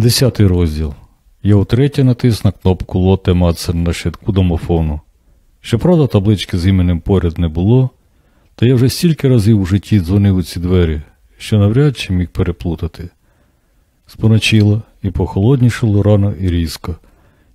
Десятий розділ. Я утретє натис на кнопку Лоте Мацер на щитку домофону. Щоправда, таблички з іменем поряд не було, та я вже стільки разів у житті дзвонив у ці двері, що навряд чи міг переплутати. Споночило і похолоднішало рано і різко.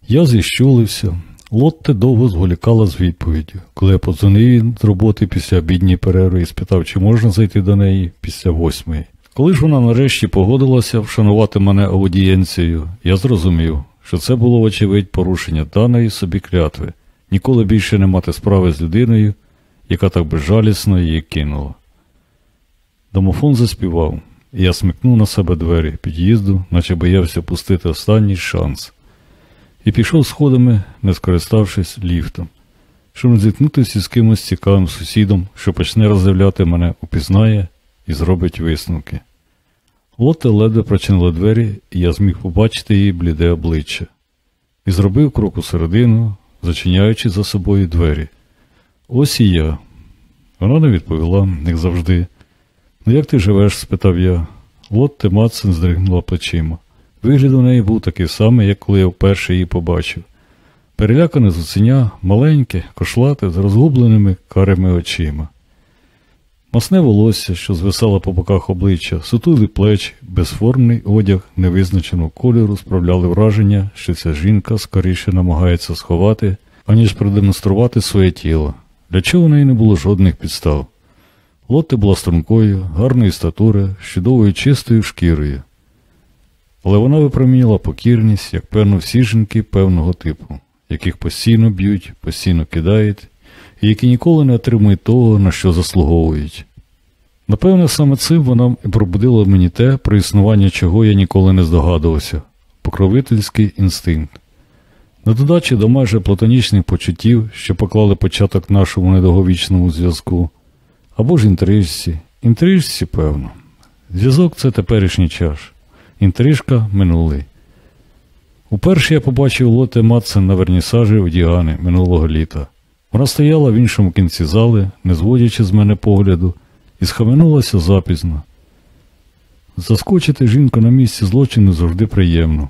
Я зіщулився. Лотте довго зголікала з відповіддю, коли я подзвонив з роботи після обідньої перерви і спитав, чи можна зайти до неї після восьмої. Коли ж вона нарешті погодилася вшанувати мене аудієнцією, я зрозумів, що це було, вочевидь, порушення даної собі клятви, ніколи більше не мати справи з людиною, яка так безжалісно її кинула. Домофон заспівав, і я смикнув на себе двері під'їзду, наче боявся пустити останній шанс, і пішов сходами, не скориставшись ліфтом, щоб не зіткнутися з кимось цікавим сусідом, що почне роздивляти мене, упізнає і зробить висновки. Лоте ледве прочинила двері, і я зміг побачити її бліде обличчя, і зробив крок у середину, зачиняючи за собою двері. Ось і я. Вона не відповіла, як завжди. Ну, як ти живеш? спитав я. Лотте Матсен здригнула плечима. Вигляд у неї був такий самий, як коли я вперше її побачив. Перелякане зуценя, маленьке, кошлате, з розгубленими карими очима. Масне волосся, що звисало по боках обличчя, сутулі плечі, безформний одяг невизначеного кольору справляли враження, що ця жінка скоріше намагається сховати, аніж продемонструвати своє тіло, для чого у неї не було жодних підстав. Лотте була стрункою, гарної статури, з чистою шкірою. Але вона випроміняла покірність, як певно, всі жінки певного типу, яких постійно б'ють, постійно кидають, які ніколи не отримують того, на що заслуговують. Напевне, саме цим вона і пробудила мені те, про існування чого я ніколи не здогадувався покровительський інстинкт. На додачі до майже платонічних почуттів, що поклали початок нашому недовговічному зв'язку, або ж інтрижці, інтрижці, певно. Зв'язок це теперішній час, інтрижка минулий. Уперше я побачив Лоте Матсен на вернісажі у Діани минулого літа. Вона стояла в іншому кінці зали, не зводячи з мене погляду, і схаменулася запізно. Заскочити жінку на місці злочину завжди приємно.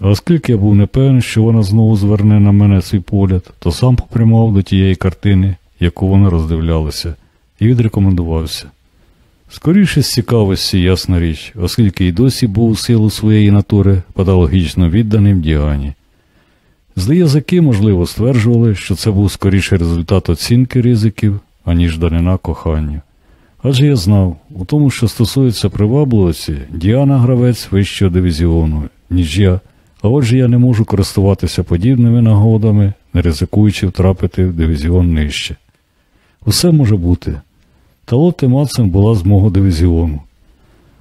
А оскільки я був не певен, що вона знову зверне на мене свій погляд, то сам попрямував до тієї картини, яку вона роздивлялася, і відрекомендувався. Скоріше з цікавості, ясна річ, оскільки й досі був у силу своєї натури патологічно відданим Діані. Злі язики, можливо, стверджували, що це був скоріше результат оцінки ризиків, аніж данина коханню. Адже я знав, у тому, що стосується привабливості, Діана гравець вищого дивізіону, ніж я, а отже я не можу користуватися подібними нагодами, не ризикуючи втрапити в дивізіон нижче. Усе може бути. Та Лотте Матсен була з мого дивізіону.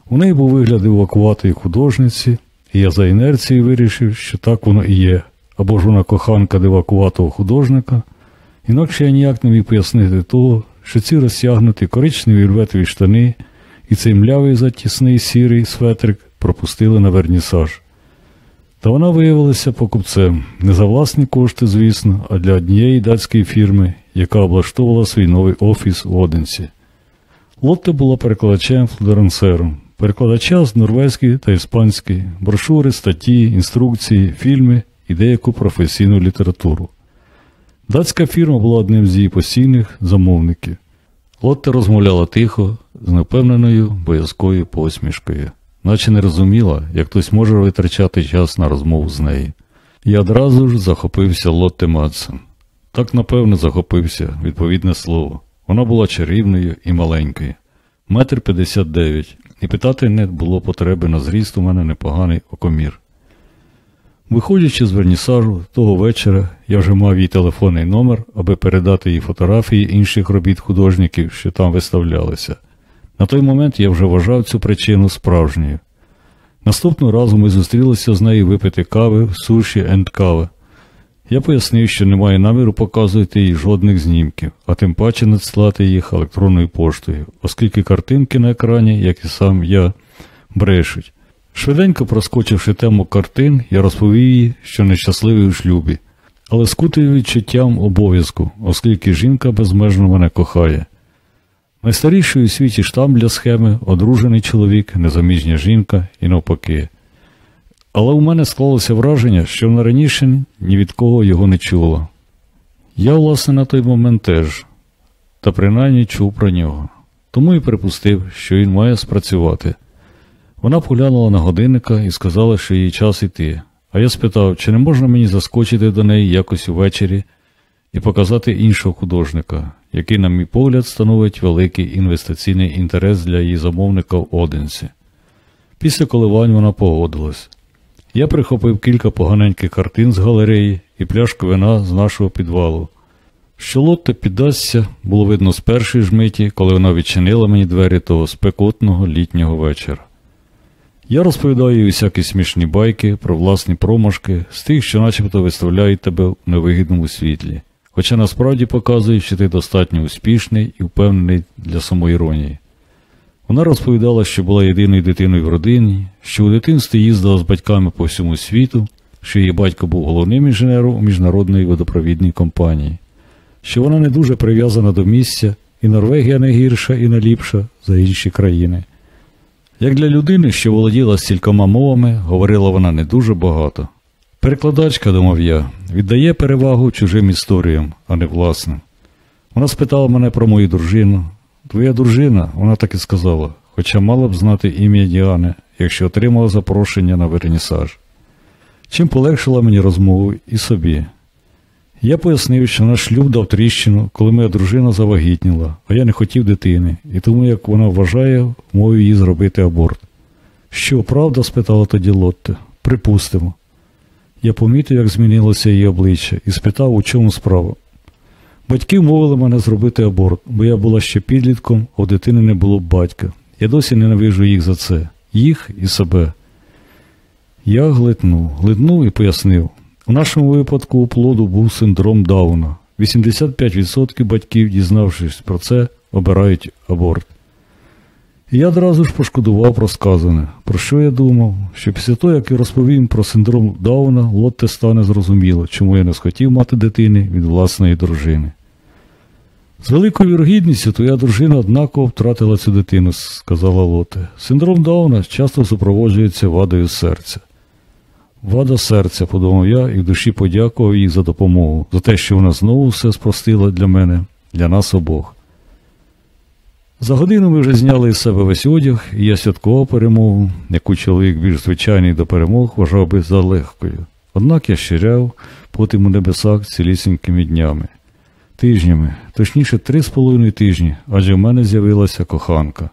У неї був вигляд евакуватої художниці, і я за інерцією вирішив, що так воно і є, або ж вона коханка дивакуватого художника, інакше я ніяк не міг пояснити того, що ці розтягнуті коричневі вільветові штани і цей млявий затісний сірий светрик пропустили на вернісаж. Та вона виявилася покупцем не за власні кошти, звісно, а для однієї датської фірми, яка облаштовувала свій новий офіс у Одинці. Лотте була перекладачем флорансером, перекладача з норвезької та іспанської, брошури, статті, інструкції, фільми і деяку професійну літературу. Датська фірма була одним з її постійних замовників. Лотте розмовляла тихо, з непевненою боязкою посмішкою, наче не розуміла, як хтось може витрачати час на розмову з нею. Я одразу ж захопився Лотте Матсен. Так, напевно, захопився, відповідне слово. Вона була чарівною і маленькою, метр п'ятдесят дев'ять, і питати не було потреби на зріст у мене непоганий окомір. Виходячи з вернісажу, того вечора я вже мав її телефонний номер, аби передати їй фотографії інших робіт художників, що там виставлялися. На той момент я вже вважав цю причину справжньою. Наступного разу ми зустрілися з нею випити кави суші енд кави. Я пояснив, що не маю наміру показувати їй жодних знімків, а тим паче надсилати їх електронною поштою, оскільки картинки на екрані, як і сам я, брешуть. Швиденько проскочивши тему картин, я розповів їй, що нещасливий у шлюбі, але скутив відчуттям обов'язку, оскільки жінка безмежно мене кохає. Найстаріший у світі штамп для схеми одружений чоловік, незаміжня жінка і навпаки. Але у мене склалося враження, що вона раніше ні від кого його не чула. Я, власне, на той момент теж, та принаймні чув про нього, тому і припустив, що він має спрацювати. Вона поглянула на годинника і сказала, що їй час іти. А я спитав, чи не можна мені заскочити до неї якось увечері і показати іншого художника, який, на мій погляд, становить великий інвестиційний інтерес для її замовника в Одинсі. Після коливань вона погодилась. Я прихопив кілька поганеньких картин з галереї і пляшку вина з нашого підвалу. Що Лотте піддасться, було видно з першої ж миті, коли вона відчинила мені двері того спекотного літнього вечора. Я розповідаю усякі смішні байки про власні промашки з тих, що начебто виставляють тебе в невигідному світлі, хоча насправді показують, що ти достатньо успішний і впевнений для самоіронії. Вона розповідала, що була єдиною дитиною в родині, що у дитинстві їздила з батьками по всьому світу, що її батько був головним інженером у міжнародної водопровідній компанії, що вона не дуже прив'язана до місця, і Норвегія не гірша і не ліпша за інші країни. Як для людини, що володіла стількома мовами, говорила вона не дуже багато. Перекладачка, думав я, віддає перевагу чужим історіям, а не власним. Вона спитала мене про мою дружину. Твоя дружина, вона так і сказала, хоча мала б знати ім'я Діани, якщо отримала запрошення на вернісаж. Чим полегшила мені розмову і собі. Я пояснив, що наш шлюб дав тріщину, коли моя дружина завагітніла, а я не хотів дитини, і тому, як вона вважає, мою їй зробити аборт. Що, правда? спитала тоді Лотте. Припустимо. Я помітив, як змінилося її обличчя, і спитав, у чому справа. Батьки вмовили мене зробити аборт, бо я була ще підлітком, а у дитини не було б батька. Я досі ненавижу їх за це, їх і себе. Я глитнув, глитнув і пояснив. У нашому випадку у плоду був синдром Дауна. 85% батьків, дізнавшись про це, обирають аборт. І я одразу ж пошкодував про сказане, про що я думав, що після того, як я розповім про синдром Дауна, Лотте стане зрозуміло, чому я не схотів мати дитини від власної дружини. З великою вірогідністю твоя дружина однаково втратила цю дитину, сказала Лоте. Синдром Дауна часто супроводжується вадою серця. Вада серця, подумав я і в душі подякував їй за допомогу, за те, що вона знову все спростила для мене, для нас обох. За годину ми вже зняли із себе весь одяг, і я святкував перемогу, яку чоловік більш звичайний до перемог вважав би за легкою. Однак я щиряв потім у небесах цілісінькими днями, тижнями, точніше, три з половиною тижні, адже в мене з'явилася коханка,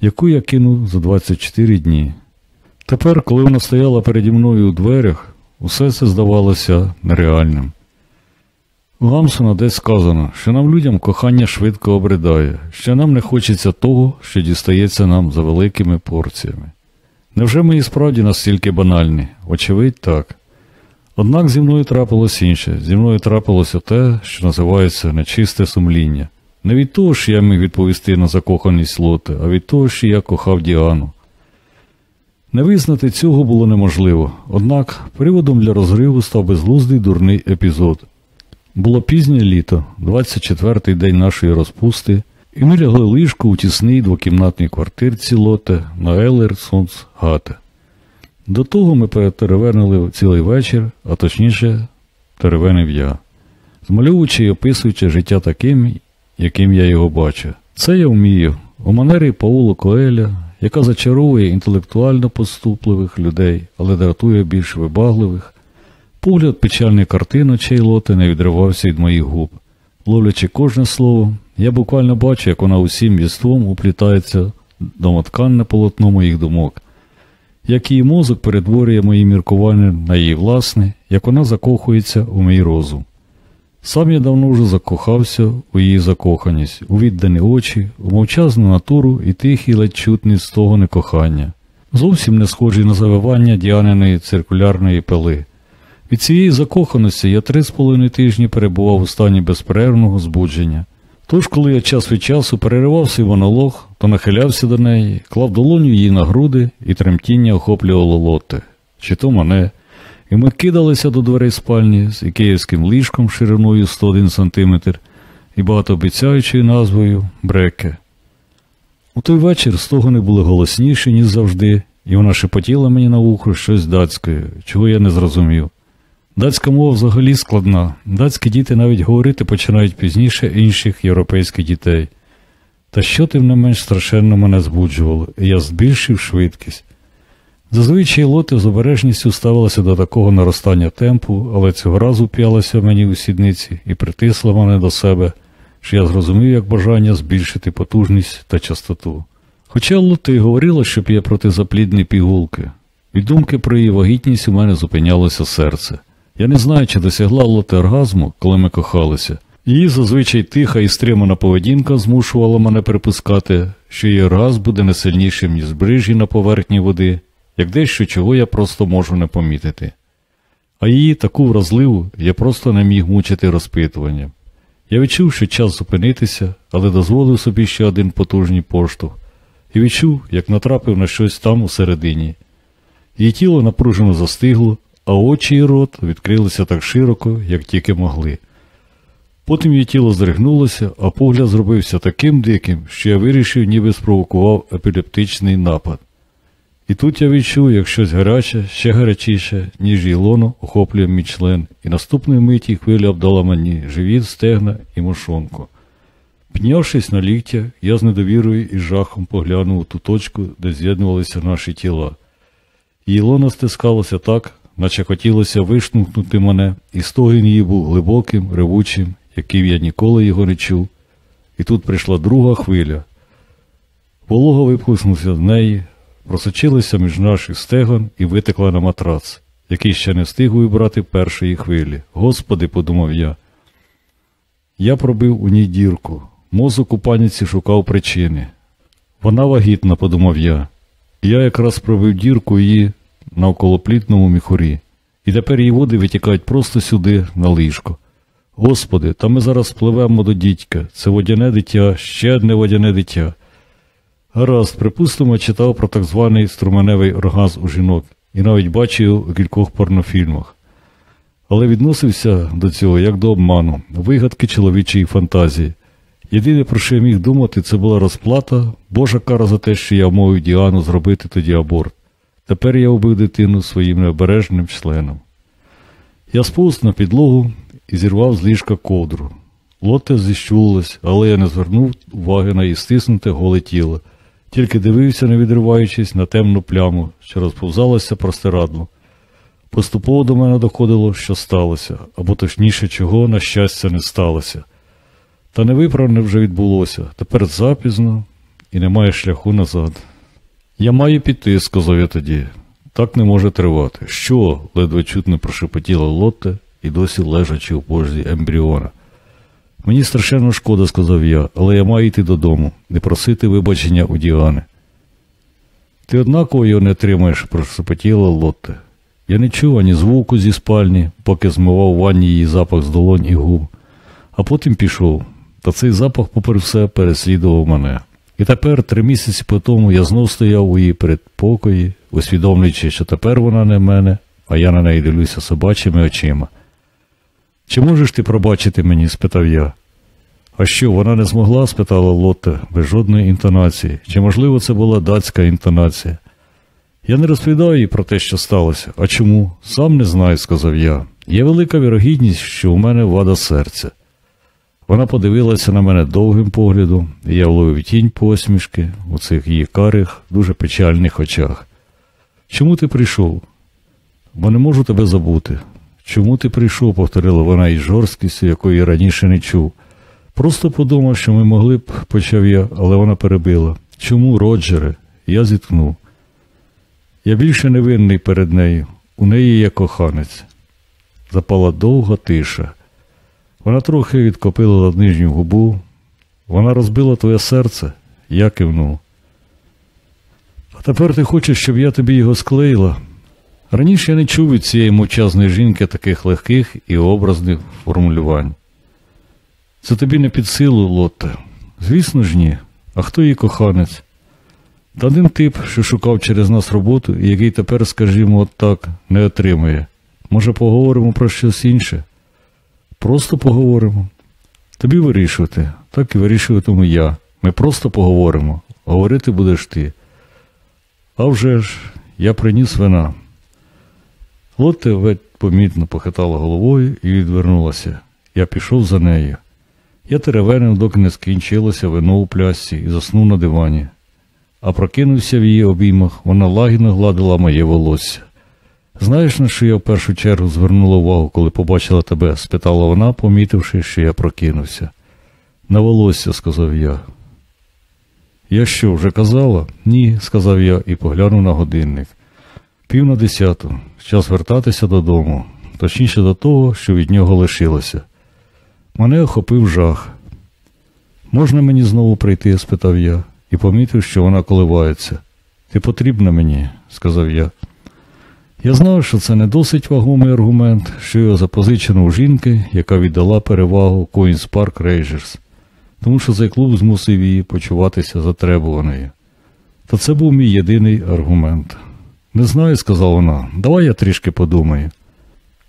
яку я кинув за 24 дні. Тепер, коли вона стояла переді мною у дверях, усе це здавалося нереальним. У Гамсона десь сказано, що нам людям кохання швидко обридає, що нам не хочеться того, що дістається нам за великими порціями. Невже ми і справді настільки банальні? Очевидь, так. Однак зі мною трапилось інше, зі мною трапилося те, що називається нечисте сумління. Не від того, що я міг відповісти на закоханість Лоти, а від того, що я кохав Діану. Не визнати цього було неможливо, однак приводом для розриву став безглуздий дурний епізод. Було пізнє літо, 24-й день нашої розпусти, і ми лягли ліжко у тісній двокімнатній квартирці Лоте на Елер Сонц Гате. До того ми перетеревернили цілий вечір, а точніше, теревенив я, змальовуючи і описуючи життя таким, яким я його бачу. Це я вмію, у манері Пауло Коеля, яка зачаровує інтелектуально поступливих людей, але дратує більш вибагливих. Погляд печальної картини очей Лоти не відривався від моїх губ. Ловлячи кожне слово, я буквально бачу, як вона усім єством уплітається домотканне полотно моїх думок, як її мозок перетворює мої міркування на її власне, як вона закохується у мій розум. Сам я давно вже закохався у її закоханість, у віддані очі, у мовчазну натуру і тихий ледь чутний стогони кохання, зовсім не схожий на завивання діаниної циркулярної пили. Від цієї закоханості я три з половиною тижні перебував у стані безперервного збудження. Тож, коли я час від часу переривав свій монолог, то нахилявся до неї, клав долоню її на груди і тремтіння охоплювало лоти, чи то мене, і ми кидалися до дверей спальні з ікеївським ліжком шириною 101 см і багатообіцяючою назвою Бреке. У той вечір стогони були голосніші, ніж завжди, і вона шепотіла мені на вухо щось датською, чого я не зрозумів. Датська мова взагалі складна. Датські діти навіть говорити починають пізніше інших європейських дітей. Та що тим не менш страшенно мене збуджувало, і я збільшив швидкість. Зазвичай лоти з обережністю ставилася до такого наростання темпу, але цього разу п'ялася мені у сідниці і притисла мене до себе, що я зрозумів як бажання збільшити потужність та частоту. Хоча Лоти говорила, що п'є протизаплідні пігулки. Від думки про її вагітність у мене зупинялося серце. Я не знаю, чи досягла Лоти оргазму, коли ми кохалися. Її зазвичай тиха і стримана поведінка змушувала мене припускати, що її оргазм буде не сильнішим, ніж брижі на поверхні води, як дещо, чого я просто можу не помітити. А її таку вразливу я просто не міг мучити розпитуванням. Я відчув, що час зупинитися, але дозволив собі ще один потужний поштовх, і відчув, як натрапив на щось там усередині. Її тіло напружено застигло, а очі і рот відкрилися так широко, як тільки могли. Потім її тіло здригнулося, а погляд зробився таким диким, що я вирішив, ніби спровокував епілептичний напад. І тут я відчув, як щось гаряче, ще гарячіше, ніж її лоно охоплює мій член, і наступної миті хвиля обдала мені живіт, стегна і мошонку. Піднявшись на ліктя, я з недовірою і жахом поглянув у ту точку, де з'єднувалися наші тіла. Її лоно стискалося так, наче хотілося виштовхнути мене, і стогін її був глибоким, ревучим, яким я ніколи його не чув. І тут прийшла друга хвиля. Волога випхнувся з неї, просочилася між наших стегон і витекла на матрац, який ще не встиг вибрати першої хвилі. Господи, подумав я. Я пробив у ній дірку. Мозок у паніці шукав причини. Вона вагітна, подумав я. Я якраз пробив дірку її на околоплітному міхурі, і тепер її води витікають просто сюди, на ліжко. Господи, та ми зараз пливемо до дідька. Це водяне дитя, ще одне водяне дитя. Гаразд, припустимо, читав про так званий струменевий оргазм у жінок і навіть бачив у кількох порнофільмах. Але відносився до цього як до обману, вигадки чоловічої фантазії. Єдине, про що я міг думати, це була розплата, Божа кара за те, що я вмовив Діану зробити тоді аборт. Тепер я убив дитину своїм необережним членом. Я сповз на підлогу і зірвав з ліжка ковдру. Лоте зіщулилась, але я не звернув уваги на її стиснуте голе тіло, тільки дивився, не відриваючись на темну пляму, що розповзалася простирадло. Поступово до мене доходило, що сталося, або точніше, чого, на щастя, не сталося. Та невиправне вже відбулося, тепер запізно і немає шляху назад. Я маю піти, сказав я тоді. Так не може тривати. Що? ледве чутно прошепотіла Лотте і досі лежачи у позі ембріона. Мені страшенно шкода, сказав я, але я маю йти додому, не просити вибачення у Діани. Ти однаково його не тримаєш, прошепотіла Лотте. Я не чув ані звуку зі спальні, поки змивав ванні її запах з долонь і губ, а потім пішов, та цей запах, попри все, переслідував мене. І тепер, три місяці по тому, я знов стояв у її передпокої, усвідомлюючи, що тепер вона не мене, а я на неї дивлюся собачими очима. Чи можеш ти пробачити мені? спитав я. А що, вона не змогла? спитала Лотта без жодної інтонації. Чи, можливо, це була датська інтонація? Я не розповідаю їй про те, що сталося. А чому? Сам не знаю, сказав я. Є велика вірогідність, що у мене вада серця. Вона подивилася на мене довгим поглядом, і я вловив тінь посмішки у цих її карих, дуже печальних очах. Чому ти прийшов? Бо не можу тебе забути. Чому ти прийшов? повторила вона із жорсткістю, якої раніше не чув. Просто подумав, що ми могли б, почав я, але вона перебила. Чому, Роджере? Я зіткнув. Я більше не винний перед нею. У неї є коханець. Запала довга тиша. Вона трохи відкопила нижню губу. Вона розбила твоє серце, я кивнув. А тепер ти хочеш, щоб я тобі його склеїла? Раніше я не чув від цієї мовчазної жінки таких легких і образних формулювань. Це тобі не під силу, Лотте. Звісно ж, ні. А хто її коханець? Та один тип, що шукав через нас роботу і який тепер, скажімо, от так, не отримує. Може, поговоримо про щось інше? Просто поговоримо. Тобі вирішувати, так і вирішуватиму я. Ми просто поговоримо. Говорити будеш ти. А вже ж, я приніс вина. Лотте ведь помітно похитала головою і відвернулася. Я пішов за нею. Я теревенив, доки не скінчилося вино у плясці і заснув на дивані. А прокинувся в її обіймах, вона лагідно гладила моє волосся. Знаєш, на що я в першу чергу звернула увагу, коли побачила тебе? спитала вона, помітивши, що я прокинувся. На волосся, сказав я. Я що, вже казала? Ні, сказав я і поглянув на годинник. Пів на десяту. Час вертатися додому, точніше до того, що від нього лишилося. Мене охопив жах. Можна мені знову прийти? спитав я, і помітив, що вона коливається. Ти потрібна мені, сказав я. Я знав, що це не досить вагомий аргумент, що його запозичено у жінки, яка віддала перевагу Queen's Park Rangers, тому що цей клуб змусив її почуватися затребуваною. Та це був мій єдиний аргумент. Не знаю, сказала вона, давай я трішки подумаю.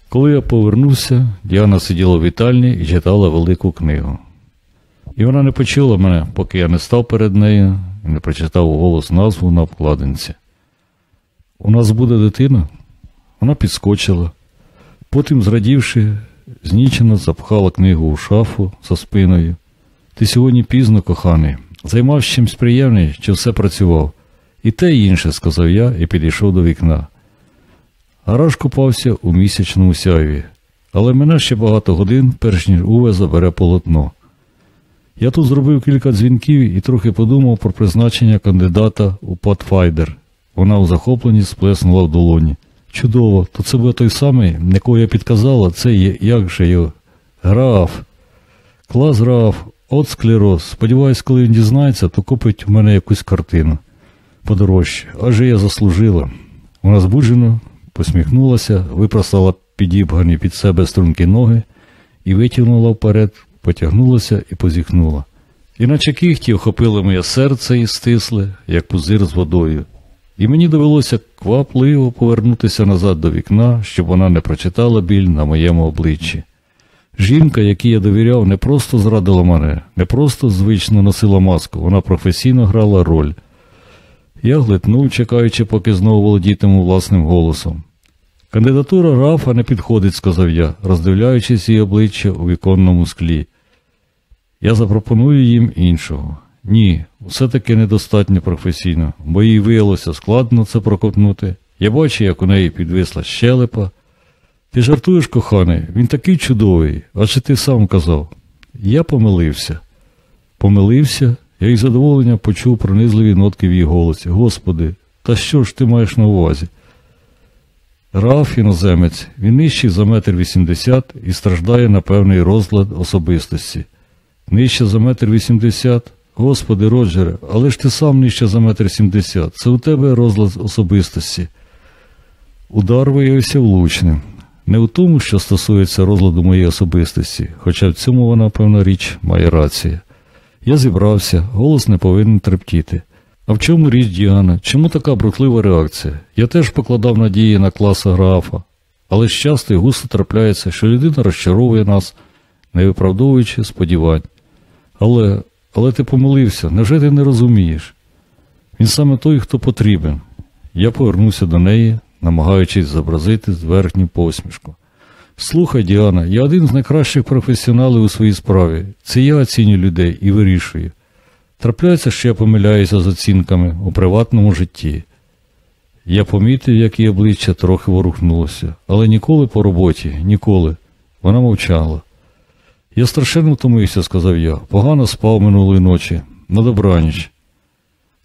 Коли я повернувся, Діана сиділа в вітальні і читала велику книгу. І вона не почула мене, поки я не став перед нею і не прочитав голос назву на обкладинці. У нас буде дитина? Вона підскочила. Потім, зрадівши, знічено запхала книгу у шафу за спиною. Ти сьогодні пізно, коханий, займався чимсь приємним, чи все працював. І те й інше, сказав я і підійшов до вікна. Гараж купався у місячному сяйві, але мене ще багато годин, перш ніж Уве забере полотно. Я тут зробив кілька дзвінків і трохи подумав про призначення кандидата у Pathfinder. Вона у захопленні сплеснула в долоні. Чудово, то це буде той самий, якого я підказала, це є, як же його? Граф. Клас граф, от склероз. Сподіваюсь, коли він дізнається, то купить у мене якусь картину. Подорожче. Адже я заслужила. Вона збуджено посміхнулася, випростала підібгані під себе струнки ноги і витягнула вперед, потягнулася і позіхнула. Іначе кіхті охопили моє серце і стисли, як пузир з водою. І мені довелося квапливо повернутися назад до вікна, щоб вона не прочитала біль на моєму обличчі. Жінка, якій я довіряв, не просто зрадила мене, не просто звично носила маску, вона професійно грала роль. Я глитнув, чекаючи, поки знову володітиму власним голосом. Кандидатура Рафа не підходить, сказав я, роздивляючись її обличчя у віконному склі. Я запропоную їм іншого. Ні, все-таки недостатньо професійно, бо їй виявилося складно це проковтнути. Я бачу, як у неї підвисла щелепа. Ти жартуєш, коханий, він такий чудовий, адже ти сам казав. Я помилився. Помилився, я із задоволення почув пронизливі нотки в її голосі. Господи, та що ж ти маєш на увазі? Раф іноземець, він нижчий за метр вісімдесят і страждає на певний розлад особистості. Нижче за метр вісімдесят? Господи, Роджере, але ж ти сам нижче за метр сімдесят. Це у тебе розлад особистості. Удар виявився влучним. Не у тому, що стосується розладу моєї особистості, хоча в цьому вона, певна річ, має рацію. Я зібрався, голос не повинен трептіти. А в чому річ Діана? Чому така брутлива реакція? Я теж покладав надії на класа графа, але ж часто і густо трапляється, що людина розчаровує нас, не виправдовуючи сподівань. Але, але ти помилився, невже ти не розумієш? Він саме той, хто потрібен. Я повернувся до неї, намагаючись зобразити зверхню посмішку. Слухай, Діана, я один з найкращих професіоналів у своїй справі. Це я оцінюю людей і вирішую. Трапляється, що я помиляюся з оцінками у приватному житті. Я помітив, як її обличчя трохи ворухнулося, але ніколи по роботі, ніколи. Вона мовчала. Я страшенно втомився, сказав я, погано спав минулої ночі, на добраніч.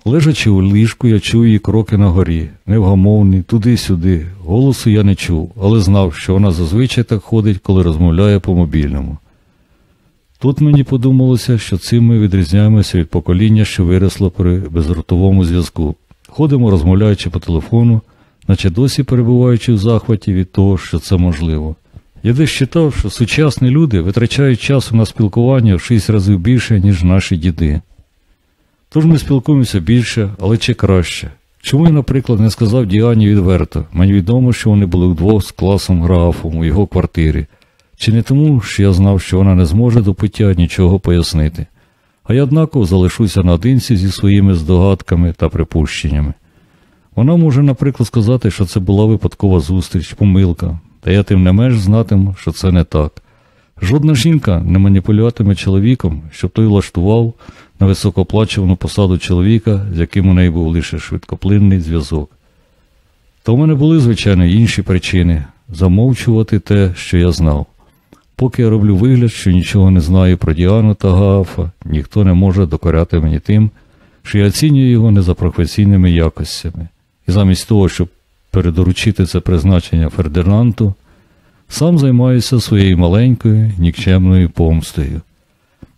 Лежачи у ліжку, я чув її кроки на горі, невгамовні, туди-сюди. Голосу я не чув, але знав, що вона зазвичай так ходить, коли розмовляє по мобільному. Тут мені подумалося, що цим ми відрізняємося від покоління, що виросло при безротовому зв'язку. Ходимо, розмовляючи по телефону, наче досі перебуваючи в захваті від того, що це можливо. Я десь читав, що сучасні люди витрачають часу на спілкування в шість разів більше, ніж наші діди. Тож ми спілкуємося більше, але чи краще. Чому я, наприклад, не сказав Діані відверто? Мені відомо, що вони були вдвох з класом графом у його квартирі. Чи не тому, що я знав, що вона не зможе до пиття нічого пояснити, а я однаково залишуся наодинці зі своїми здогадками та припущеннями. Вона може, наприклад, сказати, що це була випадкова зустріч, помилка, та я тим не менш знатиму, що це не так. Жодна жінка не маніпулюватиме чоловіком, щоб той влаштував на високооплачувану посаду чоловіка, з яким у неї був лише швидкоплинний зв'язок. Та у мене були, звичайно, інші причини замовчувати те, що я знав. Поки я роблю вигляд, що нічого не знаю про Діану та Гафа, ніхто не може докоряти мені тим, що я оцінюю його не за професійними якостями. І замість того, щоб передоручити це призначення Фердинанту, сам займаюся своєю маленькою нікчемною помстою.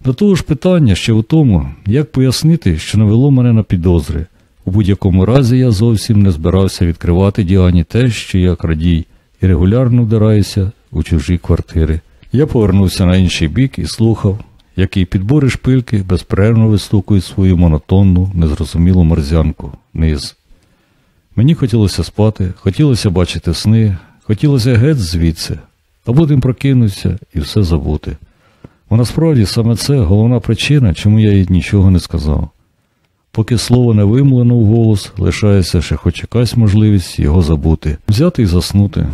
До того ж питання ще у тому, як пояснити, що навело мене на підозри. У будь-якому разі я зовсім не збирався відкривати Діані те, що я крадій, і регулярно вдираюся у чужі квартири. Я повернувся на інший бік і слухав, як її підбори шпильки безперервно вистукують свою монотонну, незрозумілу морзянку низ. Мені хотілося спати, хотілося бачити сни, хотілося геть звідси, а потім прокинутися і все забути. Бо насправді саме це головна причина, чому я їй нічого не сказав. Поки слово не вимлено в голос, лишається ще хоч якась можливість його забути, взяти і заснути,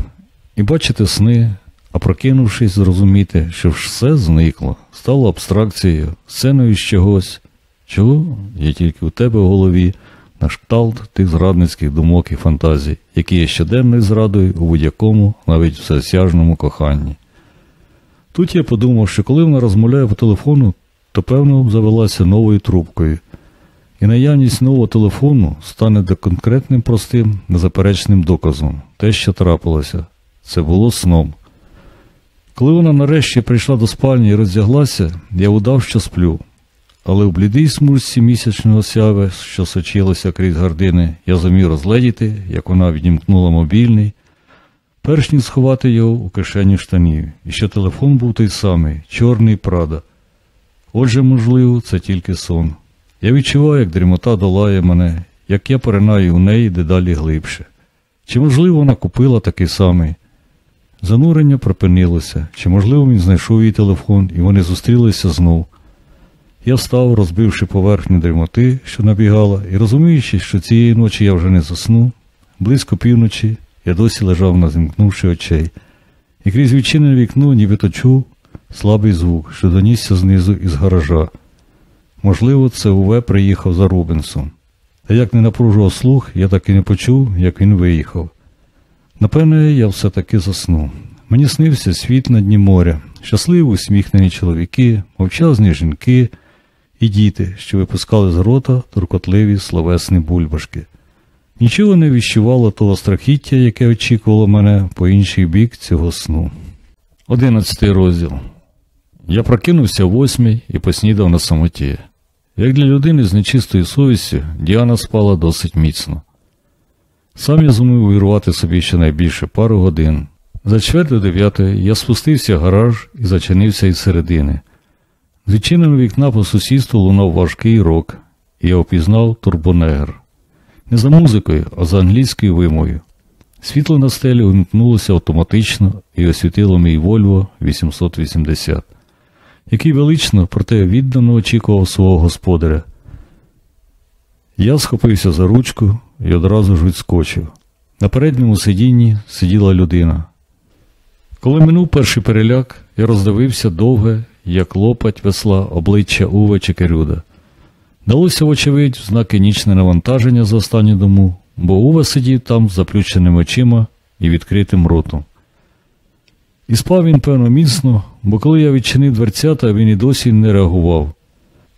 і бачити сни, а прокинувшись, зрозуміти, що все зникло, стало абстракцією, сценою з чогось, чого є тільки у тебе в голові, на кшталт тих зрадницьких думок і фантазій, які є щоденною зрадою у будь-якому, навіть всесяжному коханні. Тут я подумав, що коли вона розмовляє по телефону, то певно завелася новою трубкою, і наявність нового телефону стане конкретним простим, незаперечним доказом. Те, що трапилося, це було сном. Коли вона нарешті прийшла до спальні і роздяглася, я удав, що сплю. Але в блідій смужці місячного сяви, що сочилося крізь гардини, я зумів розгледіти, як вона відімкнула мобільний, перш ніж сховати його у кишені штанів, і що телефон був той самий, чорний Прада. Отже, можливо, це тільки сон. Я відчуваю, як дрімота долає мене, як я поринаю у неї дедалі глибше. Чи, можливо, вона купила такий самий? Занурення припинилося, чи, можливо, він знайшов її телефон, і вони зустрілися знов. Я встав, розбивши поверхню дрімоти, що набігала, і розуміючи, що цієї ночі я вже не засну, близько півночі я досі лежав, назімкнувши очей, і крізь відчинене вікно нібито чув слабий звук, що донісся знизу із гаража. Можливо, це Уве приїхав за Рубенсом. Та як не напружував слух, я так і не почув, як він виїхав. Напевне, я все-таки заснув. Мені снився світ на дні моря, щасливі усміхнені чоловіки, мовчазні жінки і діти, що випускали з рота туркотливі словесні бульбашки. Нічого не відчувало того страхіття, яке очікувало мене по інший бік цього сну. Одинадцятий розділ. Я прокинувся о восьмій і поснідав на самоті. Як для людини з нечистою совістю, Діана спала досить міцно. Сам я зумів вирвати собі щонайбільше пару годин. За чверть до дев'ятої я спустився в гараж і зачинився із середини. З відчиненого вікна по сусідству лунав важкий рок, і я опізнав турбонегр. Не за музикою, а за англійською вимовою. Світло на стелі увімкнулося автоматично і освітило мій Вольво 880, який велично, проте віддано очікував свого господаря. Я схопився за ручку і одразу ж відскочив. На передньому сидінні сиділа людина. Коли минув перший переляк, я роздивився довге, як лопать весла обличчя Уве Чекерюда. Далося, вочевидь, знаки нічне навантаження за останню дому, бо Уве сидів там з заплющеними очима і відкритим ротом. І спав він, певно, міцно, бо коли я відчинив дверцята, він і досі не реагував.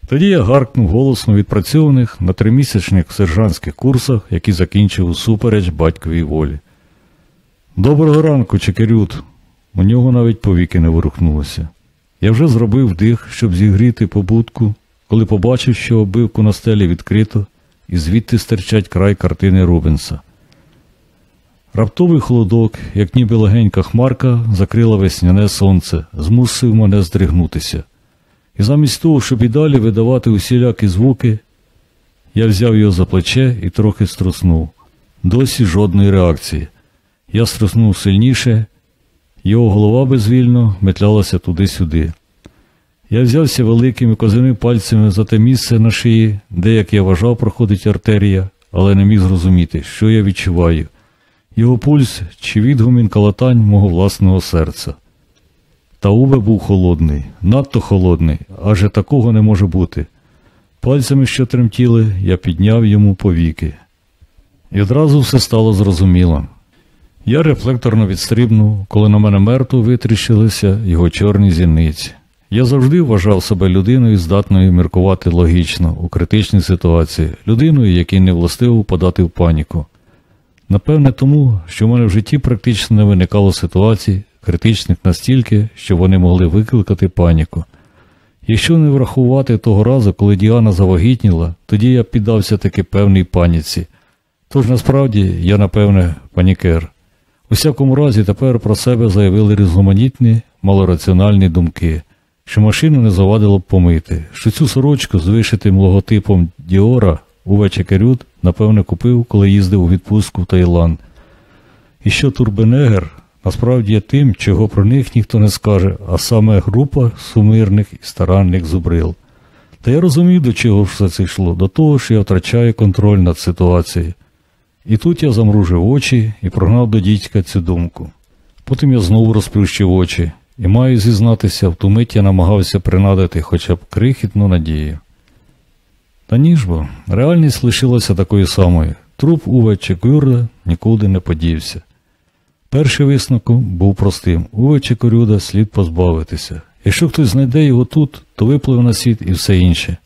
Тоді я гаркнув голосно відпрацьованих на тримісячних сержантських курсах, які закінчив усупереч батьковій волі. Доброго ранку, Чекерют. У нього навіть повіки не ворухнулося. Я вже зробив дих, щоб зігріти побудку, коли побачив, що обивку на стелі відкрито, і звідти стирчать край картини Рубенса. Раптовий холодок, як ніби легенька хмарка, закрила весняне сонце, змусив мене здригнутися. І замість того, щоб і далі видавати усілякі звуки, я взяв його за плече і трохи струснув. Досі жодної реакції. Я струснув сильніше, його голова безвільно метлялася туди-сюди. Я взявся великими козими пальцями за те місце на шиї, де, як я вважав, проходить артерія, але не міг зрозуміти, що я відчуваю. Його пульс чи відгумін калатань мого власного серця. Та Уве був холодний, надто холодний, аже такого не може бути. Пальцями, що тремтіли, я підняв йому повіки. І одразу все стало зрозуміло. Я рефлекторно відстрибнув, коли на мене мертво витріщилися його чорні зіниці. Я завжди вважав себе людиною, здатною міркувати логічно у критичній ситуації, людиною, якій не властиво впадати в паніку. Напевне, тому, що в мене в житті практично не виникало ситуацій, критичних настільки, що вони могли викликати паніку. Якщо не врахувати того разу, коли Діана завагітніла, тоді я піддався таки певній паніці. Тож насправді я, напевне, панікер. У всякому разі, тепер про себе заявили різноманітні, малораціональні думки, що машину не завадило б помити, що цю сорочку з вишитим логотипом Діора увече Керют, напевне, купив, коли їздив у відпустку в Таїланд. І що Турбенегер насправді є тим, чого про них ніхто не скаже, а саме група сумирних і старанних зубрил. Та я розумів, до чого все це йшло, до того, що я втрачаю контроль над ситуацією. І тут я замружив очі і прогнав до дідька цю думку. Потім я знову розплющив очі і маю зізнатися, в ту мить я намагався принадити хоча б крихітну надію. Та ніж бо, реальність лишилася такою самою. Труп Уве Чекюрда нікуди не подівся. Перший висновок був простим Уве Чекурюда слід позбавитися. Якщо хтось знайде його тут, то випливе на світ і все інше.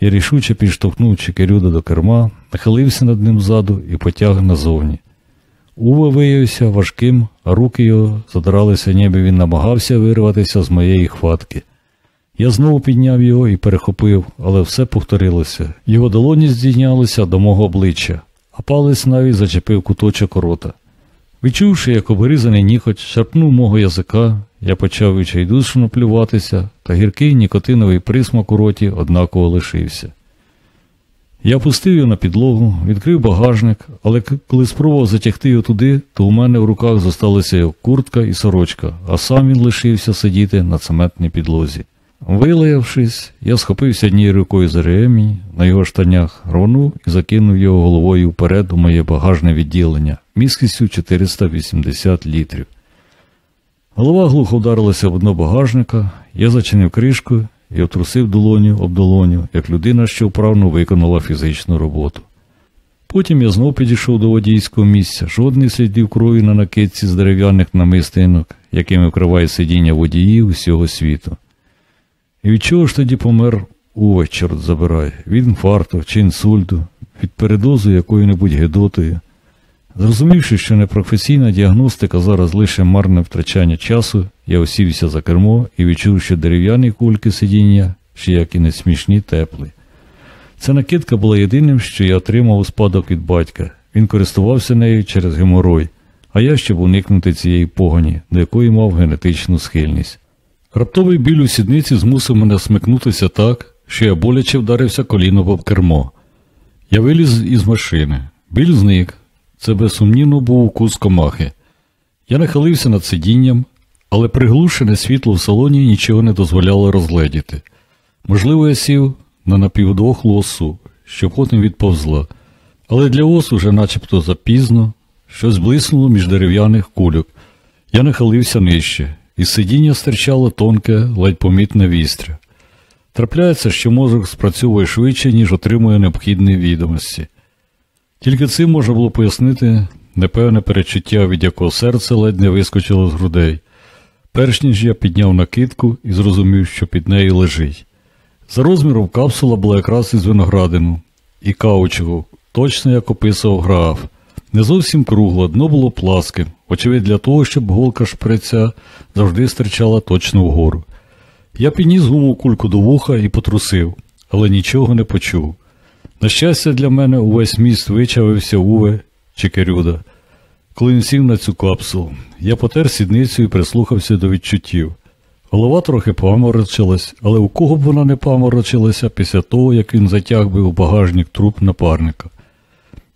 Я рішуче підштовхнув Чекерюда до керма, нахилився над ним ззаду і потяг назовні. Уве виявився важким, а руки його задралися, ніби він намагався вирватися з моєї хватки. Я знову підняв його і перехопив, але все повторилося. Його долоні здійнялися до мого обличчя, а палець навіть зачепив куточок рота. Відчувши, як обрізаний ніхоть шарпнув мого язика, я почав відчайдушно плюватися, та гіркий нікотиновий присмак у роті однаково лишився. Я пустив його на підлогу, відкрив багажник, але коли спробував затягти його туди, то у мене в руках зосталися його куртка і сорочка, а сам він лишився сидіти на цементній підлозі. Вилаявшись, я схопився однією рукою за ремінь на його штанях, рвонув і закинув його головою вперед у моє багажне відділення міськістю 480 літрів. Голова глухо вдарилася в дно багажника, я зачинив кришку і отрусив долоню об долоню, як людина, що вправно виконала фізичну роботу. Потім я знов підійшов до водійського місця, жодних слідів крові на накидці з дерев'яних намистинок, якими вкриває сидіння водіїв усього світу. І від чого ж тоді помер Уве, чорт забирай, від інфаркту чи інсульту, від передозу якою-небудь гедотою. Зрозумівши, що непрофесійна діагностика зараз лише марне втрачання часу, я осівся за кермо і відчув, що дерев'яні кульки сидіння, ще як і не смішні, теплі. Ця накидка була єдиним, що я отримав у спадок від батька. Він користувався нею через геморой, а я, щоб уникнути цієї погані, до якої мав генетичну схильність. Раптовий біль у сідниці змусив мене смикнутися так, що я боляче вдарився коліном об кермо. Я виліз із машини. Біль зник. Це безсумнівно був укус комахи. Я нахилився над сидінням, але приглушене світло в салоні нічого не дозволяло розгледіти. Можливо, я сів на напівдохлу осу, що потім відповзла, але для ос уже начебто запізно, щось блиснуло між дерев'яних кульок. Я нахилився нижче. Із сидіння стирчало тонке, ледь помітне вістря. Трапляється, що мозок спрацьовує швидше, ніж отримує необхідні відомості. Тільки цим можна було пояснити непевне перечуття, від якого серце ледь не вискочило з грудей, перш ніж я підняв накидку і зрозумів, що під нею лежить. За розміром капсула була якраз із виноградину і каучуку, точно як описував граф. Не зовсім кругло, дно було пласке, очевидь для того, щоб голка шприця завжди стирчала точно вгору. Я підніс гуму кульку до вуха і потрусив, але нічого не почув. На щастя, для мене увесь міст вичавився Уве чи Керюда. Коли він сів на цю капсулу, я потер сідницю і прислухався до відчуттів. Голова трохи паморочилась, але у кого б вона не паморочилася після того, як він затяг би у багажник труп напарника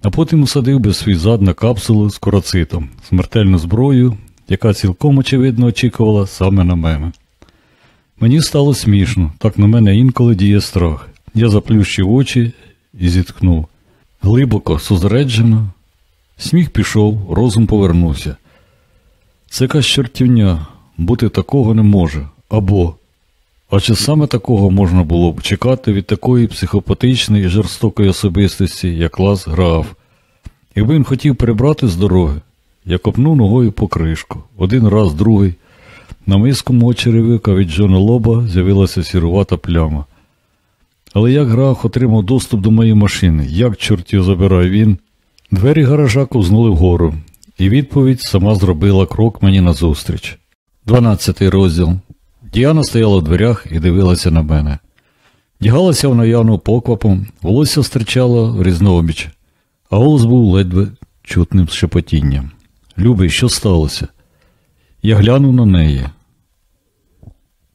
а потім усадив би свій зад на капсулу з короцитом, смертельну зброю, яка цілком очевидно очікувала саме на мене. Мені стало смішно, так на мене інколи діє страх. Я заплющив очі і зітхнув. Глибоко, зосереджено, сміх пішов, розум повернувся. Це якась чортівня, бути такого не може. Або. А чи саме такого можна було б чекати від такої психопатичної і жорстокої особистості, як Лас Граф? Якби він хотів перебрати з дороги, я копнув ногою по кришку. Один раз, другий. На миску мого черевика від Джона Лоба з'явилася сірувата пляма. Але як граф отримав доступ до моєї машини, як чорт його забирає він? Двері гаража ковзнули вгору, і відповідь сама зробила крок мені назустріч. Дванадцятий розділ. Діана стояла в дверях і дивилася на мене. Дягалася вона явно поквапом, волосся стирчало в різнообіч, а голос був ледве чутним шепотінням. Любий, що сталося? Я глянув на неї.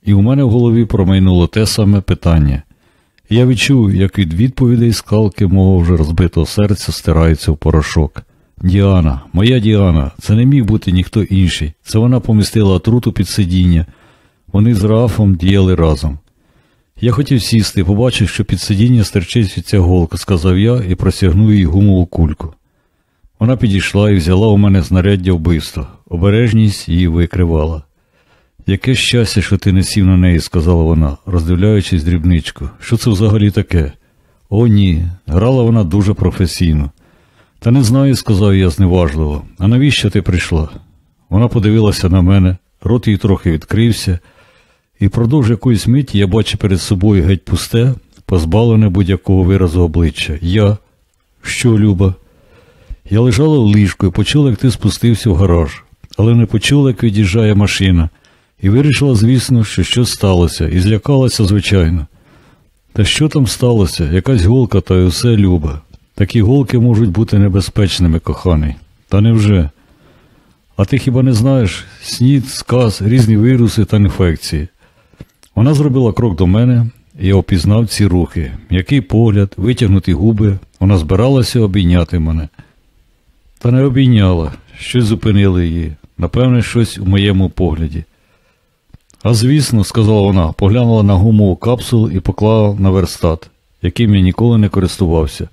І у мене в голові промайнуло те саме питання. Я відчув, як від відповідей скалки мого вже розбитого серця стирається в порошок. Діана, моя Діана, це не міг бути ніхто інший. Це вона помістила отруту під сидіння. Вони з Рафом діяли разом. Я хотів сісти, побачив, що під сидіння стерчить ця голка, сказав я і просягнув їй гумову кульку. Вона підійшла і взяла у мене знаряддя вбивства. Обережність її викривала. Яке щастя, що ти не сів на неї, сказала вона, роздивляючись дрібничку. Що це взагалі таке? О, ні. Грала вона дуже професійно. Та не знаю, сказав я зневажливо. А навіщо ти прийшла? Вона подивилася на мене, рот їй трохи відкрився, і впродовж якоїсь миті я бачу перед собою геть пусте, позбавлене будь-якого виразу обличчя. Я. Що, Люба? Я лежала в ліжку і почула, як ти спустився в гараж, але не почула, як від'їжджає машина, і вирішила, звісно, що щось сталося, і злякалася, звичайно. Та що там сталося? Якась голка, та й усе люба. Такі голки можуть бути небезпечними, коханий. Та невже? А ти хіба не знаєш снід, сказ, різні віруси та інфекції? Вона зробила крок до мене, і я опізнав ці рухи, м'який погляд, витягнуті губи, вона збиралася обійняти мене. Та не обійняла, щось зупинило її, напевне, щось у моєму погляді. А звісно, сказала вона, поглянула на гумову капсулу і поклала на верстат, яким я ніколи не користувався.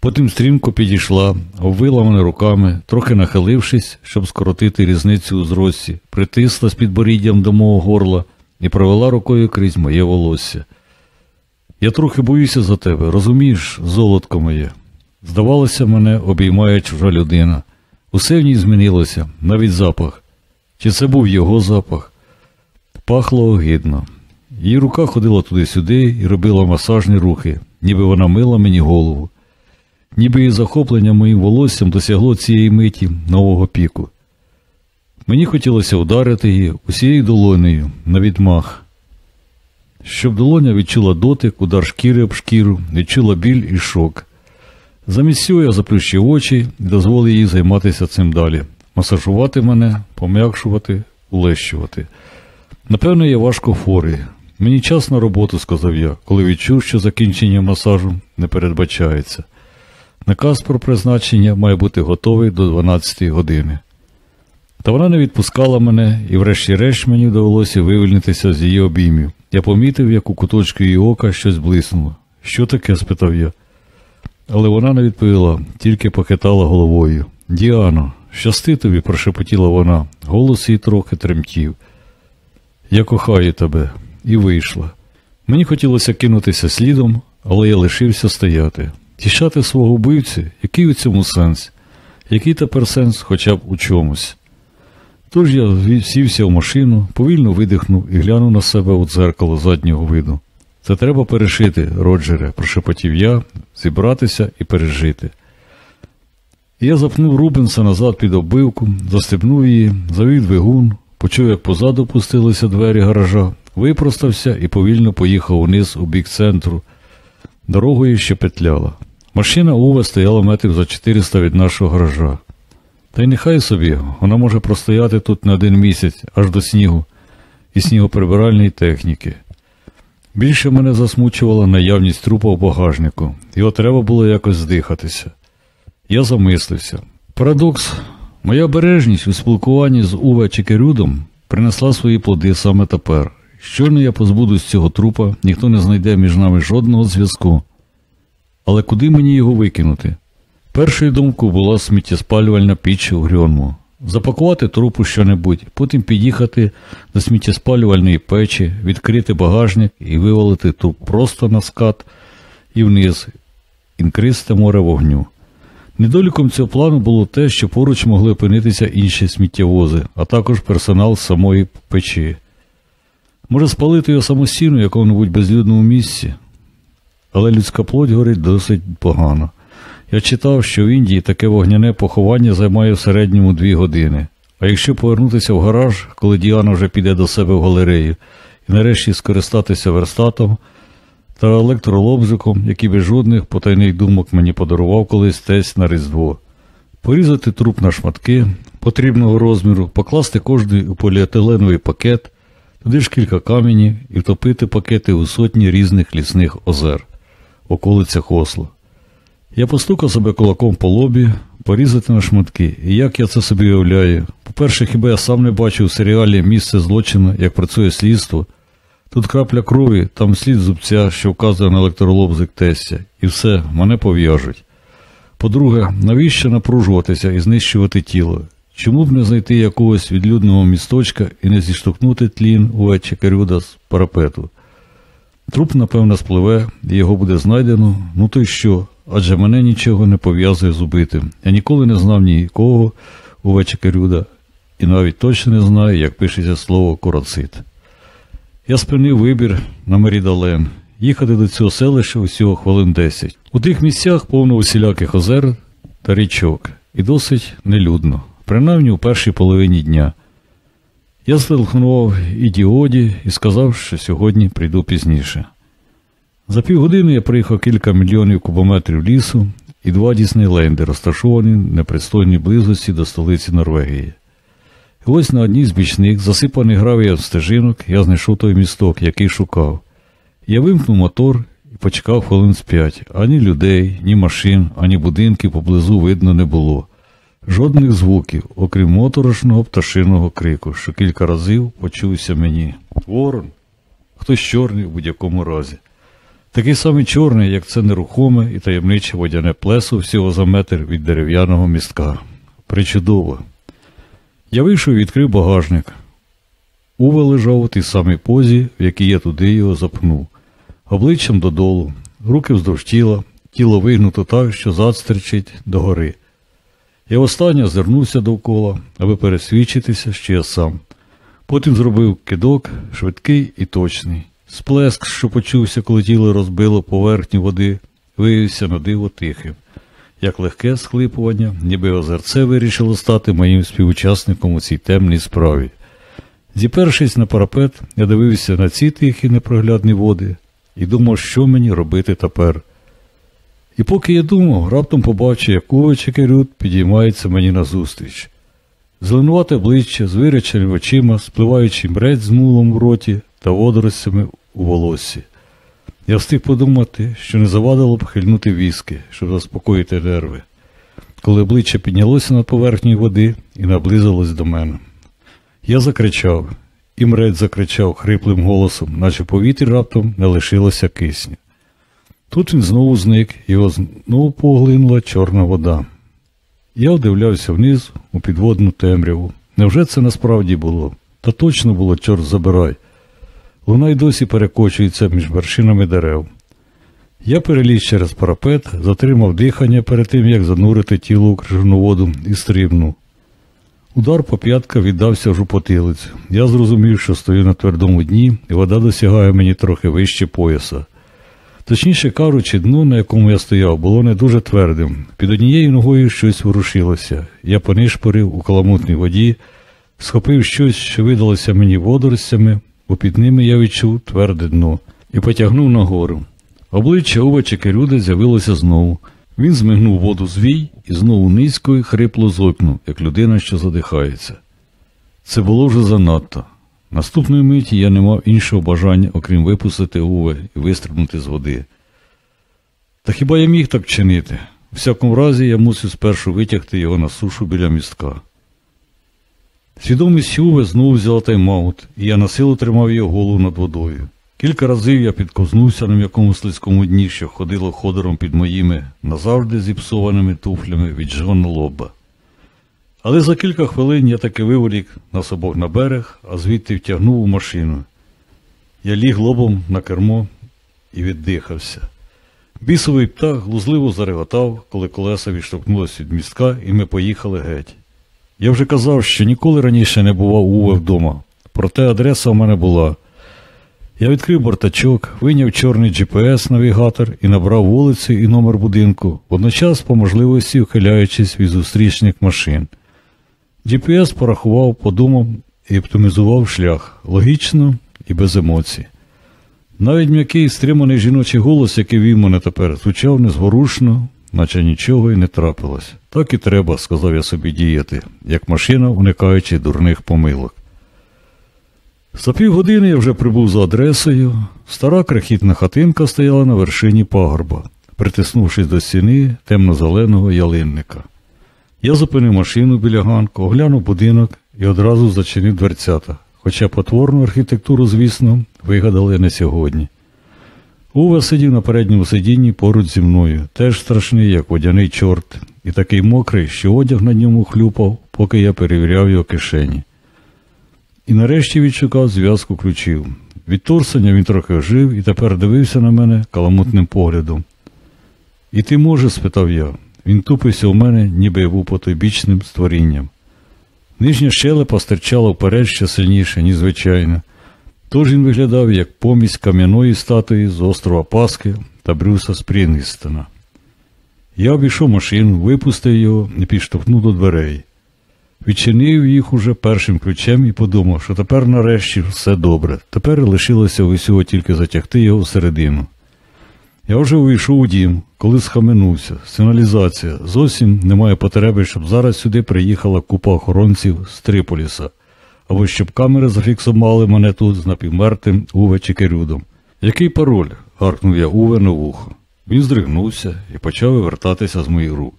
Потім стрімко підійшла, обвила мене руками, трохи нахилившись, щоб скоротити різницю у зрості, притисла з підборіддям до мого горла і провела рукою крізь моє волосся. Я трохи боюся за тебе, розумієш, золотко моє. Здавалося, мене обіймає чужа людина. Усе в ній змінилося, навіть запах. Чи це був його запах? Пахло огидно. Її рука ходила туди-сюди і робила масажні рухи, ніби вона мила мені голову, ніби її захоплення моїм волоссям досягло цієї миті нового піку. Мені хотілося ударити її усією долонею на відмах, щоб долоня відчула дотик, удар шкіри об шкіру, відчула біль і шок. Замість цього я заплющив очі і дозволив їй займатися цим далі, масажувати мене, пом'якшувати, улещувати. Напевно, я важко хворий. Мені час на роботу, сказав я, коли відчув, що закінчення масажу не передбачається. Наказ про призначення має бути готовий до 12 години. Та вона не відпускала мене, і, врешті-решт, мені довелося вивільнитися з її обіймів. Я помітив, як у куточку її ока щось блиснуло. Що таке? спитав я. Але вона не відповіла, тільки похитала головою. Діано, щасти тобі, прошепотіла вона, голос її трохи тремтів. Я кохаю тебе, і вийшла. Мені хотілося кинутися слідом, але я лишився стояти. Тішати свого вбивця, який у цьому сенс? Який тепер сенс хоча б у чомусь? Тож я сівся в машину, повільно видихнув і глянув на себе у дзеркало заднього виду. Це треба перешити, Роджере, прошепотів я, зібратися і пережити. Я запнув Рубенса назад під оббивку, застебнув її, завів двигун, почув, як позаду пустилися двері гаража, випростався і повільно поїхав униз у бік центру. Дорогою ще петляла. Машина Уве стояла метрів за 400 від нашого гаража. Та й нехай собі, вона може простояти тут не один місяць, аж до снігу і снігоприбиральної техніки. Більше мене засмучувала наявність трупа в багажнику, його треба було якось здихатися. Я замислився. Парадокс, моя обережність у спілкуванні з Уве Чекерюдом принесла свої плоди саме тепер. Щойно я позбудусь цього трупа, ніхто не знайде між нами жодного зв'язку. Але куди мені його викинути? Першою думкою була сміттєспалювальна піч у Грьонму. Запакувати трупу що-небудь, потім під'їхати до сміттєспалювальної печі, відкрити багажник і вивалити труп просто на скат і вниз, інкристе море вогню. Недоліком цього плану було те, що поруч могли опинитися інші сміттєвози, а також персонал самої печі. Може спалити його самостійно в якому-небудь безлюдному місці, але людська плоть горить досить погано. Я читав, що в Індії таке вогняне поховання займає в середньому дві години. А якщо повернутися в гараж, коли Діана вже піде до себе в галерею, і нарешті скористатися верстатом та електролобзиком, який без жодних потайних думок мені подарував колись тесть на Різдво, порізати труп на шматки потрібного розміру, покласти кожний у поліетиленовий пакет, туди ж кілька каменів і втопити пакети у сотні різних лісних озер, околицях Осло. Я постукав себе кулаком по лобі, порізати на шматки. І як я це собі уявляю? По-перше, хіба я сам не бачив у серіалі місце злочину, як працює слідство. Тут крапля крові, там слід зубця, що вказує на електролобзик тестя. І все, мене пов'яжуть. По-друге, навіщо напружуватися і знищувати тіло? Чому б не знайти якогось відлюдного місточка і не зіштовхнути тлін у Керюда з парапету? Труп, напевно, спливе, і його буде знайдено, ну то й що? Адже мене нічого не пов'язує з убитим. Я ніколи не знав нікого у Вечекерюда, і навіть точно не знаю, як пишеться слово короцит. Я спинив вибір на Мерідален. Їхати до цього селища усього хвилин 10. У тих місцях повно усіляких озер та річок, і досить нелюдно, принаймні у першій половині дня. Я зателефонував ідіоді і сказав, що сьогодні прийду пізніше. За півгодини я приїхав кілька мільйонів кубометрів лісу і два Діснейленди, розташовані в непристойній близості до столиці Норвегії. І ось на одній з бічних, засипаних гравієм стежинок, я знайшов той місток, який шукав. Я вимкнув мотор і почекав хвилин з п'ять. Ані людей, ні машин, ані будинків поблизу видно не було. Жодних звуків, окрім моторошного пташиного крику, що кілька разів почувся мені. Ворон, хтось чорний в будь-якому разі. Такий самий чорний, як це нерухоме і таємниче водяне плесо всього за метр від дерев'яного містка. Причудово. Я вийшов і відкрив багажник. Уве лежав у тій самій позі, в якій я туди його запхнув, обличчям додолу, руки вздовж тіла, тіло вигнуто так, що зад стерчить догори. Я востаннє озирнувся довкола, аби пересвідчитися, що я сам. Потім зробив кидок, швидкий і точний. Сплеск, що почувся, коли тіло розбило поверхню води, виявився на диво тихим, як легке схлипування, ніби озерце вирішило стати моїм співучасником у цій темній справі. Зіпершись на парапет, я дивився на ці тихі непроглядні води і думав, що мені робити тепер. І поки я думав, раптом побачив, як Уве Чекерют підіймається мені назустріч. Зеленувате обличчя, з виряченими очима, спливаючи мрець з мулом в роті та водоростями у волосі. Я встиг подумати, що не завадило б хильнути віски, щоб заспокоїти нерви, коли обличчя піднялося над поверхнею води і наблизилось до мене. Я закричав, і мрець закричав хриплим голосом, наче повітря раптом не лишилося кисню. Тут він знову зник, його знову поглинула чорна вода. Я вдивлявся вниз у підводну темряву. Невже це насправді було? Та точно було, чорт забирай. Луна й досі перекочується між вершинами дерев. Я переліз через парапет, затримав дихання перед тим, як занурити тіло у крижану воду і стрибнув. Удар по п'ятка віддався в жупотилицю. Я зрозумів, що стою на твердому дні, і вода досягає мені трохи вище пояса. Точніше кажучи, дно, на якому я стояв, було не дуже твердим. Під однією ногою щось ворушилося. Я понишпорив у каламутній воді, схопив щось, що видалося мені водоростями, бо під ними я відчув тверде дно і потягнув нагору. Обличчя Увача Керюда з'явилося знову. Він змигнув воду звій і знову низько і хрипло зойкнув, як людина, що задихається. Це було вже занадто. Наступної миті я не мав іншого бажання, окрім випустити Уве і вистрибнути з води. Та хіба я міг так чинити? У всякому разі, я мусив спершу витягти його на сушу біля містка. Свідомість Уве знову взяла тайм-аут, і я на силу тримав його голову над водою. Кілька разів я підковзнувся на м'якому слизькому дні, що ходило ходором під моїми назавжди зіпсованими туфлями від жгона лоба. Але за кілька хвилин я таки виволік нас обох на берег, а звідти втягнув у машину. Я ліг лобом на кермо і віддихався. Бісовий птах глузливо зареготав, коли колеса відштовхнулися від містка, і ми поїхали геть. Я вже казав, що ніколи раніше не бував Уве вдома, проте адреса в мене була. Я відкрив бортачок, вийняв чорний GPS-навігатор і набрав вулицю і номер будинку, водночас по можливості ухиляючись від зустрічних машин. GPS порахував, подумав і оптимізував шлях логічно і без емоцій. Навіть м'який стриманий жіночий голос, який вів мене тепер, звучав незворушно, наче нічого й не трапилось. Так і треба, сказав я собі діяти, як машина, уникаючи дурних помилок. За півгодини я вже прибув за адресою. Стара крихітна хатинка стояла на вершині пагорба, притиснувшись до стіни темно-зеленого ялинника. Я зупинив машину біля ганку, оглянув будинок і одразу зачинив дверцята, хоча потворну архітектуру, звісно, вигадали не сьогодні. Уве сидів на передньому сидінні поруч зі мною, теж страшний, як водяний чорт, і такий мокрий, що одяг на ньому хлюпав, поки я перевіряв його кишені. І нарешті відшукав зв'язку ключів. Від торсання він трохи ожив і тепер дивився на мене каламутним поглядом. І ти можеш? спитав я. Він тупився у мене, ніби я був потойбічним створінням. Нижня щелепа стирчала вперед ще сильніше, ніж звичайно. Тож він виглядав як помість кам'яної статуї з острова Паски та Брюса Спрінгістона. Я обійшов машину, випустив його і підштовхнув до дверей. Відчинив їх уже першим ключем і подумав, що тепер нарешті все добре. Тепер лишилося усього тільки затягти його всередину. Я вже увійшов у дім, коли схаменувся. Сигналізація. Зовсім немає потреби, щоб зараз сюди приїхала купа охоронців з Триполіса, або щоб камери зафіксували мене тут з напівмертвим Уве Чекерюдом. Який пароль? гаркнув я Уве на вухо. Він здригнувся і почав вертатися з моїх рук.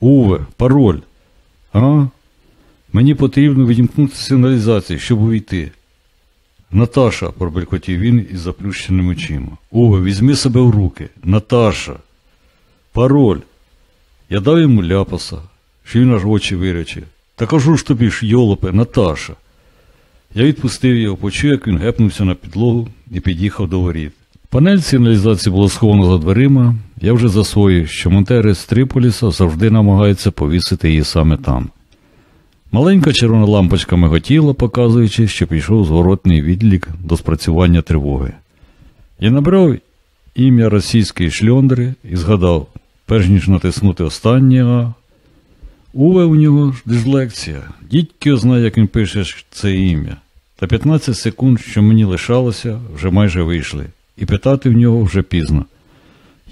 Уве, пароль. А? Мені потрібно відімкнути сигналізацію, щоб увійти. Наташа, пробелькотів він із заплющеними очима. Уве, візьми себе в руки. Наташа. Пароль. Я дав йому ляпаса, що він аж очі вирячив. Та кажу ж тобі ж, йолопе, Наташа. Я відпустив його, почув, як він гепнувся на підлогу і під'їхав до воріт. Панель сигналізації була схована за дверима. Я вже засвоїв, що монтери з Триполіса завжди намагаються повісити її саме там. Маленька червона лампочка миготіла, показуючи, що пішов зворотний відлік до спрацювання тривоги. Я набрав ім'я російської шльондри і згадав, перш ніж натиснути останнє. Уве у нього ж дислекція. Дідьки знає, як він пише це ім'я. Та 15 секунд, що мені лишалося, вже майже вийшли, і питати в нього вже пізно.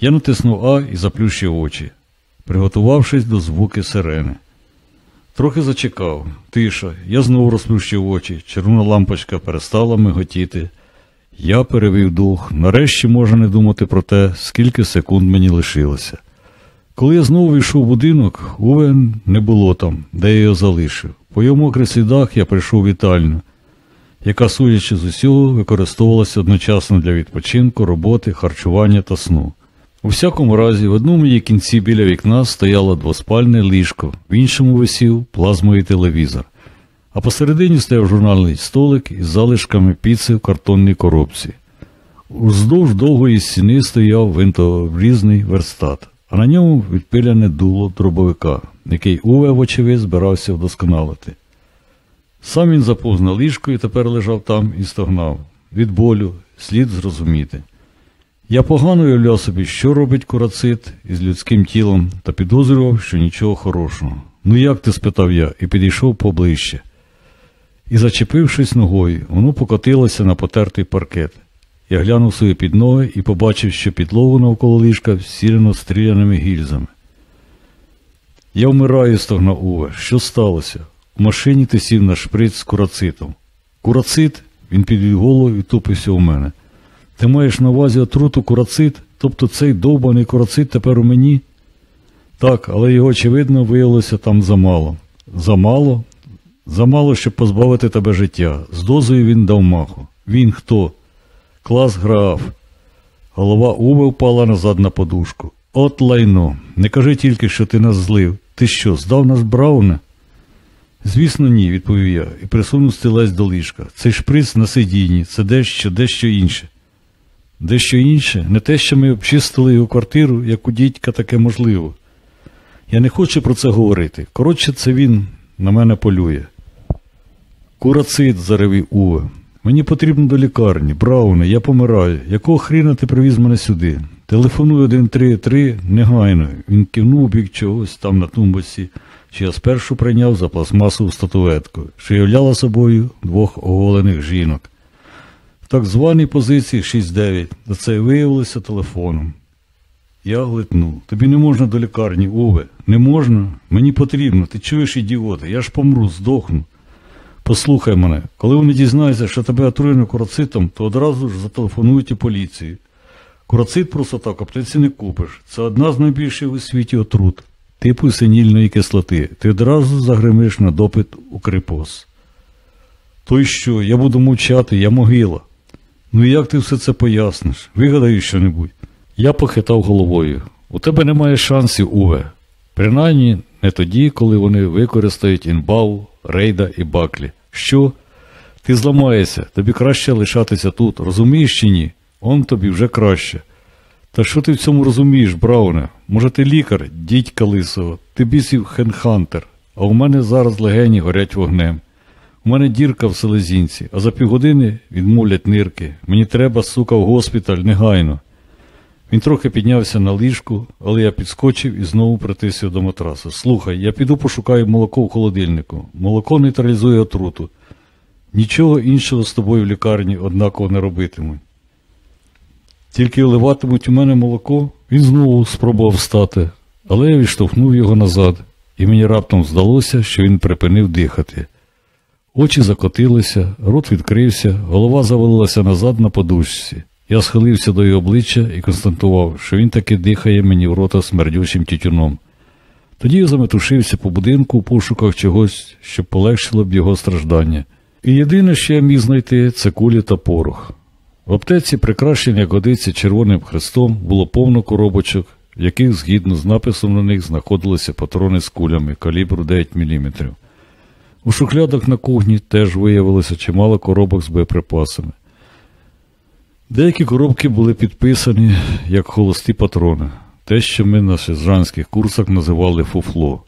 Я натиснув А і заплющив очі, приготувавшись до звуки сирени. Трохи зачекав, тиша, я знову розплющив очі, червона лампочка перестала миготіти. Я перевів дух, нарешті можна не думати про те, скільки секунд мені лишилося. Коли я знову війшов в будинок, Уве не було там, де я його залишив. По його мокрих слідах я прийшов в вітальню, яка, судячи з усього, використовувалася одночасно для відпочинку, роботи, харчування та сну. У всякому разі, в одному її кінці біля вікна стояло двоспальне ліжко, в іншому висів плазмовий телевізор, а посередині стояв журнальний столик із залишками піци в картонній коробці. Уздовж довгої стіни стояв винтоврізний верстат, а на ньому відпиляне дуло дробовика, який Уве, вочевидь, збирався вдосконалити. Сам він заповз на ліжко і тепер лежав там і стогнав. Від болю слід зрозуміти. Я погано уявляв собі, що робить курацит із людським тілом, та підозрював, що нічого хорошого. Ну як ти? спитав я і підійшов поближче. І, зачепившись ногою, воно покотилося на потертий паркет. Я глянув собі під ноги і побачив, що підлогу навколо ліжка всілено стріляними гільзами. Я вмираю, стогнав Уве. Що сталося? У машині ти сів на шприц з курацитом. Курацит? Він підвів голову і тупився у мене. Ти маєш на увазі отруту курацит, тобто цей довбаний курацит тепер у мені? Так, але його, очевидно, виявилося там замало. Замало? Замало, щоб позбавити тебе життя. З дозою він дав маху. Він хто? Клас грав. Голова Уви впала назад на подушку. От лайно. Не кажи тільки, що ти нас злив. Ти що, здав нас Брауна? Звісно, ні, відповів я і присунув стілець до ліжка. Цей шприц на сидінні, це дещо, дещо інше. Дещо інше, не те, що ми обчистили його квартиру, як у дідька таке можливо. Я не хочу про це говорити. Коротше, це він на мене полює. Курацит, заревів Уве. Мені потрібно до лікарні. Брауне, я помираю. Якого хріна ти привіз мене сюди? Телефоную 133 негайно. Він кивнув бік чогось там на тумбочці, що я спершу прийняв за пластмасову статуетку, що являла собою двох оголених жінок. В так званій позиції 6-9, та це виявилося телефоном. Я глитнув. Тобі не можна до лікарні, Уве. Не можна? Мені потрібно. Ти чуєш, ідіоти, я ж помру, здохну. Послухай мене, коли вони дізнаються, що тебе отруєно куроцитом, то одразу ж зателефонують у поліцію. Куроцит просто так аптеці не купиш. Це одна з найбільших у світі отрут, типу синільної кислоти. Ти одразу загримиш на допит у крипос. То й що, я буду мовчати, я могила. Ну як ти все це поясниш? Вигадай що-небудь. Я похитав головою. У тебе немає шансів, Уве. Принаймні не тоді, коли вони використають інбау, рейда і баклі. Що? Ти зламаєшся, тобі краще лишатися тут, розумієш чи ні? Он тобі вже краще. Та що ти в цьому розумієш, Брауне? Може, ти лікар, дідька лисого, ти бісів хенхантер, а у мене зараз легені горять вогнем. У мене дірка в селезінці, а за півгодини відмовлять нирки. Мені треба, сука, в госпіталь негайно. Він трохи піднявся на ліжку, але я підскочив і знову притисив до матраса. Слухай, я піду пошукаю молоко в холодильнику. Молоко нейтралізує отруту. Нічого іншого з тобою в лікарні однаково не робитимуть. Тільки вливатимуть у мене молоко, він знову спробував встати, але я відштовхнув його назад, і мені раптом здалося, що він припинив дихати. Очі закотилися, рот відкрився, голова завалилася назад на подушці. Я схилився до його обличчя і констатував, що він таки дихає мені в рота смердючим тютюном. Тоді я заметушився по будинку у пошуках чогось, що полегшило б його страждання. І єдине, що я міг знайти, це кулі та порох. В аптеці, прикрашені, годиться червоним хрестом, було повно коробочок, в яких, згідно з написом на них, знаходилися патрони з кулями калібру 9 мм. У шухлядах на кухні теж виявилося чимало коробок з боєприпасами. Деякі коробки були підписані як холості патрони, те, що ми на сержантських курсах називали фуфло.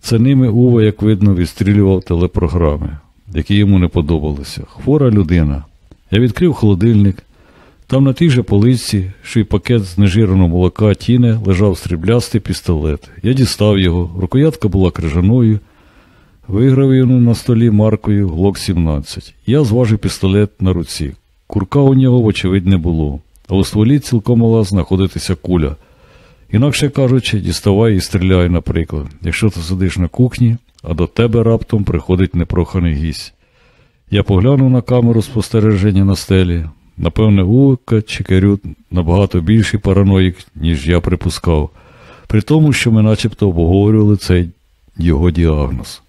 Це ними Ува, як видно, відстрілював телепрограми, які йому не подобалися. Хвора людина. Я відкрив холодильник. Там на тій же полиці, що й пакет з нежиреного молока тіне, лежав стріблястий пістолет. Я дістав його, рукоятка була крижаною, виграв його на столі маркою Глок 17. Я зважив пістолет на руці. Курка у нього, вочевидь, не було, а у стволі цілком мала знаходитися куля. Інакше кажучи, діставай і стріляй, наприклад, якщо ти сидиш на кухні, а до тебе раптом приходить непроханий гість. Я поглянув на камеру спостереження на стелі. Напевне, Увика чи Керют набагато більший параноїк, ніж я припускав, при тому, що ми начебто обговорювали цей його діагноз.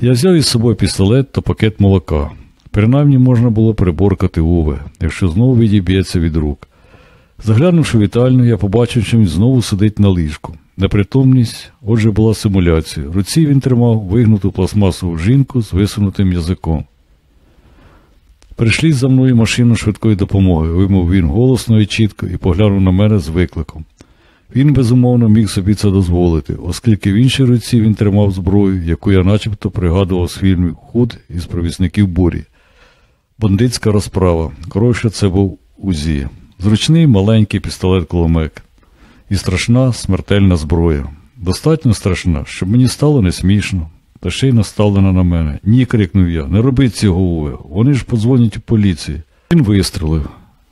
Я взяв із собою пістолет та пакет молока. Принаймні можна було приборкати Уве, якщо знову відіб'ється від рук. Заглянувши в вітальню, я побачив, що він знову сидить на ліжку. Непритомність, отже, була симуляція. Руці він тримав вигнуту пластмасову жінку з висунутим язиком. Прийшліть за мною машину швидкої допомоги, вимов він голосно і чітко і поглянув на мене з викликом. Він безумовно міг собі це дозволити, оскільки в іншій руці він тримав зброю, яку я начебто пригадував з фільмів Худ із провісників бурі. Бандитська розправа. Коротше, це був УЗІ. Зручний маленький пістолет кулемет і страшна смертельна зброя. Достатньо страшна, щоб мені стало не смішно, та ще й наставлена на мене. Ні, крикнув я, не робіть цього вони ж подзвонять у поліцію. Він вистрелив,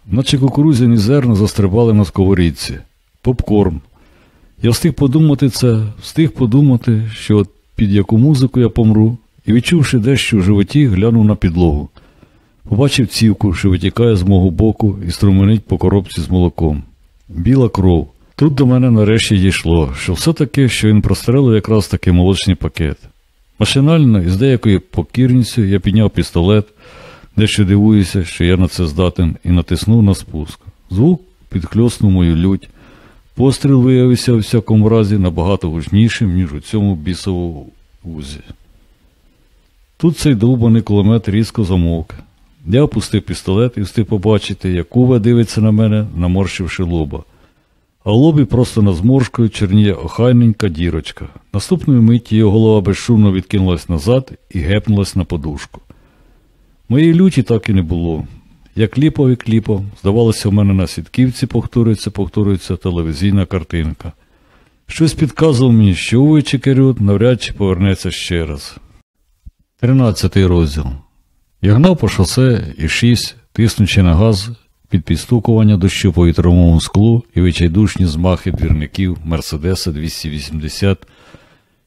наче кукурузяні зерна застрибали на сковорідці. Попкорн. Я встиг подумати це, встиг подумати, що от під яку музику я помру, і, відчувши дещо в животі, глянув на підлогу. Побачив цівку, що витікає з мого боку і струменить по коробці з молоком. Біла кров. Тут до мене нарешті дійшло, що все таки, що він прострелив якраз таки молочний пакет. Машинально і з деякою покірністю я підняв пістолет, Дещо дивуюся, що я на це здатен, і натиснув на спуск. Звук підхльоснув мою лють. Постріл виявився у всякому разі набагато гучнішим, ніж у цьому бісовому вузі. Тут цей довбаний кулемет різко замовк. Я опустив пістолет і встиг побачити, як Уве дивиться на мене, наморщивши лоба. А лобі просто над зморшкою чорніє охайненька дірочка. Наступної миті його голова безшумно відкинулась назад і гепнулась на подушку. Моєї люті так і не було. Я кліпав і кліпав, здавалося, в мене на сітківці повторюється, повторюється телевізійна картинка. Щось підказував мені, що Уве Чекерют навряд чи повернеться ще раз. Тринадцятий розділ. Я гнав по шосе і шість, тиснучи на газ під підстукування дощу по вітровому склу і вичайдушні змахи двірників Мерседеса 280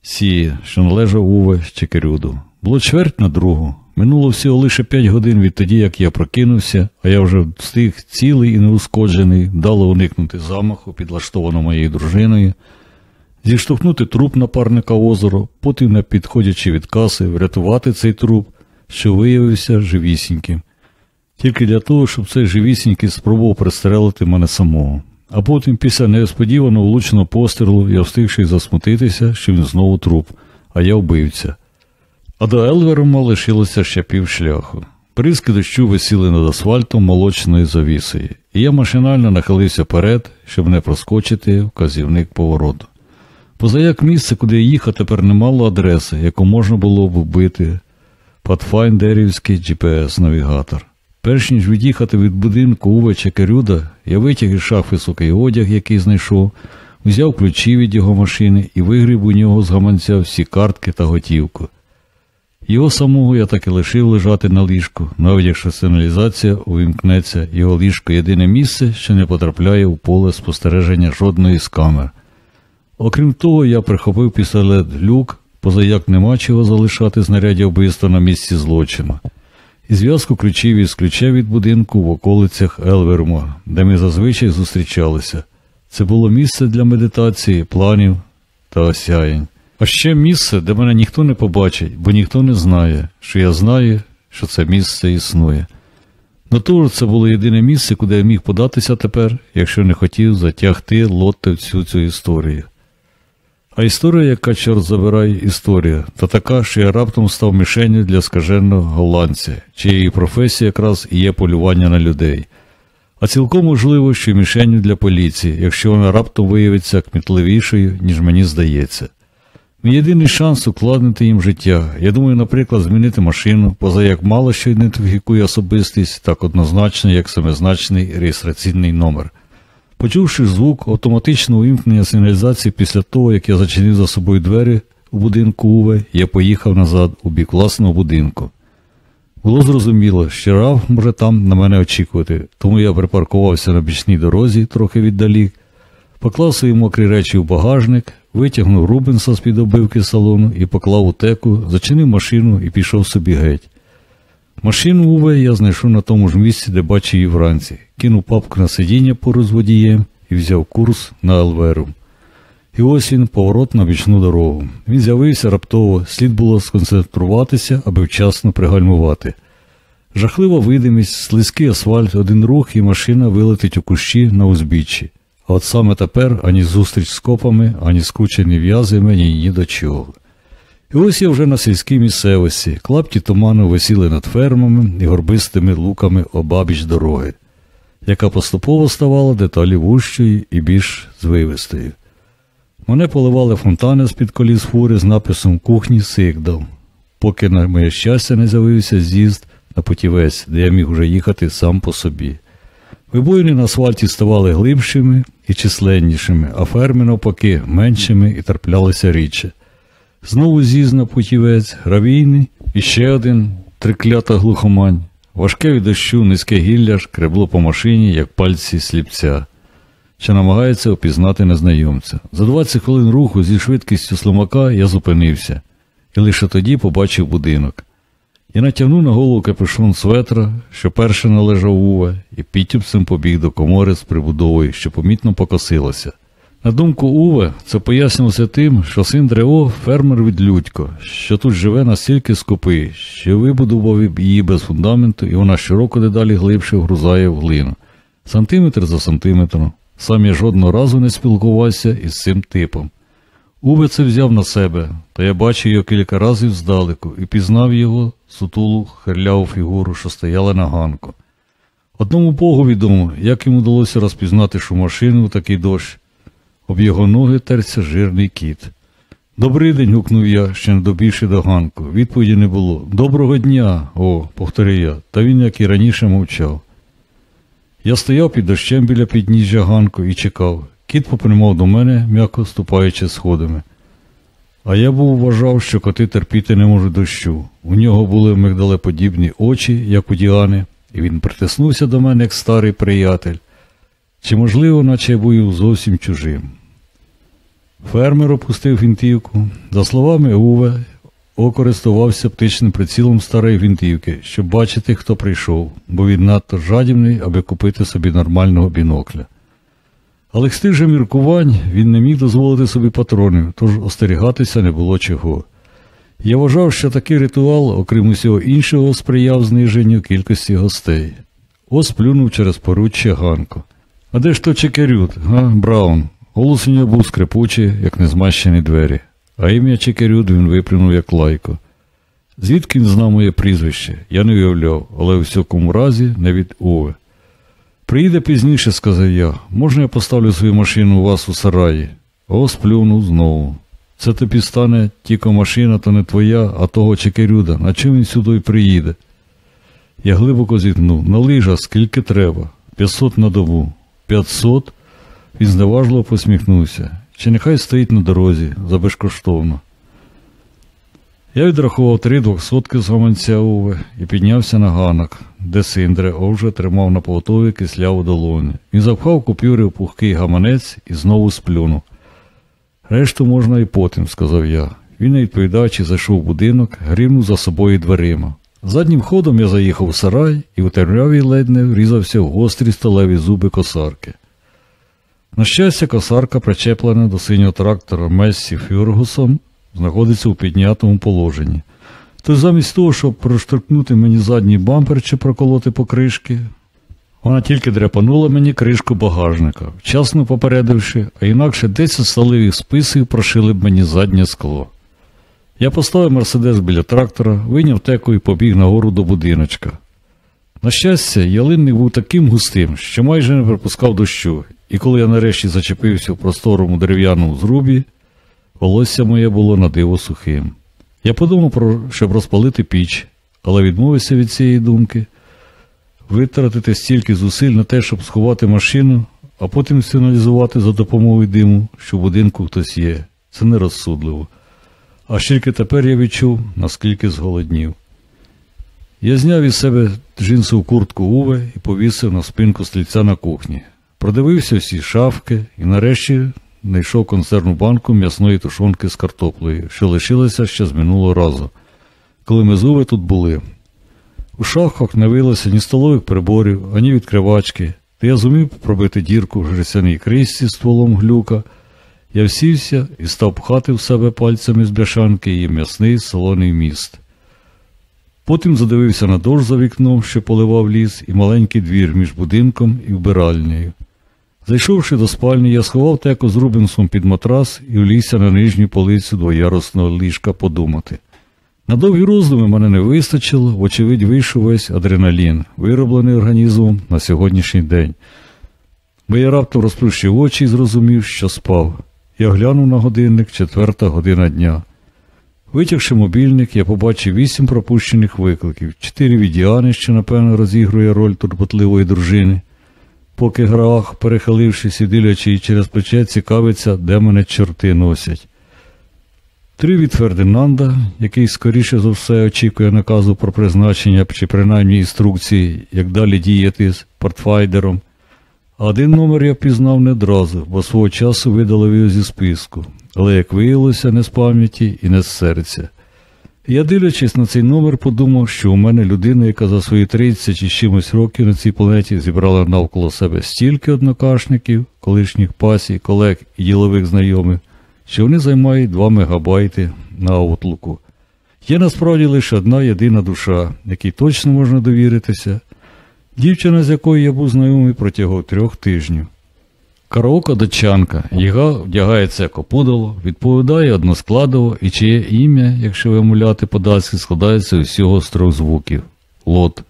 Сії, що належав Уве Чекерюду. Було чверть на другу. Минуло всього лише п'ять годин відтоді, як я прокинувся, а я вже встиг цілий і неускоджений, дало уникнути замаху, підлаштованого моєю дружиною, зіштовхнути труп напарника озеро, потім, не підходячи від каси, врятувати цей труп, що виявився живісіньким. Тільки для того, щоб цей живісінький спробував пристрелити мене самого. А потім, після несподівано влученого пострілу, я встигши засмутитися, що він знову труп, а я вбивця. А до Елверома лишилося ще півшляху. Бризки дощу висіли над асфальтом молочної завісою, і я машинально нахилився вперед, щоб не проскочити вказівник повороту. Позаяк місце, куди я їхав, тепер не мало адреси, яку можна було б вбити Патфайндерівський GPS-навігатор. Перш ніж від'їхати від будинку Уве Чекерюда, я витяг із шафи сукий одяг, який знайшов, взяв ключі від його машини і вигріб у нього з гаманця всі картки та готівку. Його самого я так і лишив лежати на ліжку, навіть якщо сигналізація увімкнеться, його ліжко єдине місце, що не потрапляє у поле спостереження жодної з камер. Окрім того, я прихопив пістолет люк, позаяк нема чого залишати знаряддя вбивства на місці злочину, і зв'язку ключів із ключа від будинку в околицях Елверма, де ми зазвичай зустрічалися. Це було місце для медитації, планів та осяянь. А ще місце, де мене ніхто не побачить, бо ніхто не знає, що я знаю, що це місце існує. Ж, це було єдине місце, куди я міг податися тепер, якщо не хотів затягти лотти всю цю історію. А історія, яка, чорт забирай, історія, та така, що я раптом став мішенню для скаженого голландця, чиєї професії якраз і є полювання на людей. А цілком можливо, що мішенню для поліції, якщо вона раптом виявиться кмітливішою, ніж мені здається. Мій єдиний шанс укладнити їм життя. Я думаю, наприклад, змінити машину, поза як мало що ідентифікує особистість, так однозначно, як семизначний реєстраційний номер. Почувши звук автоматичного увімкнення сигналізації після того, як я зачинив за собою двері у будинку Уве, я поїхав назад у бік власного будинку. Було зрозуміло, що Раф може там на мене очікувати, тому я припаркувався на бічній дорозі трохи віддалік, поклав свої мокрі речі в багажник, витягнув Рубенса з-під обивки салону і поклав у теку, зачинив машину і пішов собі геть. Машину Уве я знайшов на тому ж місці, де бачив її вранці, кинув папку на сидіння поруч з водієм і взяв курс на Алверу. І ось він поворот на бічну дорогу. Він з'явився раптово, слід було сконцентруватися, аби вчасно пригальмувати. Жахлива видимість, слизький асфальт, один рух, і машина вилетить у кущі на узбіччі. А от саме тепер ані зустріч з копами, ані скручені в'язи мені ні до чого. І ось я вже на сільській місцевості, клапті туману висіли над фермами і горбистими луками обабіч дороги, яка поступово ставала деталі вущою і більш звивистою. Мене поливали фонтани з-під коліс фури з написом кухні Сигдал, поки на моє щастя не з'явився з'їзд на путівець, де я міг уже їхати сам по собі. Вибоїни на асфальті ставали глибшими і численнішими, а ферми, навпаки, меншими і терплялися рідше. Знову з'їзд путівець, гравійний, і ще один триклята глухомань. Важке від дощу, низьке гілля шкребло по машині, як пальці сліпця, що намагається опізнати незнайомця. За 20 хвилин руху зі швидкістю слимака я зупинився і лише тоді побачив будинок. Я натягнув на голову капюшон светра, що перше належав Уве, і підтюпцем побіг до комори з прибудовою, що помітно покосилася. На думку Уве, це пояснювалося тим, що син Дрео фермер від Людько, що тут живе настільки скупий, що вибудував її без фундаменту, і вона щороку дедалі глибше вгрузає в глину. Сантиметр за сантиметром. Сам я жодного разу не спілкувався із цим типом. Уве це взяв на себе, та я бачив його кілька разів здалеку і пізнав його сутулу херляву фігуру, що стояла на ганку. Одному Богу відомо, як йому вдалося розпізнати шумашину в такий дощ. Об його ноги терся жирний кіт. Добрий день, гукнув я, ще не добівши до ганку. Відповіді не було. Доброго дня, о, повторив я, та він, як і раніше, мовчав. Я стояв під дощем біля підніжжя ганку і чекав. Кіт попрямав до мене, м'яко ступаючи сходами. А я був вважав, що коти терпіти не можуть дощу. У нього були мигдалеподібні очі, як у Діани, і він притиснувся до мене як старий приятель. Чи, можливо, наче я був зовсім чужим. Фермер опустив гвинтівку. За словами Уве, О користувався птичним прицілом старої гвинтівки, щоб бачити, хто прийшов, бо він надто жадібний, аби купити собі нормального бінокля. Але з тих же міркувань він не міг дозволити собі патронів, тож остерігатися не було чого. Я вважав, що такий ритуал, окрім усього іншого, сприяв зниженню кількості гостей. Ос плюнув через поруччя Ганко. А де ж то Чекерют, га, Браун? Голос у нього був скрипучий, як незмащені двері, а ім'я Чекерют він виплюнув як лайко. Звідки він знав моє прізвище, я не уявляв, але в всякому разі не від Ове. Приїде пізніше, сказав я, можна я поставлю свою машину у вас у сараї? Ос плюнув знову. Це тобі стане тільки машина, то не твоя, а того Чекерюда. На чим він сюди приїде? Я глибоко зітхнув. На лижах скільки треба? П'ятсот на добу. П'ятсот? Він зневажливо посміхнувся. Чи нехай стоїть на дорозі за безкоштовно. Я відрахував три двохсотки з гаманця Уве і піднявся на ганок, де Синдре вже тримав на поготові кисляву долоні. Він запхав купюри в пухкий гаманець і знову сплюнув. Решту можна і потім, сказав я. Він, не відповідаючи, зайшов в будинок, гримнув за собою дверима. Заднім ходом я заїхав у сарай і у темряві ледь не врізався в гострі сталеві зуби косарки. На щастя, косарка, причеплена до синього трактора Мессі Фюргусон, знаходиться у піднятому положенні. Тож замість того, щоб проштовхнути мені задній бампер чи проколоти покришки, вона тільки дряпанула мені кришку багажника, вчасно попередивши, а інакше 10 сталевих списів прошили б мені заднє скло. Я поставив мерседес біля трактора, вийняв теку і побіг нагору до будиночка. На щастя, ялинник був таким густим, що майже не припускав дощу, і коли я нарешті зачепився в просторому дерев'яному зрубі, волосся моє було на диво сухим. Я подумав про щоб розпалити піч, але відмовився від цієї думки витратити стільки зусиль на те, щоб сховати машину, а потім сигналізувати за допомогою диму, що в будинку хтось є. Це нерозсудливо. А тільки тепер я відчув, наскільки зголоднів. Я зняв із себе джинсову куртку Уве і повісив на спинку стільця на кухні. Продивився всі шафки і нарешті знайшов консервну банку м'ясної тушонки з картоплею, що лишилася ще з минулого разу, коли ми з Уве тут були. У шахах не вилося ні столових приборів, ані відкривачки, та я зумів пробити дірку в жресяній крисці стволом глюка. Я всівся і став пхати в себе пальцями з бляшанки її м'ясний солоний міст. Потім задивився на дощ за вікном, що поливав ліс, і маленький двір між будинком і вбиральнею. Зайшовши до спальні, я сховав теко з Рубінсом під матрас і влізся на нижню полицю двоярусного ліжка подумати. На довгі роздуми мене не вистачило, вочевидь, вийшов весь адреналін, вироблений організмом на сьогоднішній день. Бо я раптом розплющив очі і зрозумів, що спав. Я глянув на годинник четверта година дня. Витягши мобільник, я побачив вісім пропущених викликів, чотири від Діани, що, напевно, розігрує роль турботливої дружини. Поки грах, перехилившись і дивлячи через плече, цікавиться, де мене чорти носять. Три від Фердинанда, який скоріше за все очікує наказу про призначення чи принаймні інструкції, як далі діяти з портфайдером. Один номер я пізнав не одразу, бо свого часу видалив його зі списку, але, як виявилося, не з пам'яті і не з серця. Я, дивлячись на цей номер, подумав, що у мене людина, яка за свої 30 чи чимось років на цій планеті зібрала навколо себе стільки однокашників, колишніх пасій, колег і ділових знайомих, що вони займають 2 мегабайти на аутлуку. Є насправді лише одна єдина душа, якій точно можна довіритися, дівчина, з якою я був знайомий протягом трьох тижнів. Караока дочанка, яка вдягається як опудало, відповідає односкладово і чиє ім'я, якщо вимовляти по-датськи, складається усього з трьох звуків лот.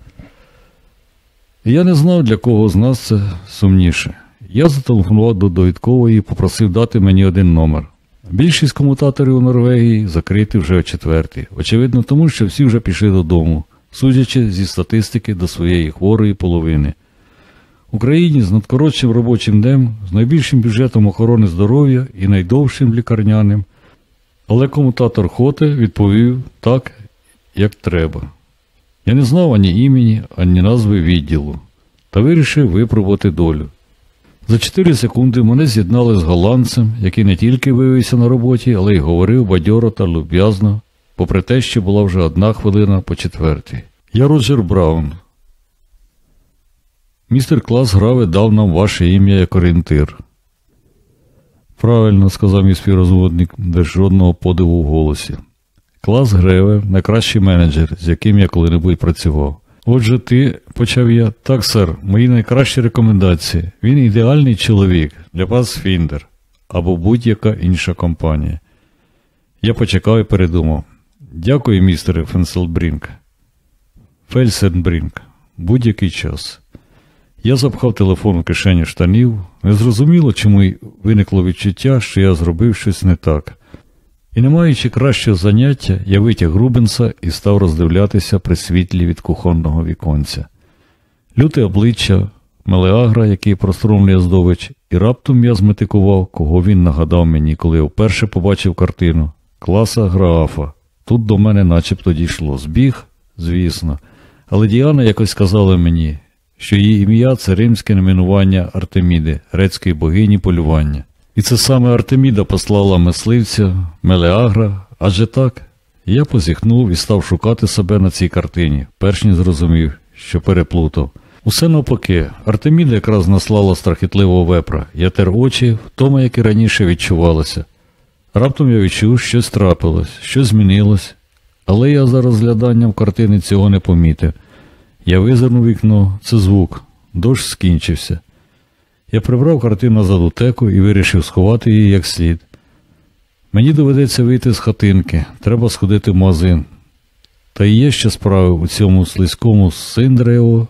Я не знав, для кого з нас це сумніше. Я зателефонував до довідкової і попросив дати мені один номер. Більшість комутаторів у Норвегії закриті вже о четвертій. Очевидно, тому що всі вже пішли додому, судячи зі статистики до своєї хворої половини. Україні з надкоротшим робочим днем, з найбільшим бюджетом охорони здоров'я і найдовшим лікарняним, але комутатор Хоте відповів так, як треба. Я не знав ані імені, ані назви відділу, та вирішив випробувати долю. За 4 секунди мене з'єднали з голландцем, який не тільки виявився на роботі, але й говорив бадьоро та люб'язно, попри те, що була вже одна хвилина по четвертій. Я Роджер Браун. Містер Клас Греве дав нам ваше ім'я як орієнтир. Правильно, сказав мій співрозводник, без жодного подиву в голосі. Клас Греве найкращий менеджер, з яким я коли-небудь працював. Отже, ти, почав я, так, сер, мої найкращі рекомендації. Він ідеальний чоловік для Pathfinder або будь-яка інша компанія. Я почекав і передумав. Дякую, містере Фенселбрінк. Фельсенбрінк. Будь-який час. Я запхав телефон у кишеню штанів. Незрозуміло, чому й виникло відчуття, що я зробив щось не так. І не маючи кращого заняття, я витяг Рубенса і став роздивлятися при світлі від кухонного віконця. Люте обличчя, Мелеагра, який простромлює здобич, і раптом я зметикував, кого він нагадав мені, коли я вперше побачив картину класа Граафа. Тут до мене начебто дійшло. Збіг, звісно, але Діана якось сказала мені, що її ім'я це римське найменування Артеміди, грецької богині полювання. І це саме Артеміда послала мисливця Мелеагра, адже так. Я позіхнув і став шукати себе на цій картині, перш ніж зрозумів, що переплутав. Усе навпаки, Артеміда якраз наслала страхітливого вепра, я тер очі, втома, як і раніше відчувалося. Раптом я відчув, щось трапилось, щось змінилось, але я за розгляданням картини цього не помітив. Я визирнув вікно, це звук, дощ скінчився. Я прибрав картину назад у теку і вирішив сховати її як слід. Мені доведеться вийти з хатинки, треба сходити в магазин. Та і є ще справи у цьому слизькому синдрево,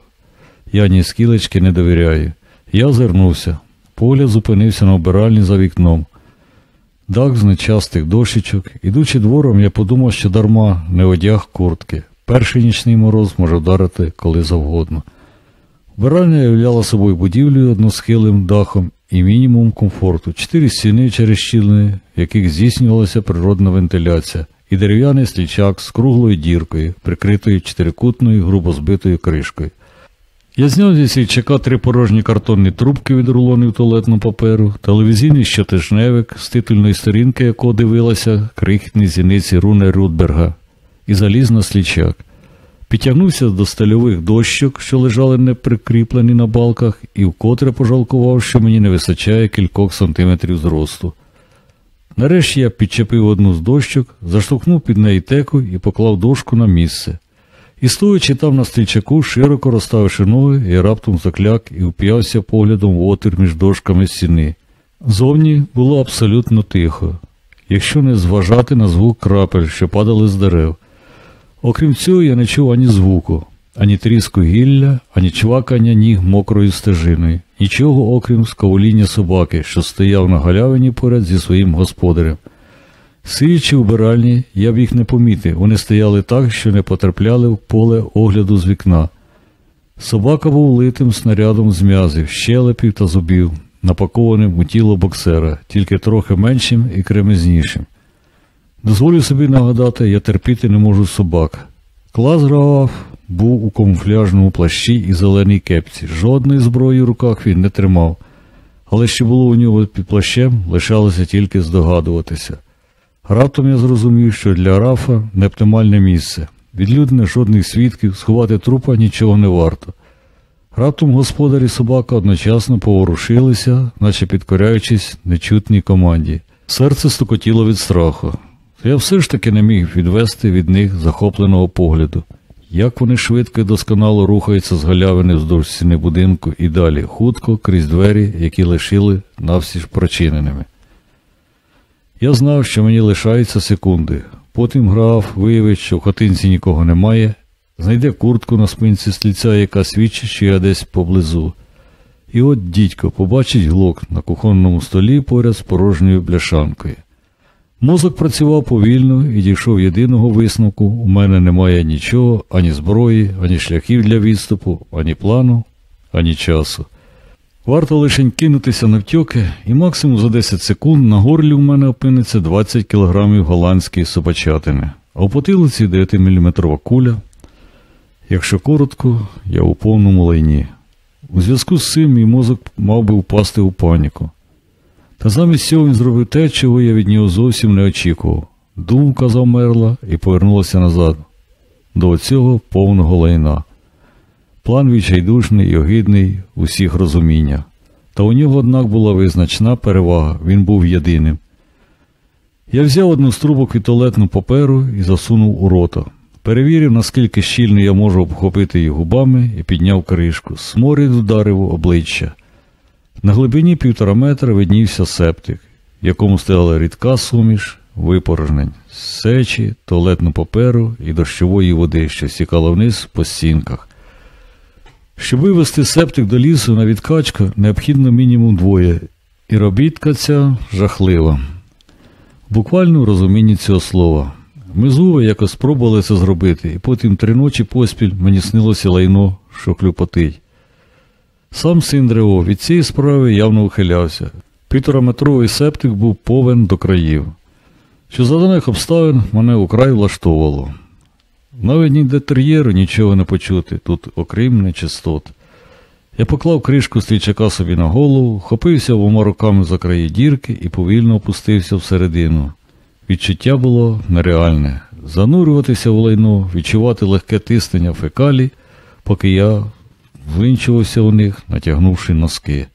я ні скілечки не довіряю. Я озирнувся. Поля зупинився на обиральні за вікном. Дах з нечастих дощечок. Ідучи двором, я подумав, що дарма не одяг куртки. Перший нічний мороз може вдарити коли завгодно. Вбиральня являла собою будівлю односхилим дахом і мінімум комфорту, чотири стіни через щілини, в яких здійснювалася природна вентиляція, і дерев'яний слічак з круглою діркою, прикритою чотирикутною грубо збитою кришкою. Я зняв зі свічака три порожні картонні трубки від рулонів туалетного паперу, телевізійний щотижневик, з титульної сторінки, якого дивилася крихітні зіниці Руне Рудберга, і заліз на слічак. Підтягнувся до стальових дощок, що лежали неприкріплені на балках, і вкотре пожалкував, що мені не вистачає кількох сантиметрів зросту. Нарешті я підчепив одну з дощок, заштовхнув під неї теку і поклав дошку на місце. І стоячи там на стрільчаку, широко розставивши ноги, я раптом закляк і вп'явся поглядом в отвір між дошками стіни. Зовні було абсолютно тихо, якщо не зважати на звук крапель, що падали з дерев. Окрім цього, я не чув ані звуку, ані тріску гілля, ані чвакання ніг мокрою стежиною, нічого окрім сковоління собаки, що стояв на галявині поряд зі своїм господарем. Сидячи в биральні, я б їх не помітив, вони стояли так, що не потрапляли в поле огляду з вікна. Собака був литим снарядом з м'язів, щелепів та зубів, напакованим у тіло боксера, тільки трохи меншим і кремезнішим. Дозволю собі нагадати, я терпіти не можу собак. Клас Граав був у камуфляжному плащі і зеленій кепці. Жодної зброї в руках він не тримав, але що було у нього під плащем, лишалося тільки здогадуватися. Раптом я зрозумів, що для Рафа не оптимальне місце. Відлюдне жодних свідків, сховати трупа нічого не варто. Раптом господар і собака одночасно поворушилися, наче підкоряючись нечутній команді. Серце стукотіло від страху. Я все ж таки не міг відвести від них захопленого погляду. Як вони швидко і досконало рухаються з галявини вздовж стіни будинку і далі, хутко крізь двері, які лишили навсі прочиненими. Я знав, що мені лишаються секунди. Потім граф виявить, що в хатинці нікого немає, знайде куртку на спинці сліця, яка свідчить, що я десь поблизу. І от дідько побачить глок на кухонному столі поряд з порожньою бляшанкою. Мозок працював повільно і дійшов єдиного висновку: у мене немає нічого, ані зброї, ані шляхів для відступу, ані плану, ані часу. Варто лише кинутися навтьоки, і максимум за 10 секунд на горлі у мене опиниться 20 кілограмів голландської собачатини, а у потилиці 9-мм куля. Якщо коротко, я у повному лайні. У зв'язку з цим мій мозок мав би впасти у паніку. Та замість цього він зробив те, чого я від нього зовсім не очікував. Думка замерла і повернулася назад, до цього повного лайна. План відчайдушний і огидний усіх розуміння. Та у нього, однак, була визначна перевага, він був єдиним. Я взяв одну з трубок від туалетну паперу і засунув у рота. Перевірив, наскільки щільно я можу обхопити її губами і підняв кришку. Сморід вдарив у обличчя. На глибині півтора метра виднівся септик, в якому стояла рідка суміш, випорожнень, сечі, туалетну паперу і дощової води, що стікала вниз по стінках. Щоб вивести септик до лісу на відкачку, необхідно мінімум двоє, і робітка ця жахлива. Буквально в розумінні цього слова. Ми з Уве якось спробували це зробити, і потім три ночі поспіль мені снилося лайно, що клюпотить. Сам син Древо від цієї справи явно ухилявся. Півтораметровий септик був повен до країв. Що за даних обставин мене украй влаштовувало. Навіть ніде тер'єру нічого не почути, тут окрім нечистот. Я поклав кришку стрічака собі на голову, хопився обома руками за краї дірки і повільно опустився всередину. Відчуття було нереальне занурюватися в лайно, відчувати легке тиснення фекалій, поки я ввинчувався у них, натягнувши носки.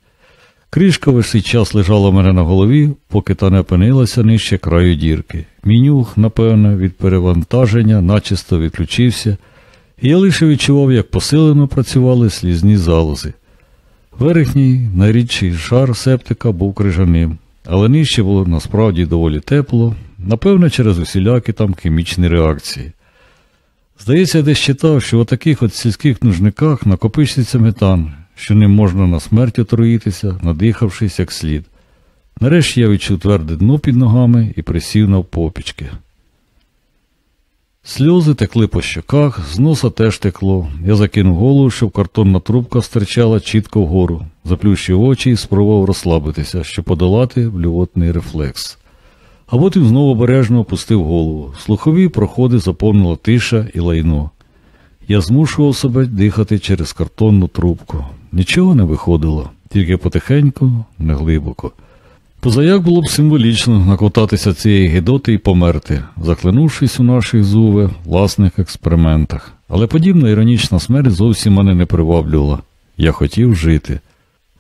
Кришка весь час лежала в мене на голові, поки та не опинилася нижче краю дірки. Мій нюх, напевно, від перевантаження начисто відключився, і я лише відчував, як посилено працювали слізні залози. Верхній найрідший шар септика був крижаним, але нижче було насправді доволі тепло, напевно, через усілякі там хімічні реакції. Здається, я десь читав, що у таких от сільських нужниках накопичується метан, що ним можна на смерть отруїтися, надихавшись як слід. Нарешті я відчув тверде дно під ногами і присів навпопічки. Сльози текли по щоках, з носа теж текло. Я закинув голову, щоб картонна трубка стирчала чітко вгору, заплющив очі і спробував розслабитися, щоб подолати блювотний рефлекс. А потім знову обережно опустив голову. Слухові проходи заповнила тиша і лайно. Я змушував себе дихати через картонну трубку. Нічого не виходило, тільки потихеньку, неглибоко. Позаяк було б символічно накотатися цієї гидоти і померти, заклинувшись у наших зуве власних експериментах. Але подібна іронічна смерть зовсім мене не приваблювала. Я хотів жити.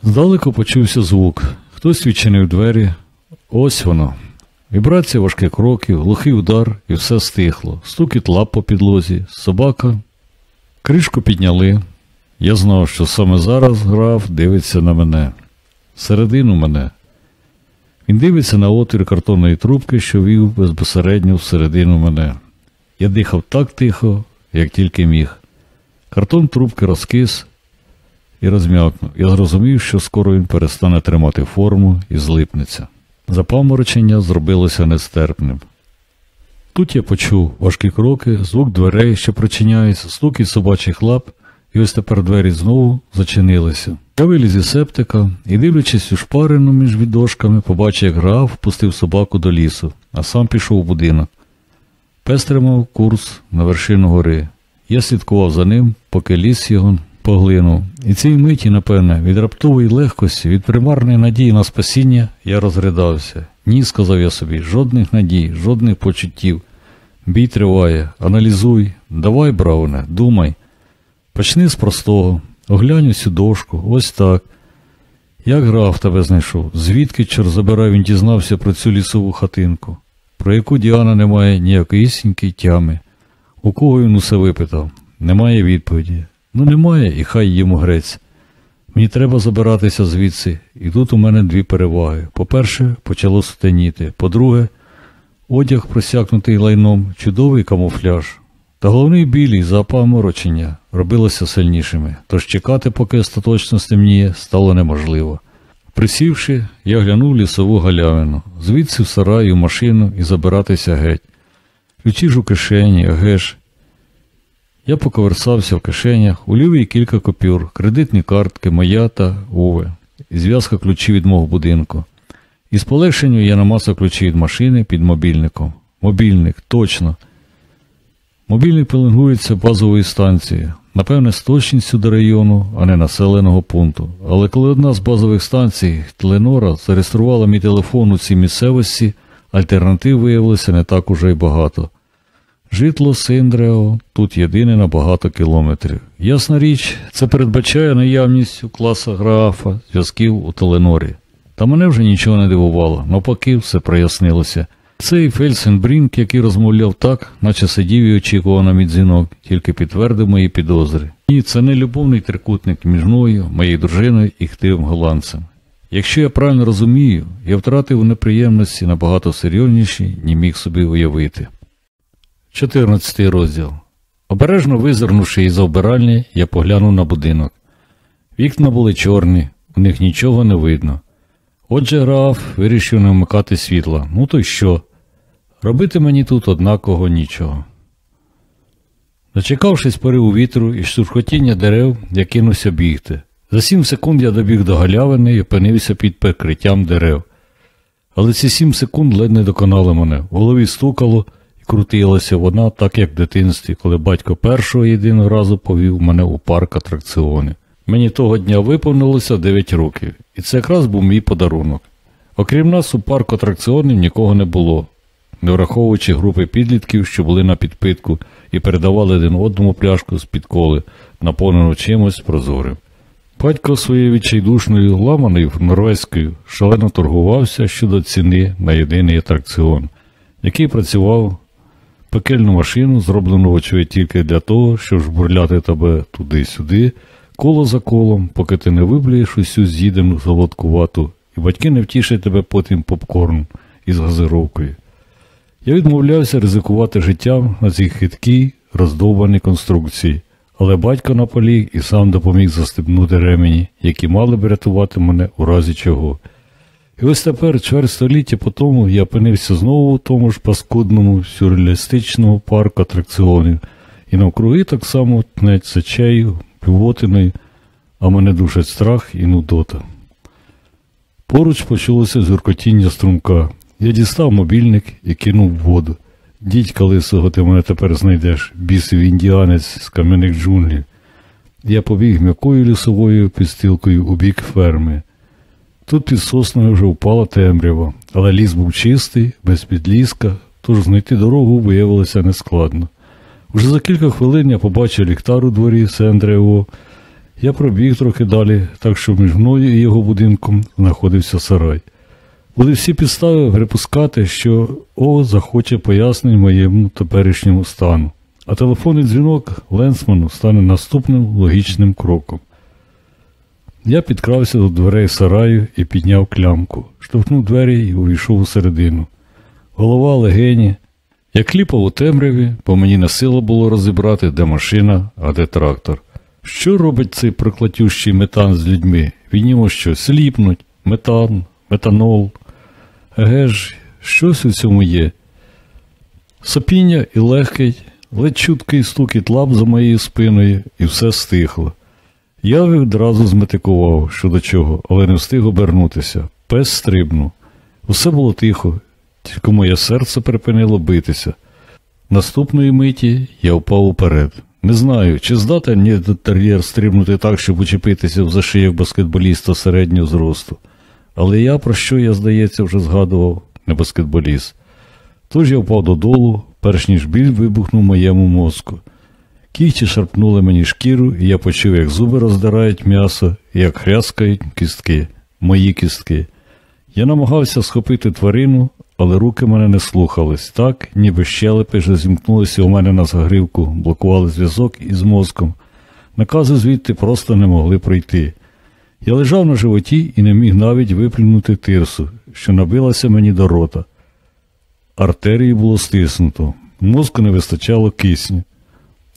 Здалеку почувся звук. Хтось відчинив двері. Ось воно. Вібрація важких кроків, глухий удар, і все стихло. Стукіт лап по підлозі, собака. Кришку підняли. Я знав, що саме зараз граф дивиться на мене, середину мене. Він дивиться на отвір картонної трубки, що вів безпосередньо всередину мене. Я дихав так тихо, як тільки міг. Картон трубки розкис і розм'якнув. Я зрозумів, що скоро він перестане тримати форму і злипнеться. Запаморочення зробилося нестерпним. Тут я почув важкі кроки, звук дверей, що прочиняється, стукіт собачих лап, і ось тепер двері знову зачинилися. Я виліз із септика і, дивлячись у шпарину між віддошками, побачив, як граф впустив собаку до лісу, а сам пішов у будинок. Пес тримав курс на вершину гори. Я слідкував за ним, поки ліс його поглинув. І цій миті, напевне, від раптової легкості, від примарної надії на спасіння, я розридався. Ні, сказав я собі, жодних надій, жодних почуттів. Бій триває, аналізуй, давай, Брауне, думай. Почни з простого, оглянь цю дошку, ось так. Як граф тебе знайшов? Звідки чор забирав, він дізнався про цю лісову хатинку, про яку Діана не має ніякої тями. У кого він усе випитав? Немає відповіді. Ну немає, і хай йому грець. Мені треба забиратися звідси, і тут у мене дві переваги. По-перше, почало сутеніти. По-друге, одяг, просякнутий лайном, чудовий камуфляж. Та головний біль і запаморочення робилося сильнішими, тож чекати, поки остаточно стемніє, стало неможливо. Присівши, я глянув лісову галявину, звідси в сараю, машину і забиратися геть. Ключі ж у кишені, агеш. Я поковерсався в кишенях, у лівій кілька купюр, кредитні картки, моя та Уве, і зв'язка ключів від мого будинку. Із полегшенню я намасав ключі від машини під мобільником. Мобільник, точно. Мобільник пеленгується базовою станцією, напевне, з точністю до району, а не населеного пункту. Але коли одна з базових станцій, Теленора, зареєструвала мій телефон у цій місцевості, альтернатив виявилося не так уже й багато. Житло Синдрео тут єдине на багато кілометрів. Ясна річ, це передбачає наявність у класа графа зв'язків у Теленорі. Та мене вже нічого не дивувало, навпаки, все прояснилося. Цей Фельсенбрінк, який розмовляв так, наче сидів і очікував на мій дзвінок, тільки підтвердив мої підозри. Ні, це не любовний трикутник між мною, моєю дружиною і хтивим голландцем. Якщо я правильно розумію, я втратив у неприємності набагато серйозніші, ні міг собі уявити. 14 розділ. Обережно визирнувши із обиральні, я поглянув на будинок. Вікна були чорні, у них нічого не видно. Отже, граф вирішив не вмикати світла. Ну то й що? Робити мені тут однаково нічого. Дочекавшись пориву вітру і штурхотіння дерев, я кинувся бігти. За сім секунд я добіг до галявини і опинився під прикриттям дерев. Але ці сім секунд ледь не доконали мене. В голові стукало і крутилася вона, так як в дитинстві, коли батько першого єдиного разу повів мене у парк атракціонів. Мені того дня виповнилося 9 років, і це якраз був мій подарунок. Окрім нас, у парку атракціонів нікого не було, не враховуючи групи підлітків, що були на підпитку, і передавали один одному пляшку з-під коли, наповнену чимось прозорим. Батько своєю відчайдушною ламаною норвезькою шалено торгувався щодо ціни на єдиний атракціон, який працював пекельну машину, зроблену очевидь тільки для того, щоб жбурляти тебе туди-сюди, коло за колом, поки ти не виблюєш усю з'їдену солодкувату, і батьки не втішать тебе потім попкорн із газировкою. Я відмовлявся ризикувати життям на цій хиткій, роздовбаній конструкції, але батько наполіг і сам допоміг застебнути ремені, які мали б рятувати мене у разі чого. І ось тепер, чверть століття по тому, я опинився знову у тому ж паскудному, сюрреалістичному парку атракціонів, і навкруги так само тнеть сечею, півотиною, а мене душать страх і нудота. Поруч почулося зюркотіння струмка. Я дістав мобільник і кинув воду. Дідька лисого, ти мене тепер знайдеш, бісив індіанець з кам'яних джунглів. Я побіг м'якою лісовою підстилкою у бік ферми. Тут під сосною вже впала темрява, але ліс був чистий, без підліска, тож знайти дорогу виявилося нескладно. Уже за кілька хвилин я побачив ліхтар у дворі Сендрево. Я пробіг трохи далі, так що між мною і його будинком знаходився сарай. Були всі підстави припускати, що О захоче пояснень моєму теперішньому стану, а телефонний дзвінок Ленсману стане наступним логічним кроком. Я підкрався до дверей сараю і підняв клямку, штовхнув двері і увійшов усередину. Голова легені. Я кліпав у темряві, бо мені не сила було розібрати, де машина, а де трактор. Що робить цей проклятющий метан з людьми? Він йому що, сліпнуть, метан, метанол. Еге ж, щось у цьому є. Сопіння і легкий, ледь чуткий стукіт лап за моєю спиною, і все стихло. Я відразу зметикував, що до чого, але не встиг обернутися. Пес стрибнув. Усе було тихо, тільки моє серце припинило битися. Наступної миті я впав уперед. Не знаю, чи здатен тер'єр стрибнути так, щоб учепитися в зашийок баскетболіста середнього зросту. Але я, про що я, здається, вже згадував, не баскетболіст. Тож я впав додолу, перш ніж біль вибухнув моєму мозку. Кігті шарпнули мені шкіру, і я почув, як зуби роздирають м'ясо, і як хряскають кістки, мої кістки. Я намагався схопити тварину, але руки мене не слухались, так, ніби щелепи вже зімкнулися у мене на загривку, блокували зв'язок із мозком. Накази звідти просто не могли пройти. Я лежав на животі і не міг навіть виплюнути тирсу, що набилася мені до рота. Артерії було стиснуто, мозку не вистачало кисню.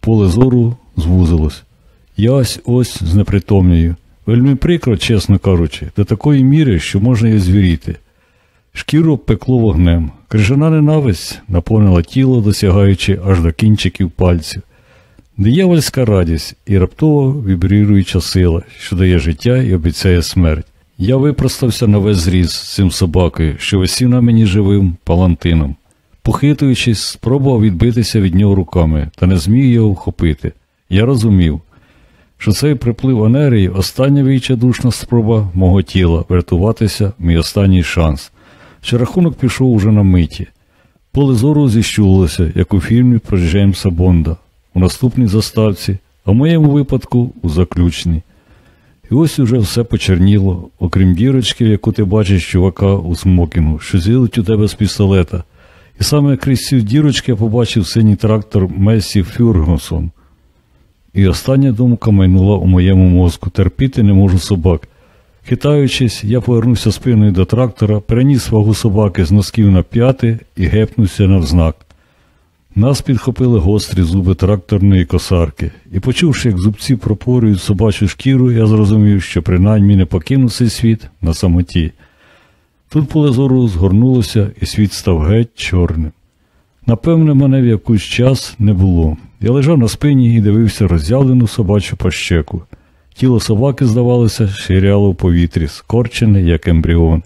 Поле зору звузилось. Я ось ось знепритомнюю. Вельми прикро, чесно кажучи, до такої міри, що можна і звіріти. Шкіру обпекло вогнем. Крижана ненависть наповнила тіло, досягаючи аж до кінчиків пальців. Диявольська радість і раптово вібріруюча сила, що дає життя і обіцяє смерть. Я випростався на весь зріз з цим собакою, що висів на мені живим палантином. Похитуючись, спробував відбитися від нього руками, та не зміг його вхопити. Я розумів, що цей приплив енергії остання відчайдушна спроба мого тіла врятуватися, мій останній шанс. Що рахунок пішов уже на миті. Поле зору зіщулося, як у фільмі про Джеймса Бонда, у наступній заставці, а в моєму випадку у заключній. І ось уже все почерніло, окрім дірочки, яку ти бачиш чувака у смокінгу, що зілить у тебе з пістолета. І саме крізь цю дірочки я побачив синій трактор Месі Фюргосон. І остання думка майнула у моєму мозку терпіти не можу собак. Хитаючись, я повернувся спиною до трактора, переніс вагу собаки з носків на п'яти і гепнувся навзнак. Нас підхопили гострі зуби тракторної косарки, і, почувши, як зубці пропорюють собачу шкіру, я зрозумів, що принаймні не покинув цей світ на самоті. Тут поле зору згорнулося, і світ став геть чорним. Напевне, мене в якийсь час не було. Я лежав на спині і дивився роззявлену собачу пащеку. Тіло собаки, здавалося, ширяло в повітрі, скорчене, як ембріон.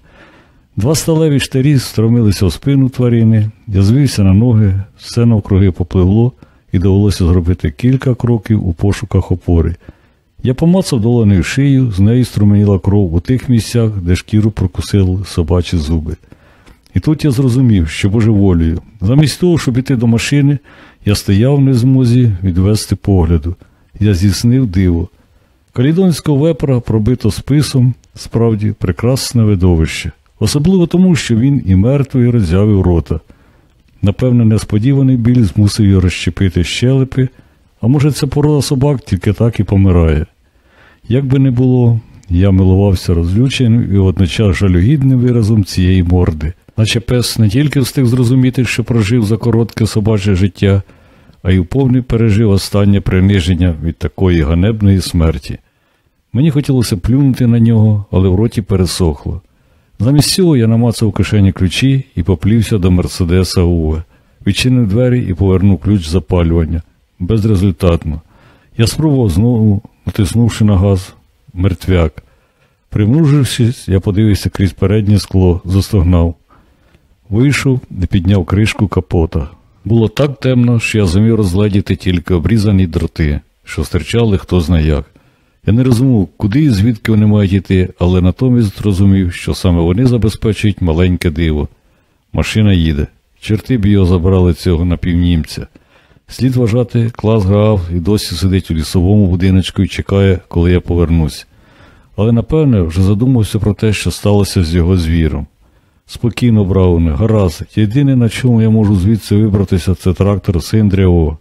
Два сталеві штирі стромилися в спину тварини, я звівся на ноги, все навкруги попливло, і довелося зробити кілька кроків у пошуках опори. Я помацав долоною шию, з неї струменіла кров у тих місцях, де шкіру прокусили собачі зуби. І тут я зрозумів, що божеволію. Замість того, щоб іти до машини, я стояв не змозі відвести погляду. Я здійснив диво. Калідонського вепра пробито списом, справді прекрасне видовище, особливо тому, що він і мертвий роззявив рота. Напевне, несподіваний біль змусив його розщепити щелепи, а може, ця порода собак тільки так і помирає. Як би не було, я милувався розлюченим і водночас жалюгідним виразом цієї морди, наче пес не тільки встиг зрозуміти, що прожив за коротке собаче життя, а й уповні пережив останнє приниження від такої ганебної смерті. Мені хотілося плюнути на нього, але в роті пересохло. Замість цього я намацав у кишені ключі і поплівся до Мерседеса Уве, відчинив двері і повернув ключ запалювання. Безрезультатно. Я спробував знову, натиснувши на газ, мертвяк. Примружившись, я подивився крізь переднє скло, застогнав. Вийшов і підняв кришку капота. Було так темно, що я зумів розгледіти тільки обрізані дроти, що стирчали хто зна як. Я не розумів, куди і звідки вони мають йти, але натомість зрозумів, що саме вони забезпечують маленьке диво. Машина їде. Черти б його забрали цього напівнімця. Слід вважати, клас грав і досі сидить у лісовому будиночку і чекає, коли я повернусь. Але, напевне, вже задумався про те, що сталося з його звіром. Спокійно, Брауне, гаразд. Єдине, на чому я можу звідси вибратися, це трактор Синдріо.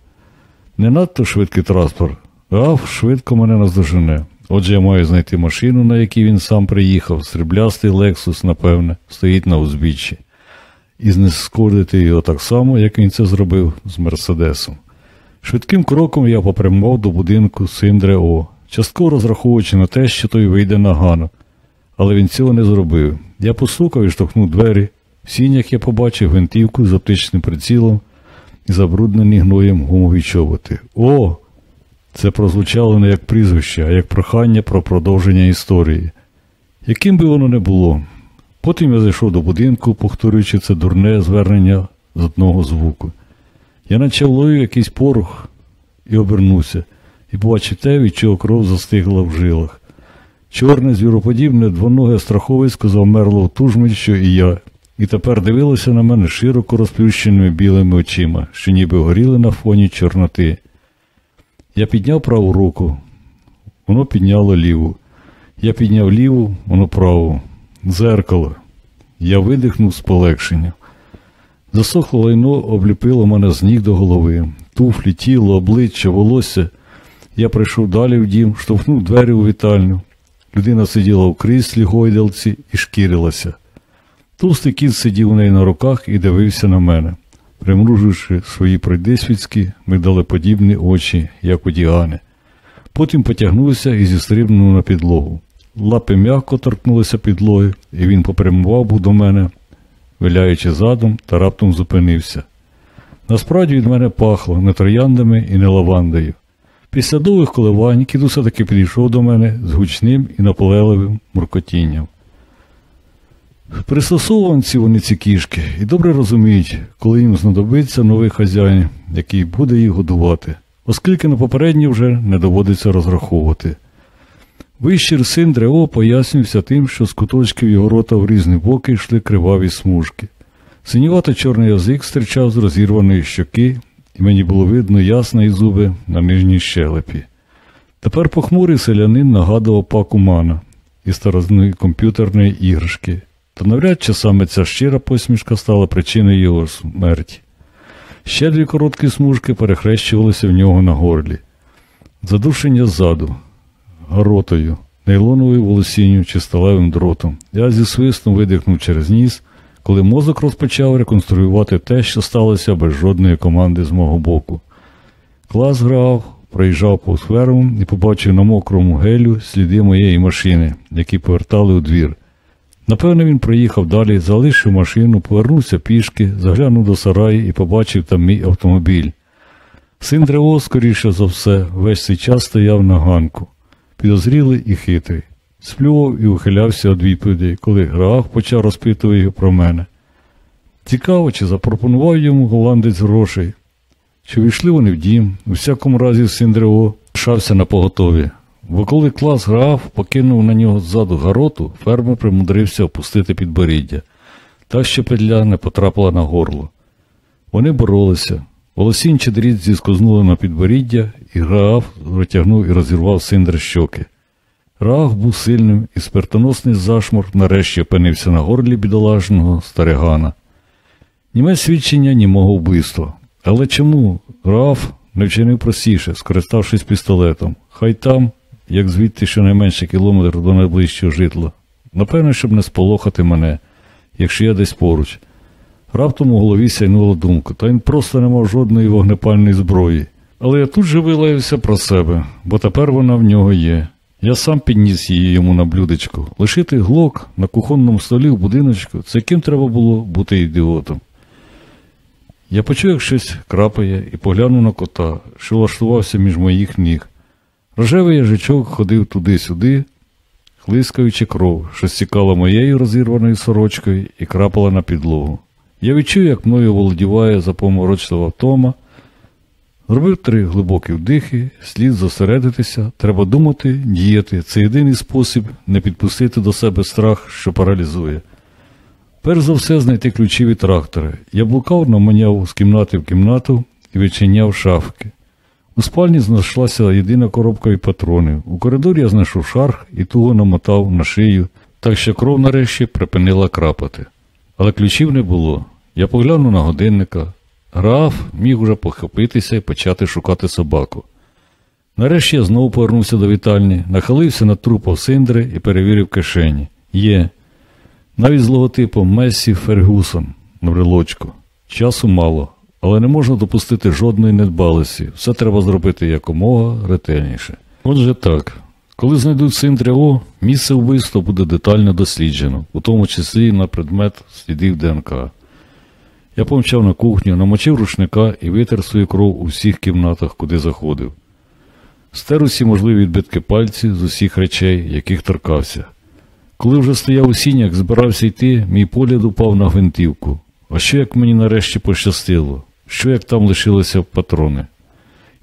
Не надто швидкий транспорт, а швидко мене наздожене. Отже, я маю знайти машину, на якій він сам приїхав, сріблястий Лексус, напевне, стоїть на узбіччі, і знескордити його так само, як він це зробив з Мерседесом. Швидким кроком я попрямував до будинку Синдре О, частково розраховуючи на те, що той вийде на гану. Але він цього не зробив. Я постукав і штовхнув двері. В сінях я побачив гвинтівку з оптичним прицілом і забруднені гноєм гумові чоботи. О! Це прозвучало не як прізвище, а як прохання про продовження історії. Яким би воно не було. Потім я зайшов до будинку, повторюючи це дурне звернення з одного звуку. Я наче вловив якийсь порох і обернувся, і побачив те, від чого кров застигла в жилах. Чорне, звіроподібне, двоноге страховисько завмерло в ту ж мить, що і я, і тепер дивилося на мене широко розплющеними білими очима, що ніби горіли на фоні чорноти. Я підняв праву руку, воно підняло ліву. Я підняв ліву, воно праву. Дзеркало. Я видихнув з полегшенням. Засохло лайно обліпило мене з ніг до голови, туфлі, тіло, обличчя, волосся. Я прийшов далі в дім, штовхнув двері у вітальню. Людина сиділа в кріслі гойдалці і шкірилася. Товстий кіт сидів у неї на руках і дивився на мене, примруживши свої пройдисвітські, мигдалеподібні очі, як у Діани. Потім потягнувся і зістрибнув на підлогу. Лапи м'яко торкнулися підлоги, і він попрямував був до мене, виляючи задом, та раптом зупинився. Насправді від мене пахло не трояндами і не лавандою. Після довгих коливань кіт усе таки підійшов до мене з гучним і наполегливим муркотінням. Пристосованці вони ці кішки і добре розуміють, коли їм знадобиться новий хазяїн, який буде їх годувати, оскільки на попередні вже не доводиться розраховувати. Вищір син Дрео пояснювався тим, що з куточків його рота в різні боки йшли криваві смужки. Синівато чорний язик стирчав з розірваної щоки, і мені було видно ясні зуби на нижній щелепі. Тепер похмурий селянин нагадував паку мана із старозної комп'ютерної іграшки, та навряд чи саме ця щира посмішка стала причиною його смерті. Ще дві короткі смужки перехрещувалися в нього на горлі. Задушення ззаду, гаротою, нейлоновою волосінню чи сталевим дротом. Я зі свистом видихнув через ніс, коли мозок розпочав реконструювати те, що сталося без жодної команди з мого боку. Клас грав, проїжджав повз ферму і побачив на мокрому гелю сліди моєї машини, які повертали у двір. Напевно, він проїхав далі, залишив машину, повернувся пішки, заглянув до сараї і побачив там мій автомобіль. Син Древо, скоріше за все, весь цей час стояв на ганку, підозрілий і хитрий, сплював і ухилявся від відповідей, коли Граах почав розпитувати його про мене. Цікаво, чи запропонував йому голландець грошей, чи війшли вони в дім, у всякому разі син Древо шався на поготові. Бо коли клас грав, покинув на нього ззаду гароту, фермер примудрився опустити підборіддя, так що петля не потрапила на горло. Вони боролися. Волосінь чи дріт зіскознули на підборіддя, і Граав розтягнув і розірвав синдри щоки. Раах був сильним, і смертоносний зашмор нарешті опинився на горлі бідолажного старигана. Німе свідчення німого вбивства. Але чому Раав не вчинив простіше, скориставшись пістолетом? Хай там як звідти щонайменше кілометр до найближчого житла. Напевно, щоб не сполохати мене, якщо я десь поруч. Раптом у голові сяйнула думка, та він просто не мав жодної вогнепальної зброї. Але я тут же вилаявся про себе, бо тепер вона в нього є. Я сам підніс її йому на блюдечко. Лишити глок на кухонному столі в будиночку, це ким треба було бути ідіотом. Я почув, як щось крапає, і поглянув на кота, що влаштувався між моїх ніг. Рожевий язичок ходив туди-сюди, хлискаючи кров, що стікала моєю розірваною сорочкою і крапала на підлогу. Я відчув, як мною володіває запоморочлива втома. Зробив три глибокі вдихи, слід зосередитися, треба думати, діяти. Це єдиний спосіб не підпустити до себе страх, що паралізує. Перш за все знайти ключі від трактора. Я блукав, наманяв з кімнати в кімнату і відчиняв шафки. У спальні знайшлася єдина коробка і патрони. У коридорі я знайшов шарх і туго намотав на шию, так що кров нарешті припинила крапати. Але ключів не було. Я поглянув на годинника. Граф міг уже похопитися і почати шукати собаку. Нарешті я знову повернувся до вітальні, нахилився над трупом Синдри і перевірив кишені. Є. Навіть з логотипом Месі Фергусон на брелочку. Часу мало, але не можна допустити жодної недбалості. Все треба зробити якомога ретельніше. Отже так, коли знайдуть Синдря О, місце вбивства буде детально досліджено, у тому числі на предмет слідів ДНК. Я помчав на кухню, намочив рушника і витер свою кров у всіх кімнатах, куди заходив. Стер усі можливі відбитки пальців з усіх речей, яких торкався. Коли вже стояв у сінях, збирався йти, мій погляд упав на гвинтівку. А що як мені нарешті пощастило? Що як там лишилися патрони?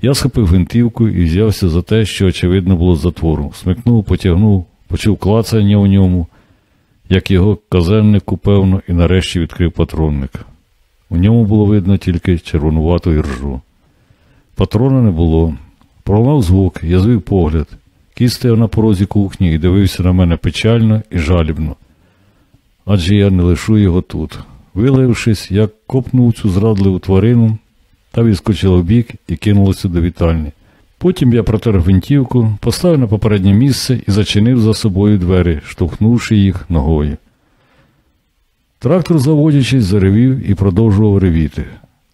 Я схопив гвинтівку і взявся за те, що, очевидно, було затвору. Смикнув, потягнув, почув клацання у ньому. як його казеннику, певно, і нарешті відкрив патронник. У ньому було видно тільки червонувату іржу. Патрона не було. Пролунав звук, я звів погляд. Кіт стояв на порозі кухні і дивився на мене печально і жалібно. Адже я не лишу його тут. Вилившись, я копнув цю зрадливу тварину та відскочила вбік і кинулася до вітальні. Потім я протер гвинтівку, поставив на попереднє місце і зачинив за собою двері, штовхнувши їх ногою. Трактор, заводячись, заревів і продовжував ревіти.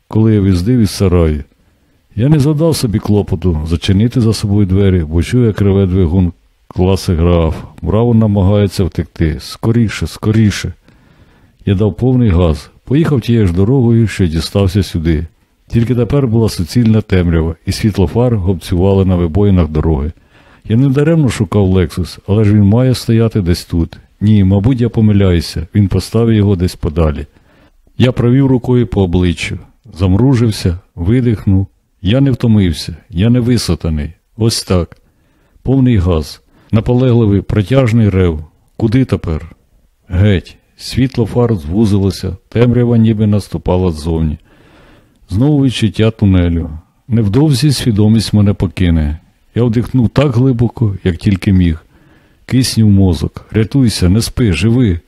Коли я віздив із сараю, я не задав собі клопоту зачинити за собою двері, бо чую, як реве двигун класи граф. Браво намагається втекти. Скоріше, скоріше. Я дав повний газ, поїхав тією ж дорогою, що дістався сюди. Тільки тепер була суцільна темрява, і світло фар гобцювали на вибоїнах дороги. Я не даремно шукав Лексус, але ж він має стояти десь тут. Ні, мабуть, я помиляюся, він поставив його десь подалі. Я провів рукою по обличчю, замружився, видихнув. Я не втомився, я не висотаний. Ось так. Повний газ, наполегливий протяжний рев. Куди тепер? Геть, світло фар звузилося, темрява ніби наступала ззовні. Знову відчуття тунелю. Невдовзі свідомість мене покине. Я вдихнув так глибоко, як тільки міг. Киснів мозок. Рятуйся, не спи, живи.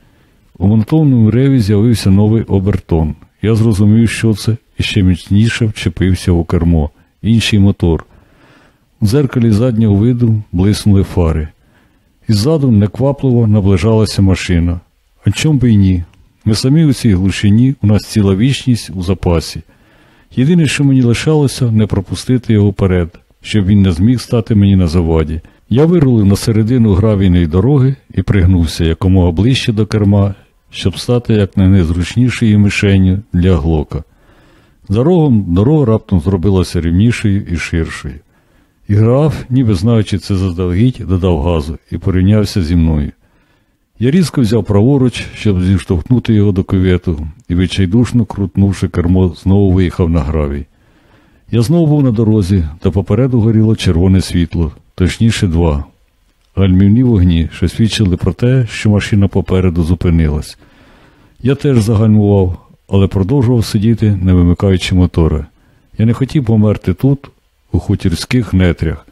У монотонному реві з'явився новий обертон. Я зрозумів, що це, і ще міцніше вчепився у кермо. Інший мотор. У дзеркалі заднього виду блиснули фари. Іззаду неквапливо наближалася машина. А чом би й ні? Ми самі у цій глушині, у нас ціла вічність у запасі. Єдине, що мені лишалося, не пропустити його вперед, щоб він не зміг стати мені на заваді. Я вирулив на середину гравійної дороги і пригнувся якомога ближче до керма, щоб стати як найнезручнішою мишенью для глока. За рогом дорога раптом зробилася рівнішою і ширшою. І граф, ніби знаючи це заздалегідь, додав газу і порівнявся зі мною. Я різко взяв праворуч, щоб зіштовхнути його до кювету, і відчайдушно крутнувши кермо, знову виїхав на гравій. Я знову був на дорозі, та попереду горіло червоне світло, точніше два. Гальмівні вогні, що свідчили про те, що машина попереду зупинилась. Я теж загальмував, але продовжував сидіти, не вимикаючи мотора. Я не хотів померти тут, у хутірських нетрях.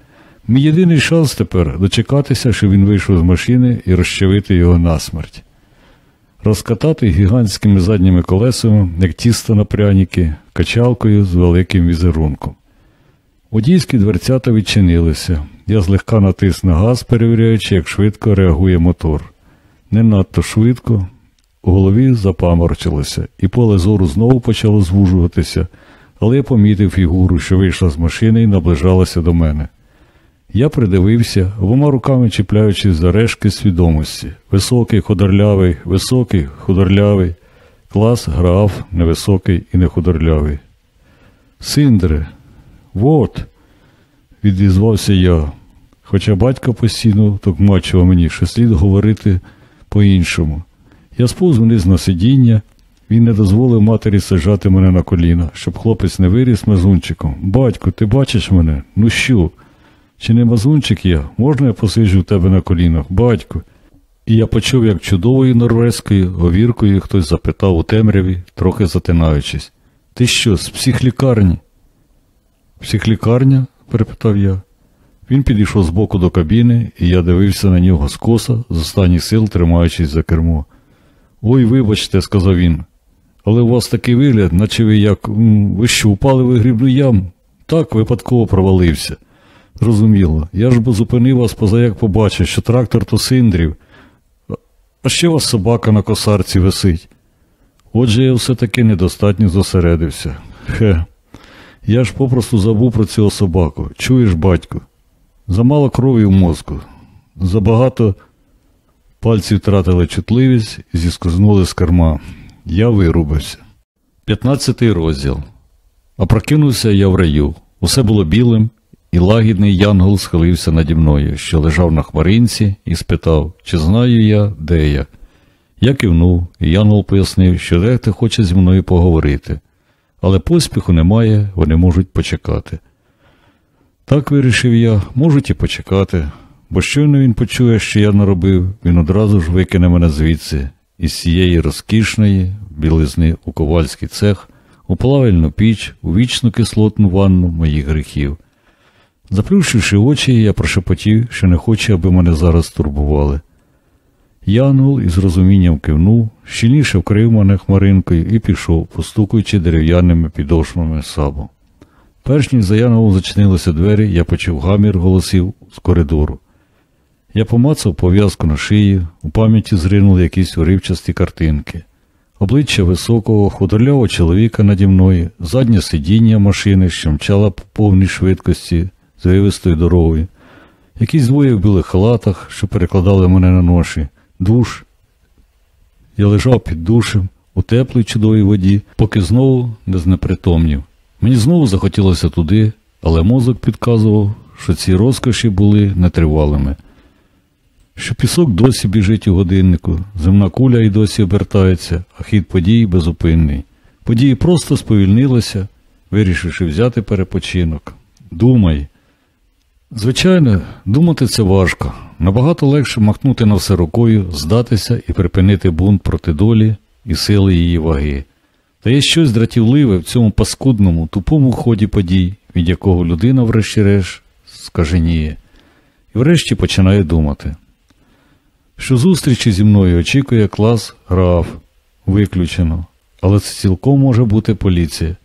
Мій єдиний шанс тепер дочекатися, що він вийшов з машини і розчавити його насмерть. Розкатати гігантськими задніми колесами, як тісто на пряніки, качалкою з великим візерунком. Водійські дверцята відчинилися. Я злегка натис на газ, перевіряючи, як швидко реагує мотор. Не надто швидко, у голові запаморчилося, і поле зору знову почало звужуватися, але я помітив фігуру, що вийшла з машини і наближалася до мене. Я придивився, обома руками чіпляючись за решки свідомості. Високий, худорлявий, високий, худорлявий, клас граф, невисокий і не худорлявий. Синдре, вот, відізвався я, хоча батько постійно токмачував мені, що слід говорити по-іншому. Я сповз вниз на сидіння, він не дозволив матері саджати мене на коліна, щоб хлопець не виріс мезунчиком. Батько, ти бачиш мене? Ну що? Чи не мазунчик я? Можна я посиджу в тебе на колінах, батько? І я почув, як чудовою норвезькою говіркою хтось запитав у темряві, трохи затинаючись. Ти що, з психлікарні? Психлікарня? перепитав я. Він підійшов збоку до кабіни, і я дивився на нього скоса, з останніх сил тримаючись за кермо. Ой, вибачте, сказав він. Але у вас такий вигляд, наче ви як. Ви що, упали в грібну яму? Так, випадково провалився. Зрозуміло. Я ж бо зупинив вас, поза як побачив, що трактор то синдрів, а ще вас собака на косарці висить. Отже, я все-таки недостатньо зосередився. Хе. Я ж попросту забув про цього собаку. Чуєш, батько? Замало крові в мозку. Забагато пальці втратили чутливість і зіскознули з керма. Я вирубився. П'ятнадцятий розділ. А прокинувся я в раю. Усе було білим, і лагідний янгол схилився наді мною, що лежав на хмаринці, і спитав, чи знаю я, де я. Я кивнув, і янгол пояснив, що дехто хоче зі мною поговорити, але поспіху немає, вони можуть почекати. Так вирішив я, можуть і почекати. бо щойно він почує, що я наробив, він одразу ж викине мене звідси, із цієї розкішної білизни у ковальський цех, у плавильну піч, у вічну кислотну ванну моїх гріхів. Заплющивши очі, я прошепотів, що не хочу, аби мене зараз турбували. Янгол із розумінням кивнув, щільніше вкрив мене хмаринкою і пішов, постукуючи дерев'яними підошвами сабу. Перш ніж за Янголом зачинилися двері, я почув гамір голосів з коридору. Я помацав пов'язку на шиї, у пам'яті зринули якісь уривчасті картинки. Обличчя високого, худорлявого чоловіка наді мною, заднє сидіння машини, що мчала по повній швидкості з вивистою дорогою, якісь двоє в білих халатах, що перекладали мене на ноші, душ. Я лежав під душем у теплій чудовій воді, поки знову не знепритомнів. Мені знову захотілося туди, але мозок підказував, що ці розкоші були нетривалими. Що пісок досі біжить у годиннику, земна куля й досі обертається, а хід подій безупинний. Події просто сповільнилися, вирішивши взяти перепочинок. Думай. Звичайно, думати це важко. Набагато легше махнути на все рукою, здатися і припинити бунт проти долі і сили її ваги. Та є щось дратівливе в цьому паскудному, тупому ході подій, від якого людина, врешті-решт, скаженіє, і врешті починає думати, що зустрічі зі мною очікує клас граф, виключено, але це цілком може бути поліція.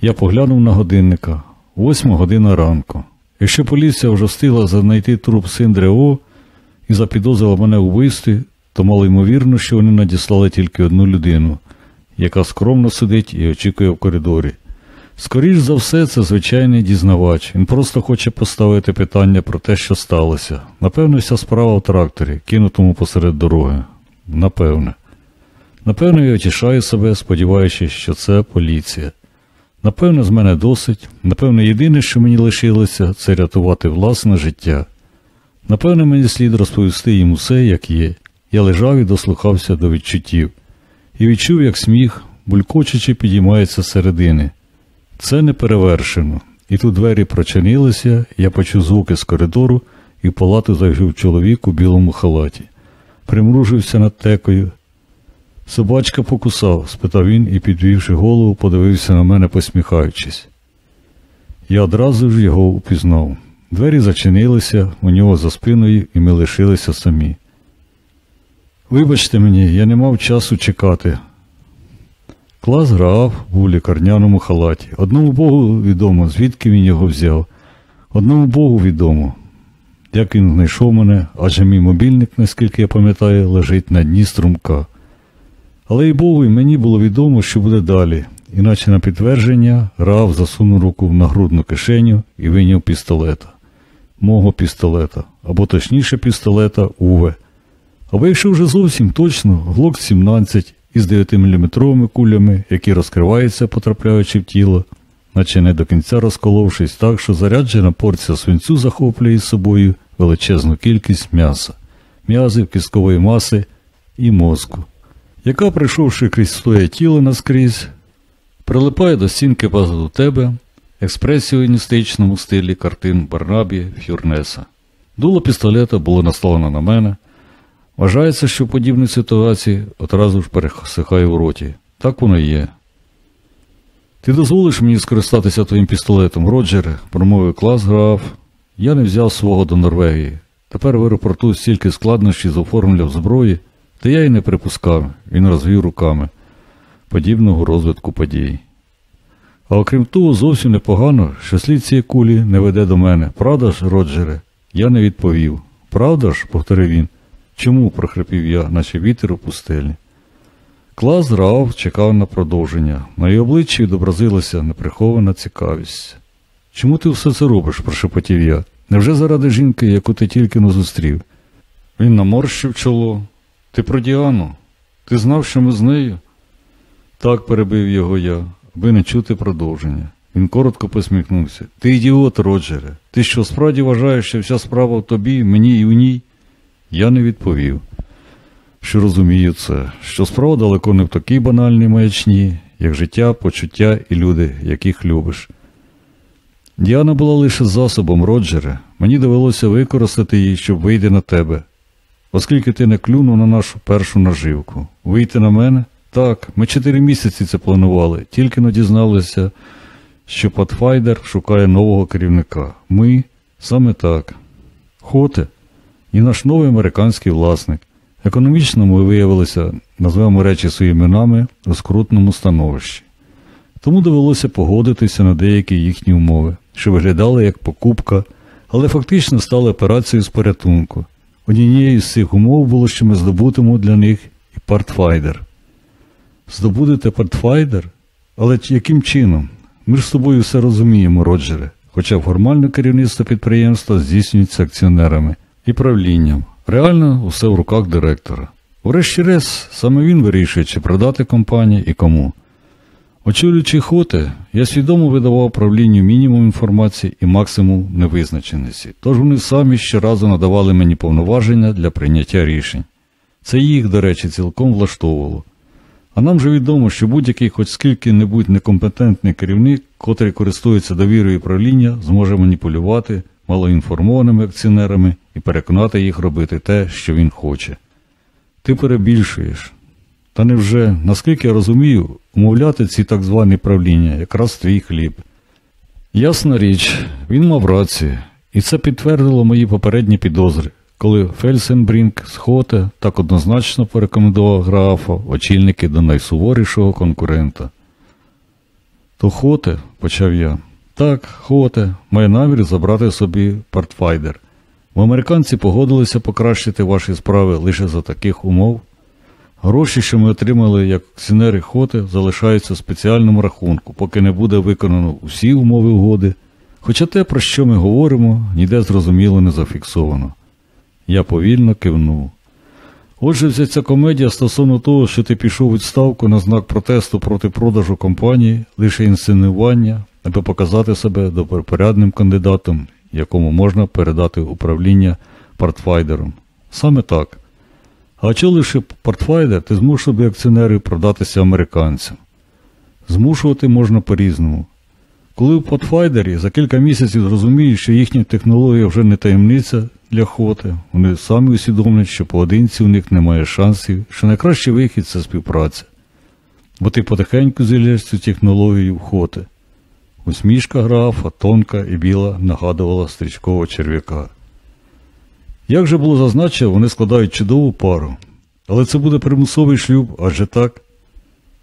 Я поглянув на годинника, восьма година ранку. Якщо поліція вже встигла знайти труп Синдре О і запідозрила мене у вбивстві, то мало ймовірно, що вони надіслали тільки одну людину, яка скромно сидить і очікує в коридорі. Скоріш за все, це звичайний дізнавач. Він просто хоче поставити питання про те, що сталося. Напевно, вся справа в тракторі, кинутому посеред дороги. Напевне. Напевно, я очішаю себе, сподіваючись, що це поліція. Напевно, з мене досить. Напевно, єдине, що мені лишилося, це рятувати власне життя. Напевно, мені слід розповісти їм усе, як є. Я лежав і дослухався до відчуттів, і відчув, як сміх, булькочучи, підіймається середини. Це не перевершено. І тут двері прочинилися, я почув звуки з коридору, і в палату зайшов чоловік у білому халаті. Примружився над текою. Собачка покусав? спитав він і, підвівши голову, подивився на мене, посміхаючись. Я одразу ж його упізнав. Двері зачинилися у нього за спиною, і ми лишилися самі. Вибачте мені, я не мав часу чекати. Клас грав у лікарняному халаті. Одному Богу відомо, звідки він його взяв. Одному Богу відомо, як він знайшов мене, адже мій мобільник, наскільки я пам'ятаю, лежить на дні струмка. Але й Богу, і мені було відомо, що буде далі, іначе на підтвердження Раав засунув руку в нагрудну кишеню і вийняв пістолета. Мого пістолета, або точніше пістолета Уве. Або якщо вже зовсім точно, глок 17 із 9-мм кулями, які розкриваються, потрапляючи в тіло, наче не до кінця розколовшись так, що заряджена порція свинцю захоплює з собою величезну кількість м'яса, м'язів, кісткової маси і мозку яка, прийшовши крізь своє тіло наскрізь, прилипає до стінки позаду тебе експресіоністичному стилі картин Барнабі Фюрнеса. Дуло пістолета було наслано на мене. Вважається, що в подібній ситуації одразу ж пересихає в роті. Так воно і є. Ти дозволиш мені скористатися твоїм пістолетом, Роджере, промовив клас граф. Я не взяв свого до Норвегії. Тепер в аеропорту стільки складнощів з оформленням зброї. Та я й не припускав, він розвів руками подібного розвитку подій. А окрім того, зовсім непогано, що слід цієї кулі не веде до мене. Правда ж, Роджере? Я не відповів. Правда ж? повторив він. Чому? прохрипів я, наче вітер у пустелі. Клас Раав чекав на продовження. На її обличчі відобразилася неприхована цікавість. Чому ти все це робиш? прошепотів я. Невже заради жінки, яку ти тільки не зустрів? Він наморщив чоло, ти про Діану? Ти знав, що ми з нею? Так перебив його я, аби не чути продовження. Він коротко посміхнувся. Ти ідіот, Роджере. Ти що справді вважаєш, що вся справа в тобі, мені і в ній? Я не відповів, що розумію це, що справа далеко не в такій банальній маячні, як життя, почуття і люди, яких любиш. Діана була лише засобом, Роджере. Мені довелося використати її, щоб вийти на тебе. Оскільки ти не клюнув на нашу першу наживку. Вийти на мене? Так, ми чотири місяці це планували, тільки но дізналися, що Pathfinder шукає нового керівника. Ми саме так. Хоте і наш новий американський власник. Економічно ми виявилися, назвемо речі своїми іменами, у скрутному становищі. Тому довелося погодитися на деякі їхні умови, що виглядали як покупка, але фактично стали операцією з порятунку. Однією з цих умов було, що ми здобутимо для них і партфайдер. Здобудете партфайдер? Але яким чином? Ми ж з тобою все розуміємо, Роджере, хоча формальне керівництво підприємства здійснюється акціонерами і правлінням. Реально усе в руках директора. Врешті-решт, саме він вирішує, чи продати компанію і кому. Очолюючи хоти, я свідомо видавав правлінню мінімум інформації і максимум невизначеності, тож вони самі щоразу надавали мені повноваження для прийняття рішень. Це їх, до речі, цілком влаштовувало. А нам же відомо, що будь-який хоч скільки-небудь некомпетентний керівник, котрий користується довірою правління, зможе маніпулювати малоінформованими акціонерами і переконати їх робити те, що він хоче. Ти перебільшуєш. Та невже, наскільки я розумію, умовляти ці так звані правління якраз твій хліб. Ясна річ, він мав рацію, і це підтвердило мої попередні підозри, коли Фельсенбрінк Хоте так однозначно порекомендував графа очільники до найсуворішого конкурента. То Хоте, почав я. Так, Хоте, має намір забрати собі портфайдер. Бо американці погодилися покращити ваші справи лише за таких умов. Гроші, що ми отримали як акціонери Хоте, залишаються в спеціальному рахунку, поки не буде виконано усі умови угоди, хоча те, про що ми говоримо, ніде зрозуміло не зафіксовано. Я повільно кивнув. Отже, вся ця комедія стосовно того, що ти пішов у відставку на знак протесту проти продажу компанії, лише інсценування, аби показати себе добропорядним кандидатом, якому можна передати управління портфайдером. Саме так. А очоливши портфайдер, ти змушував би акціонерів продатися американцям. Змушувати можна по-різному. Коли в портфайдері за кілька місяців зрозуміють, що їхня технологія вже не таємниця для хоти, вони самі усвідомлять, що поодинці у них немає шансів, що найкращий вихід це співпраця. Бо ти потихеньку зілєш цю технологію в хоти. Усмішка графа, тонка і біла нагадувала стрічкового черв'яка. Як же було зазначено, вони складають чудову пару. Але це буде примусовий шлюб, адже так?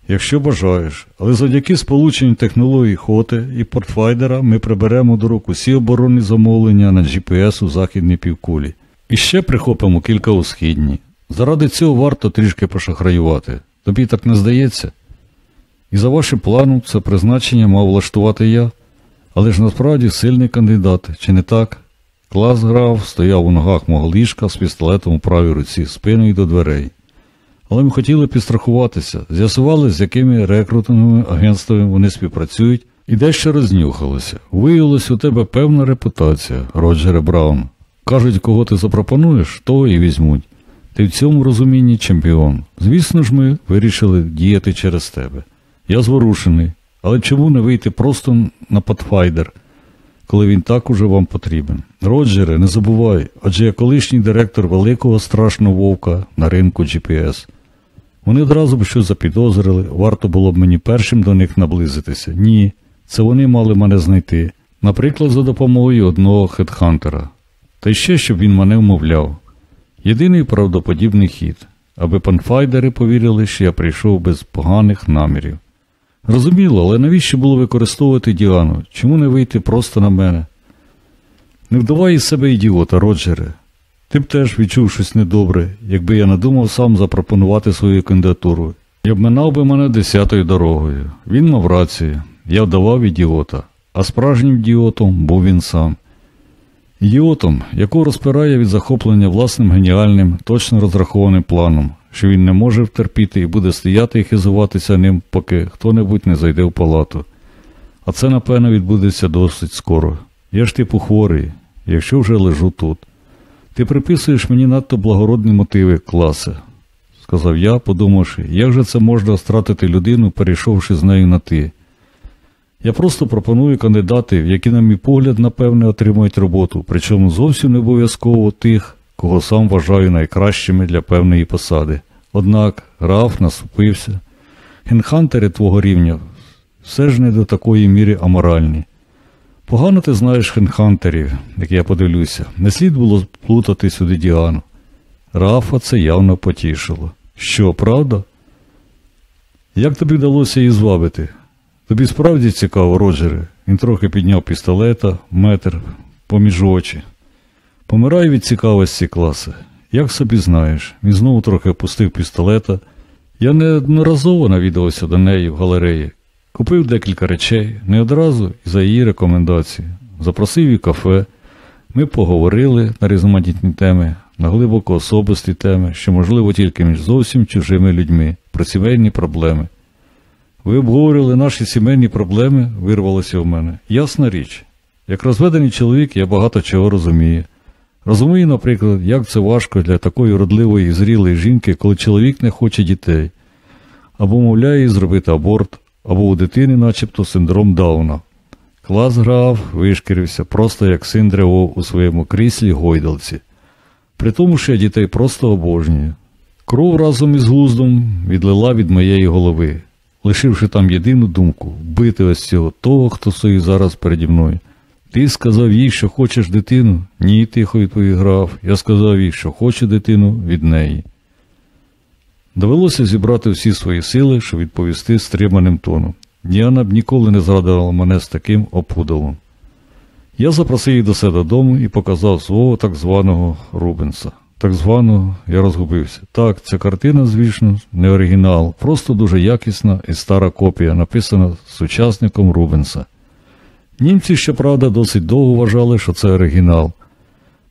Якщо бажаєш, але завдяки сполученню технологій Хоте і портфайдера ми приберемо до рук усі оборонні замовлення на GPS у західній півкулі. І ще прихопимо кілька у східній. Заради цього варто трішки пошахраювати. Тобі так не здається? І за вашим планом це призначення мав влаштувати я, але ж насправді сильний кандидат, чи не так? Клас грав, стояв у ногах мого ліжка з пістолетом у правій руці, спиною до дверей. Але ми хотіли підстрахуватися, з'ясували, з якими рекрутинговими агентствами вони співпрацюють, і дещо рознюхалося. Виявилось у тебе певна репутація, Роджере Браун. Кажуть, кого ти запропонуєш, того і візьмуть. Ти в цьому розумінні чемпіон. Звісно ж, ми вирішили діяти через тебе. Я зворушений, але чому не вийти просто на Pathfinder, коли він так уже вам потрібен? Роджере, не забувай, адже я колишній директор великого страшного вовка на ринку GPS. Вони одразу б щось запідозрили, варто було б мені першим до них наблизитися. Ні, це вони мали мене знайти, наприклад, за допомогою одного хедхантера. Та ще щоб він мене вмовляв. Єдиний правдоподібний хід, аби панфайдери повірили, що я прийшов без поганих намірів. Розуміло, але навіщо було використовувати Діану? Чому не вийти просто на мене? Не вдавай із себе ідіота, Роджере. Ти б теж відчув щось недобре, якби я надумав сам запропонувати свою кандидатуру. І обминав би мене десятою дорогою. Він мав рацію, я вдавав ідіота, а справжнім ідіотом був він сам. Ідіотом, якого розпирає від захоплення власним геніальним, точно розрахованим планом, що він не може втерпіти і буде стояти і хизуватися ним, поки хто-небудь не зайде в палату. А це, напевно, відбудеться досить скоро. Я ж типу хворий, якщо вже лежу тут. Ти приписуєш мені надто благородні мотиви, класе, сказав я, подумавши, як же це можна стратити людину, перейшовши з нею на ти. Я просто пропоную кандидатів, які, на мій погляд, напевне, отримають роботу, причому зовсім не обов'язково тих, кого сам вважаю найкращими для певної посади. Однак Раф насупився. Генхантери твого рівня все ж не до такої міри аморальні. Погано ти знаєш хенхантерів, як я подивлюся, не слід було плутати сюди Діану. Рафа це явно потішило. Що, правда? Як тобі вдалося її звабити? Тобі справді цікаво, Роджере. Він трохи підняв пістолета, метр поміж очі. Помирай від цікавості класи. Як собі знаєш, він знову трохи опустив пістолета. Я неодноразово навідувався до неї в галереї. Купив декілька речей, не одразу і за її рекомендації. Запросив її кафе. Ми поговорили на різноманітні теми, на глибоко особисті теми, що можливо тільки між зовсім чужими людьми, про сімейні проблеми. Ви обговорювали наші сімейні проблеми, вирвалося в мене. Ясна річ. Як розведений чоловік, я багато чого розумію. Розумію, наприклад, як це важко для такої родливої і зрілої жінки, коли чоловік не хоче дітей, або мовляє зробити аборт, або у дитини начебто синдром Дауна. Клас грав, вишкірився, просто як син древов у своєму кріслі гойдалці. При тому, що я дітей просто обожнюю. Кров разом із глуздом відлила від моєї голови, лишивши там єдину думку вбити ось цього того, хто стоїть зараз переді мною. Ти сказав їй, що хочеш дитину? Ні, тихо відповів граф. Я сказав їй, що хочу дитину від неї. Довелося зібрати всі свої сили, щоб відповісти стриманим тоном. Діана б ніколи не зрадила мене з таким опудалом. Я запросив їх до себе додому і показав свого так званого Рубенса. Так званого я розгубився. Так, ця картина, звісно, не оригінал, просто дуже якісна і стара копія, написана сучасником Рубенса. Німці, щоправда, досить довго вважали, що це оригінал.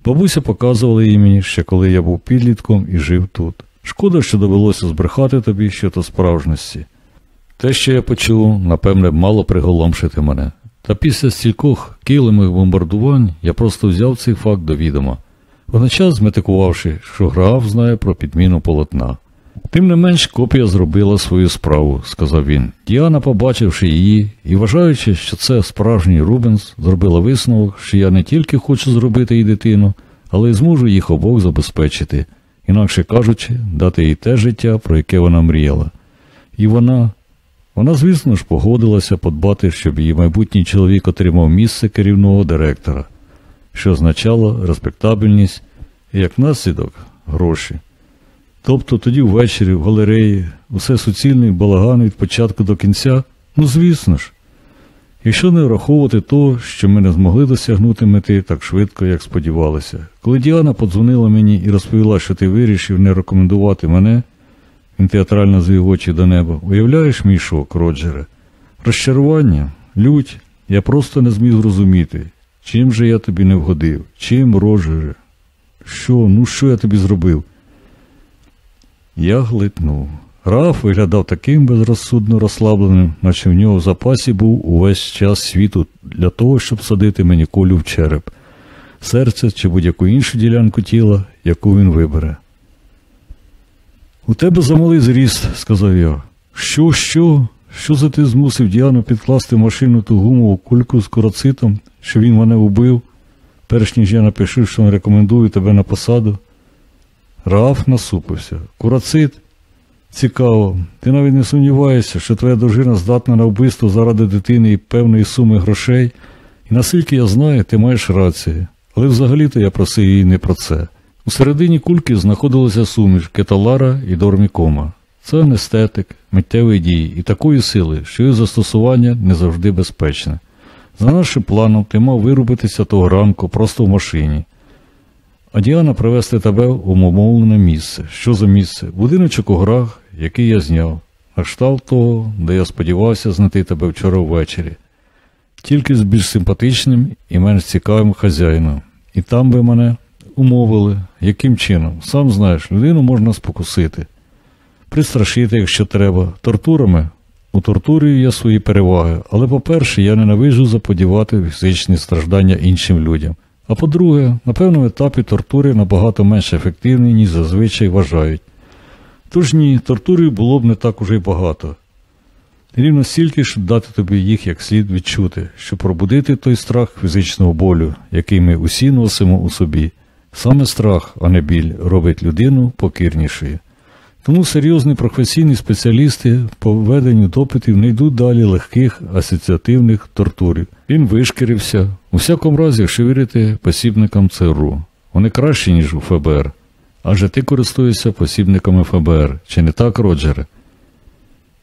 Бабуся показувала її мені ще коли я був підлітком і жив тут. Шкода, що довелося збрехати тобі щодо справжності. Те, що я почув, напевне, мало приголомшити мене. Та після стількох килимих бомбардувань я просто взяв цей факт до відома, водночас зметикувавши, що граф знає про підміну полотна. Тим не менш, копія зробила свою справу, сказав він. Діана, побачивши її і вважаючи, що це справжній Рубенс, зробила висновок, що я не тільки хочу зробити їй дитину, але й зможу їх обох забезпечити, інакше кажучи, дати їй те життя, про яке вона мріяла. І вона, вона, звісно ж, погодилася подбати, щоб її майбутній чоловік отримав місце керівного директора, що означало респектабельність і як наслідок гроші. Тобто тоді ввечері в галереї усе суцільний балаган від початку до кінця, ну звісно ж. Якщо не враховувати того, що ми не змогли досягнути мети так швидко, як сподівалися. Коли Діана подзвонила мені і розповіла, що ти вирішив не рекомендувати мене, він театрально звів очі до неба, уявляєш мій шок, Роджере? Розчарування, лють, я просто не зміг зрозуміти, чим же я тобі не вгодив, чим, Роджере? Що, ну що я тобі зробив? Я глитнув. Раф виглядав таким безрозсудно розслабленим, наче в нього в запасі був увесь час світу для того, щоб садити мені кулю в череп, серце чи будь-яку іншу ділянку тіла, яку він вибере. У тебе замалий зріст, сказав я. Що, що? Що за ти змусив Діану підкласти машину ту гумову кульку з короцитом, що він мене убив, перш ніж я напишу, що не рекомендую тебе на посаду? Раф насупився. Курацит? Цікаво. Ти навіть не сумніваєшся, що твоя дружина здатна на вбивство заради дитини і певної суми грошей, і наскільки я знаю, ти маєш рацію. Але взагалі-то я просив її не про це. У середині кульки знаходилася суміш кеталара і дормікома. Це анестетик, миттєвий дій і такої сили, що її застосування не завжди безпечне. За нашим планом, ти мав вирубитися того ранку просто в машині. А Діана привезти тебе в умовлене місце. Що за місце? Будиночок у горах, який я зняв, на кшталт того, де я сподівався знайти тебе вчора ввечері, тільки з більш симпатичним і менш цікавим хазяїном. І там би мене умовили, яким чином, сам знаєш, людину можна спокусити, пристрашити, якщо треба, тортурами. У тортурі є свої переваги, але, по-перше, я ненавижу заподівати фізичні страждання іншим людям. А по-друге, на певному етапі тортури набагато менш ефективні, ніж зазвичай вважають. Тож ні, тортури було б не так уже й багато. Рівно стільки, щоб дати тобі їх як слід відчути, щоб пробудити той страх фізичного болю, який ми усі носимо у собі. Саме страх, а не біль, робить людину покірнішою. Тому серйозні професійні спеціалісти по веденню допитів не йдуть далі легких асоціативних тортурів. Він вишкірився. У всякому разі, якщо вірити посібникам ЦРУ. Вони кращі, ніж у ФБР. Адже ти користуєшся посібниками ФБР, чи не так, Роджере?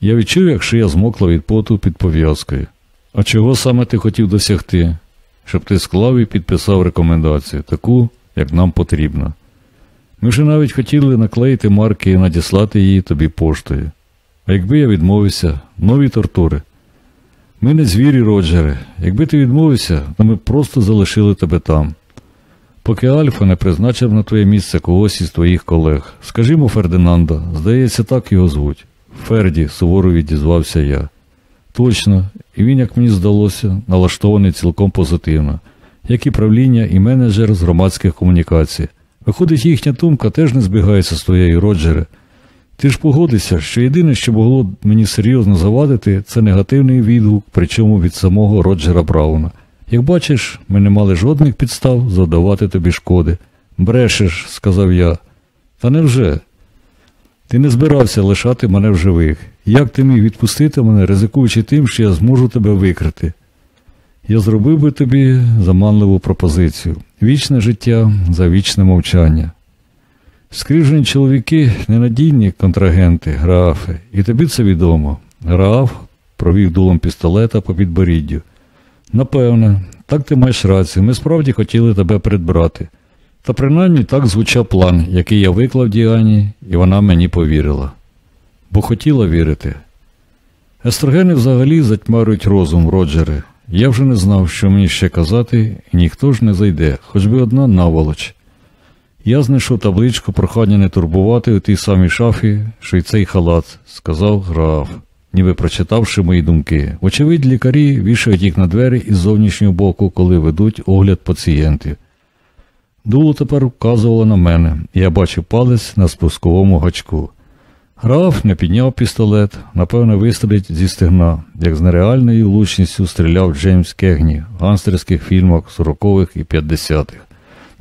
Я відчув, як шия змокла від поту під пов'язкою. А чого саме ти хотів досягти? Щоб ти склав і підписав рекомендацію, таку, як нам потрібно. Ми вже навіть хотіли наклеїти марки і надіслати її тобі поштою. А якби я відмовився, нові тортури. Ми не звірі, Роджере. Якби ти відмовився, то ми просто залишили тебе там. Поки Альфа не призначив на твоє місце когось із твоїх колег. Скажімо, Фердинанда, здається, так його звуть. Ферді, суворо відізвався я. Точно, і він, як мені здалося, налаштований цілком позитивно, як і правління і менеджер з громадських комунікацій. Виходить, їхня думка теж не збігається з твоєю, Роджере. Ти ж погодишся, що єдине, що могло мені серйозно завадити, це негативний відгук, причому від самого Роджера Брауна. Як бачиш, ми не мали жодних підстав завдавати тобі шкоди. Брешеш, сказав я. Та невже? Ти не збирався лишати мене в живих. Як ти міг відпустити мене, ризикуючи тим, що я зможу тебе викрити? Я зробив би тобі заманливу пропозицію вічне життя за вічне мовчання. Скрижені чоловіки ненадійні контрагенти, графи, і тобі це відомо. Граф провів дулом пістолета по підборіддю. Напевне, так ти маєш рацію, ми справді хотіли тебе придбрати. Та принаймні так звучав план, який я виклав Діані, і вона мені повірила. Бо хотіла вірити. Естрогени взагалі затьмарюють розум, Роджере. Я вже не знав, що мені ще казати, і ніхто ж не зайде, хоч би одна наволоч. Я знайшов табличку прохання не турбувати у тій самій шафі, що й цей халат, сказав граф, ніби прочитавши мої думки. Вочевидь, лікарі вішають їх на двері із зовнішнього боку, коли ведуть огляд пацієнтів. Дуло тепер вказувало на мене, я бачив палець на спусковому гачку. Граф не підняв пістолет, напевно, вистрілить зі стегна, як з нереальною влучністю стріляв Джеймс Кегні в ганстерських фільмах 40-х і 50-х.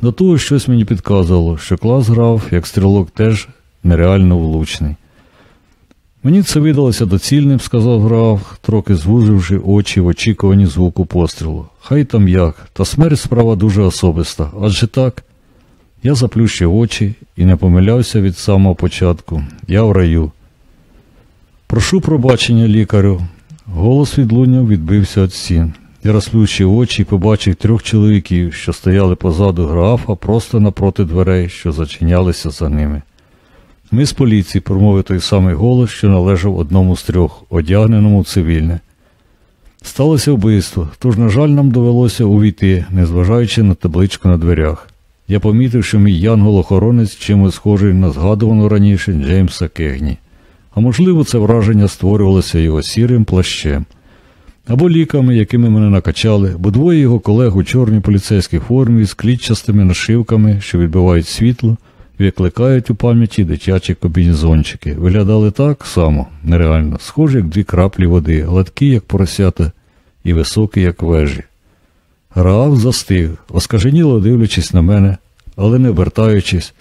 До того щось мені підказувало, що клас грав, як стрілок теж нереально влучний. Мені це видалося доцільним, сказав граф, трохи звуживши очі в очікуванні звуку пострілу. Хай там як, та смерть справа дуже особиста, адже так. Я заплющив очі і не помилявся від самого початку. Я в раю. Прошу пробачення, лікарю. Голос відлунняв відбився від стін. Я розплющив очі і побачив трьох чоловіків, що стояли позаду графа просто напроти дверей, що зачинялися за ними. Ми з поліції промовив той самий голос, що належав одному з трьох, одягненому в цивільне. Сталося вбивство, тож, на жаль, нам довелося увійти, незважаючи на табличку на дверях. Я помітив, що мій янгол-охоронець чимось схожий на згадувану раніше Джеймса Кегні. А можливо, це враження створювалося його сірим плащем. Або ліками, якими мене накачали, бо двоє його колег у чорній поліцейській формі з клітчастими нашивками, що відбивають світло, викликають у пам'яті дитячі комбінезончики. Виглядали так само, нереально, схожі, як дві краплі води, гладкі, як поросята, і високі, як вежі. Раав застиг, оскаженіло дивлячись на мене, але не вертаючись.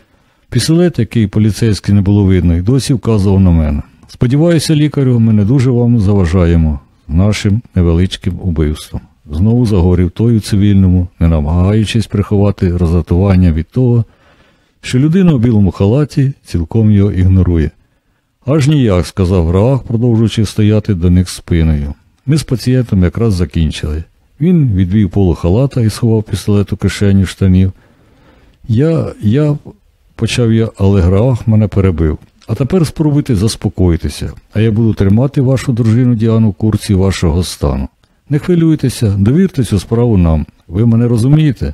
Пістолет, який поліцейський не було видно, й досі вказував на мене. Сподіваюся, лікарю, ми не дуже вам заважаємо нашим невеличким убивством. Знову загорів той у цивільному, не намагаючись приховати роздратування від того, що людина в білому халаті цілком його ігнорує. Аж ніяк, сказав Граах, продовжуючи стояти до них спиною. Ми з пацієнтом якраз закінчили. Він відвів полу халата і сховав пістолет у кишеню штанів. Я, я, почав я, але Граах мене перебив. А тепер спробуйте заспокоїтеся, а я буду тримати вашу дружину Діану в курсі вашого стану. Не хвилюйтеся, довірте цю справу нам. Ви мене розумієте?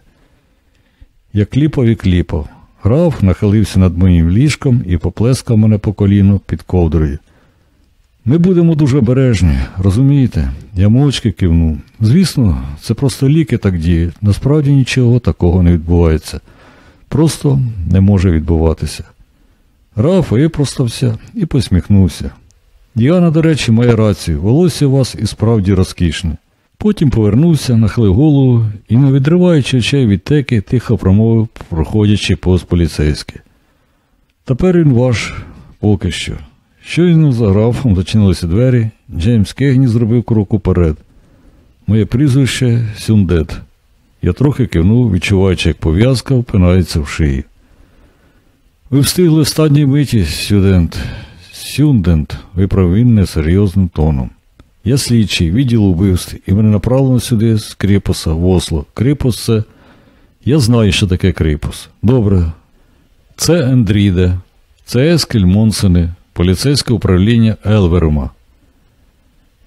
Я кліпав і кліпав. Граф нахилився над моїм ліжком і поплескав мене по коліну під ковдрою. Ми будемо дуже обережні, розумієте? Я мовчки кивнув. Звісно, це просто ліки так діють. Насправді нічого такого не відбувається. Просто не може відбуватися. Раф випростався і посміхнувся. Діана, до речі, має рацію, волосся у вас і справді розкішне. Потім повернувся, нахилив голову і, не відриваючи очей від теки, тихо промовив, проходячи повз поліцейське. Тепер він ваш поки що. Щойно за графом зачинилися двері, Джеймс Кегні зробив крок уперед. Моє прізвище Сюндет. Я трохи кивнув, відчуваючи, як пов'язка впинається в шиї. Ви встигли в стадній миті, студент. Сюндент, виправив він несерйозним тоном. Я слідчий, відділ убивств, і мене направлено сюди з Кріпоса в Осло. Кріпос це. Я знаю, що таке Кріпос. Добре. Це Ендріде, це Ескель Монсени, поліцейське управління Елверума.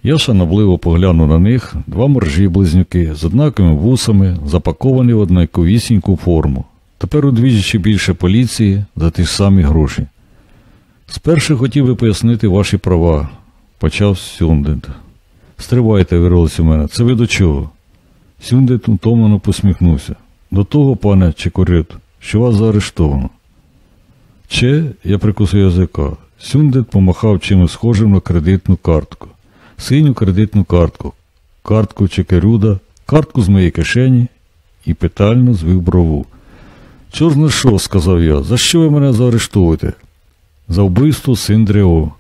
Я шанобливо поглянув на них два моржі близнюки з однаковими вусами, запаковані в однаковісіньку форму. Тепер удвічі більше поліції за ті ж самі гроші. Спершу хотів би пояснити ваші права, почав Сюндент. Стривайте, вирвалось у мене. Це ви до чого? Сюндент утомлено посміхнувся. До того, пане Чекорит, що вас заарештовано. Че, я прикусив язика. Сюндет помахав чимось схожим на кредитну картку. Синю кредитну картку, картку Чекерюда, картку з моєї кишені і питально звив брову. Чорт на що, сказав я, за що ви мене заарештуєте? За вбивство Синдрео.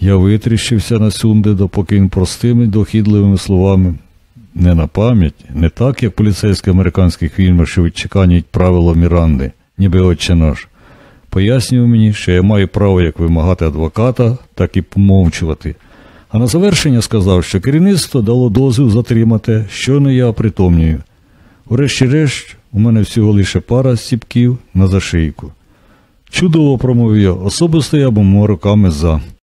Я витріщився на Сюндеда, поки він простими дохідливими словами. Не на пам'ять, не так, як поліцейські американських фільмах, що відчеканюють правила Міранди, ніби отче наш. Пояснював мені, що я маю право як вимагати адвоката, так і помовчувати. А на завершення сказав, що керівництво дало дозвіл затримати, що не я притомнюю. Врешті-решт, у мене всього лише пара стіпків на зашийку. Чудово промовив я, особисто я б руками за.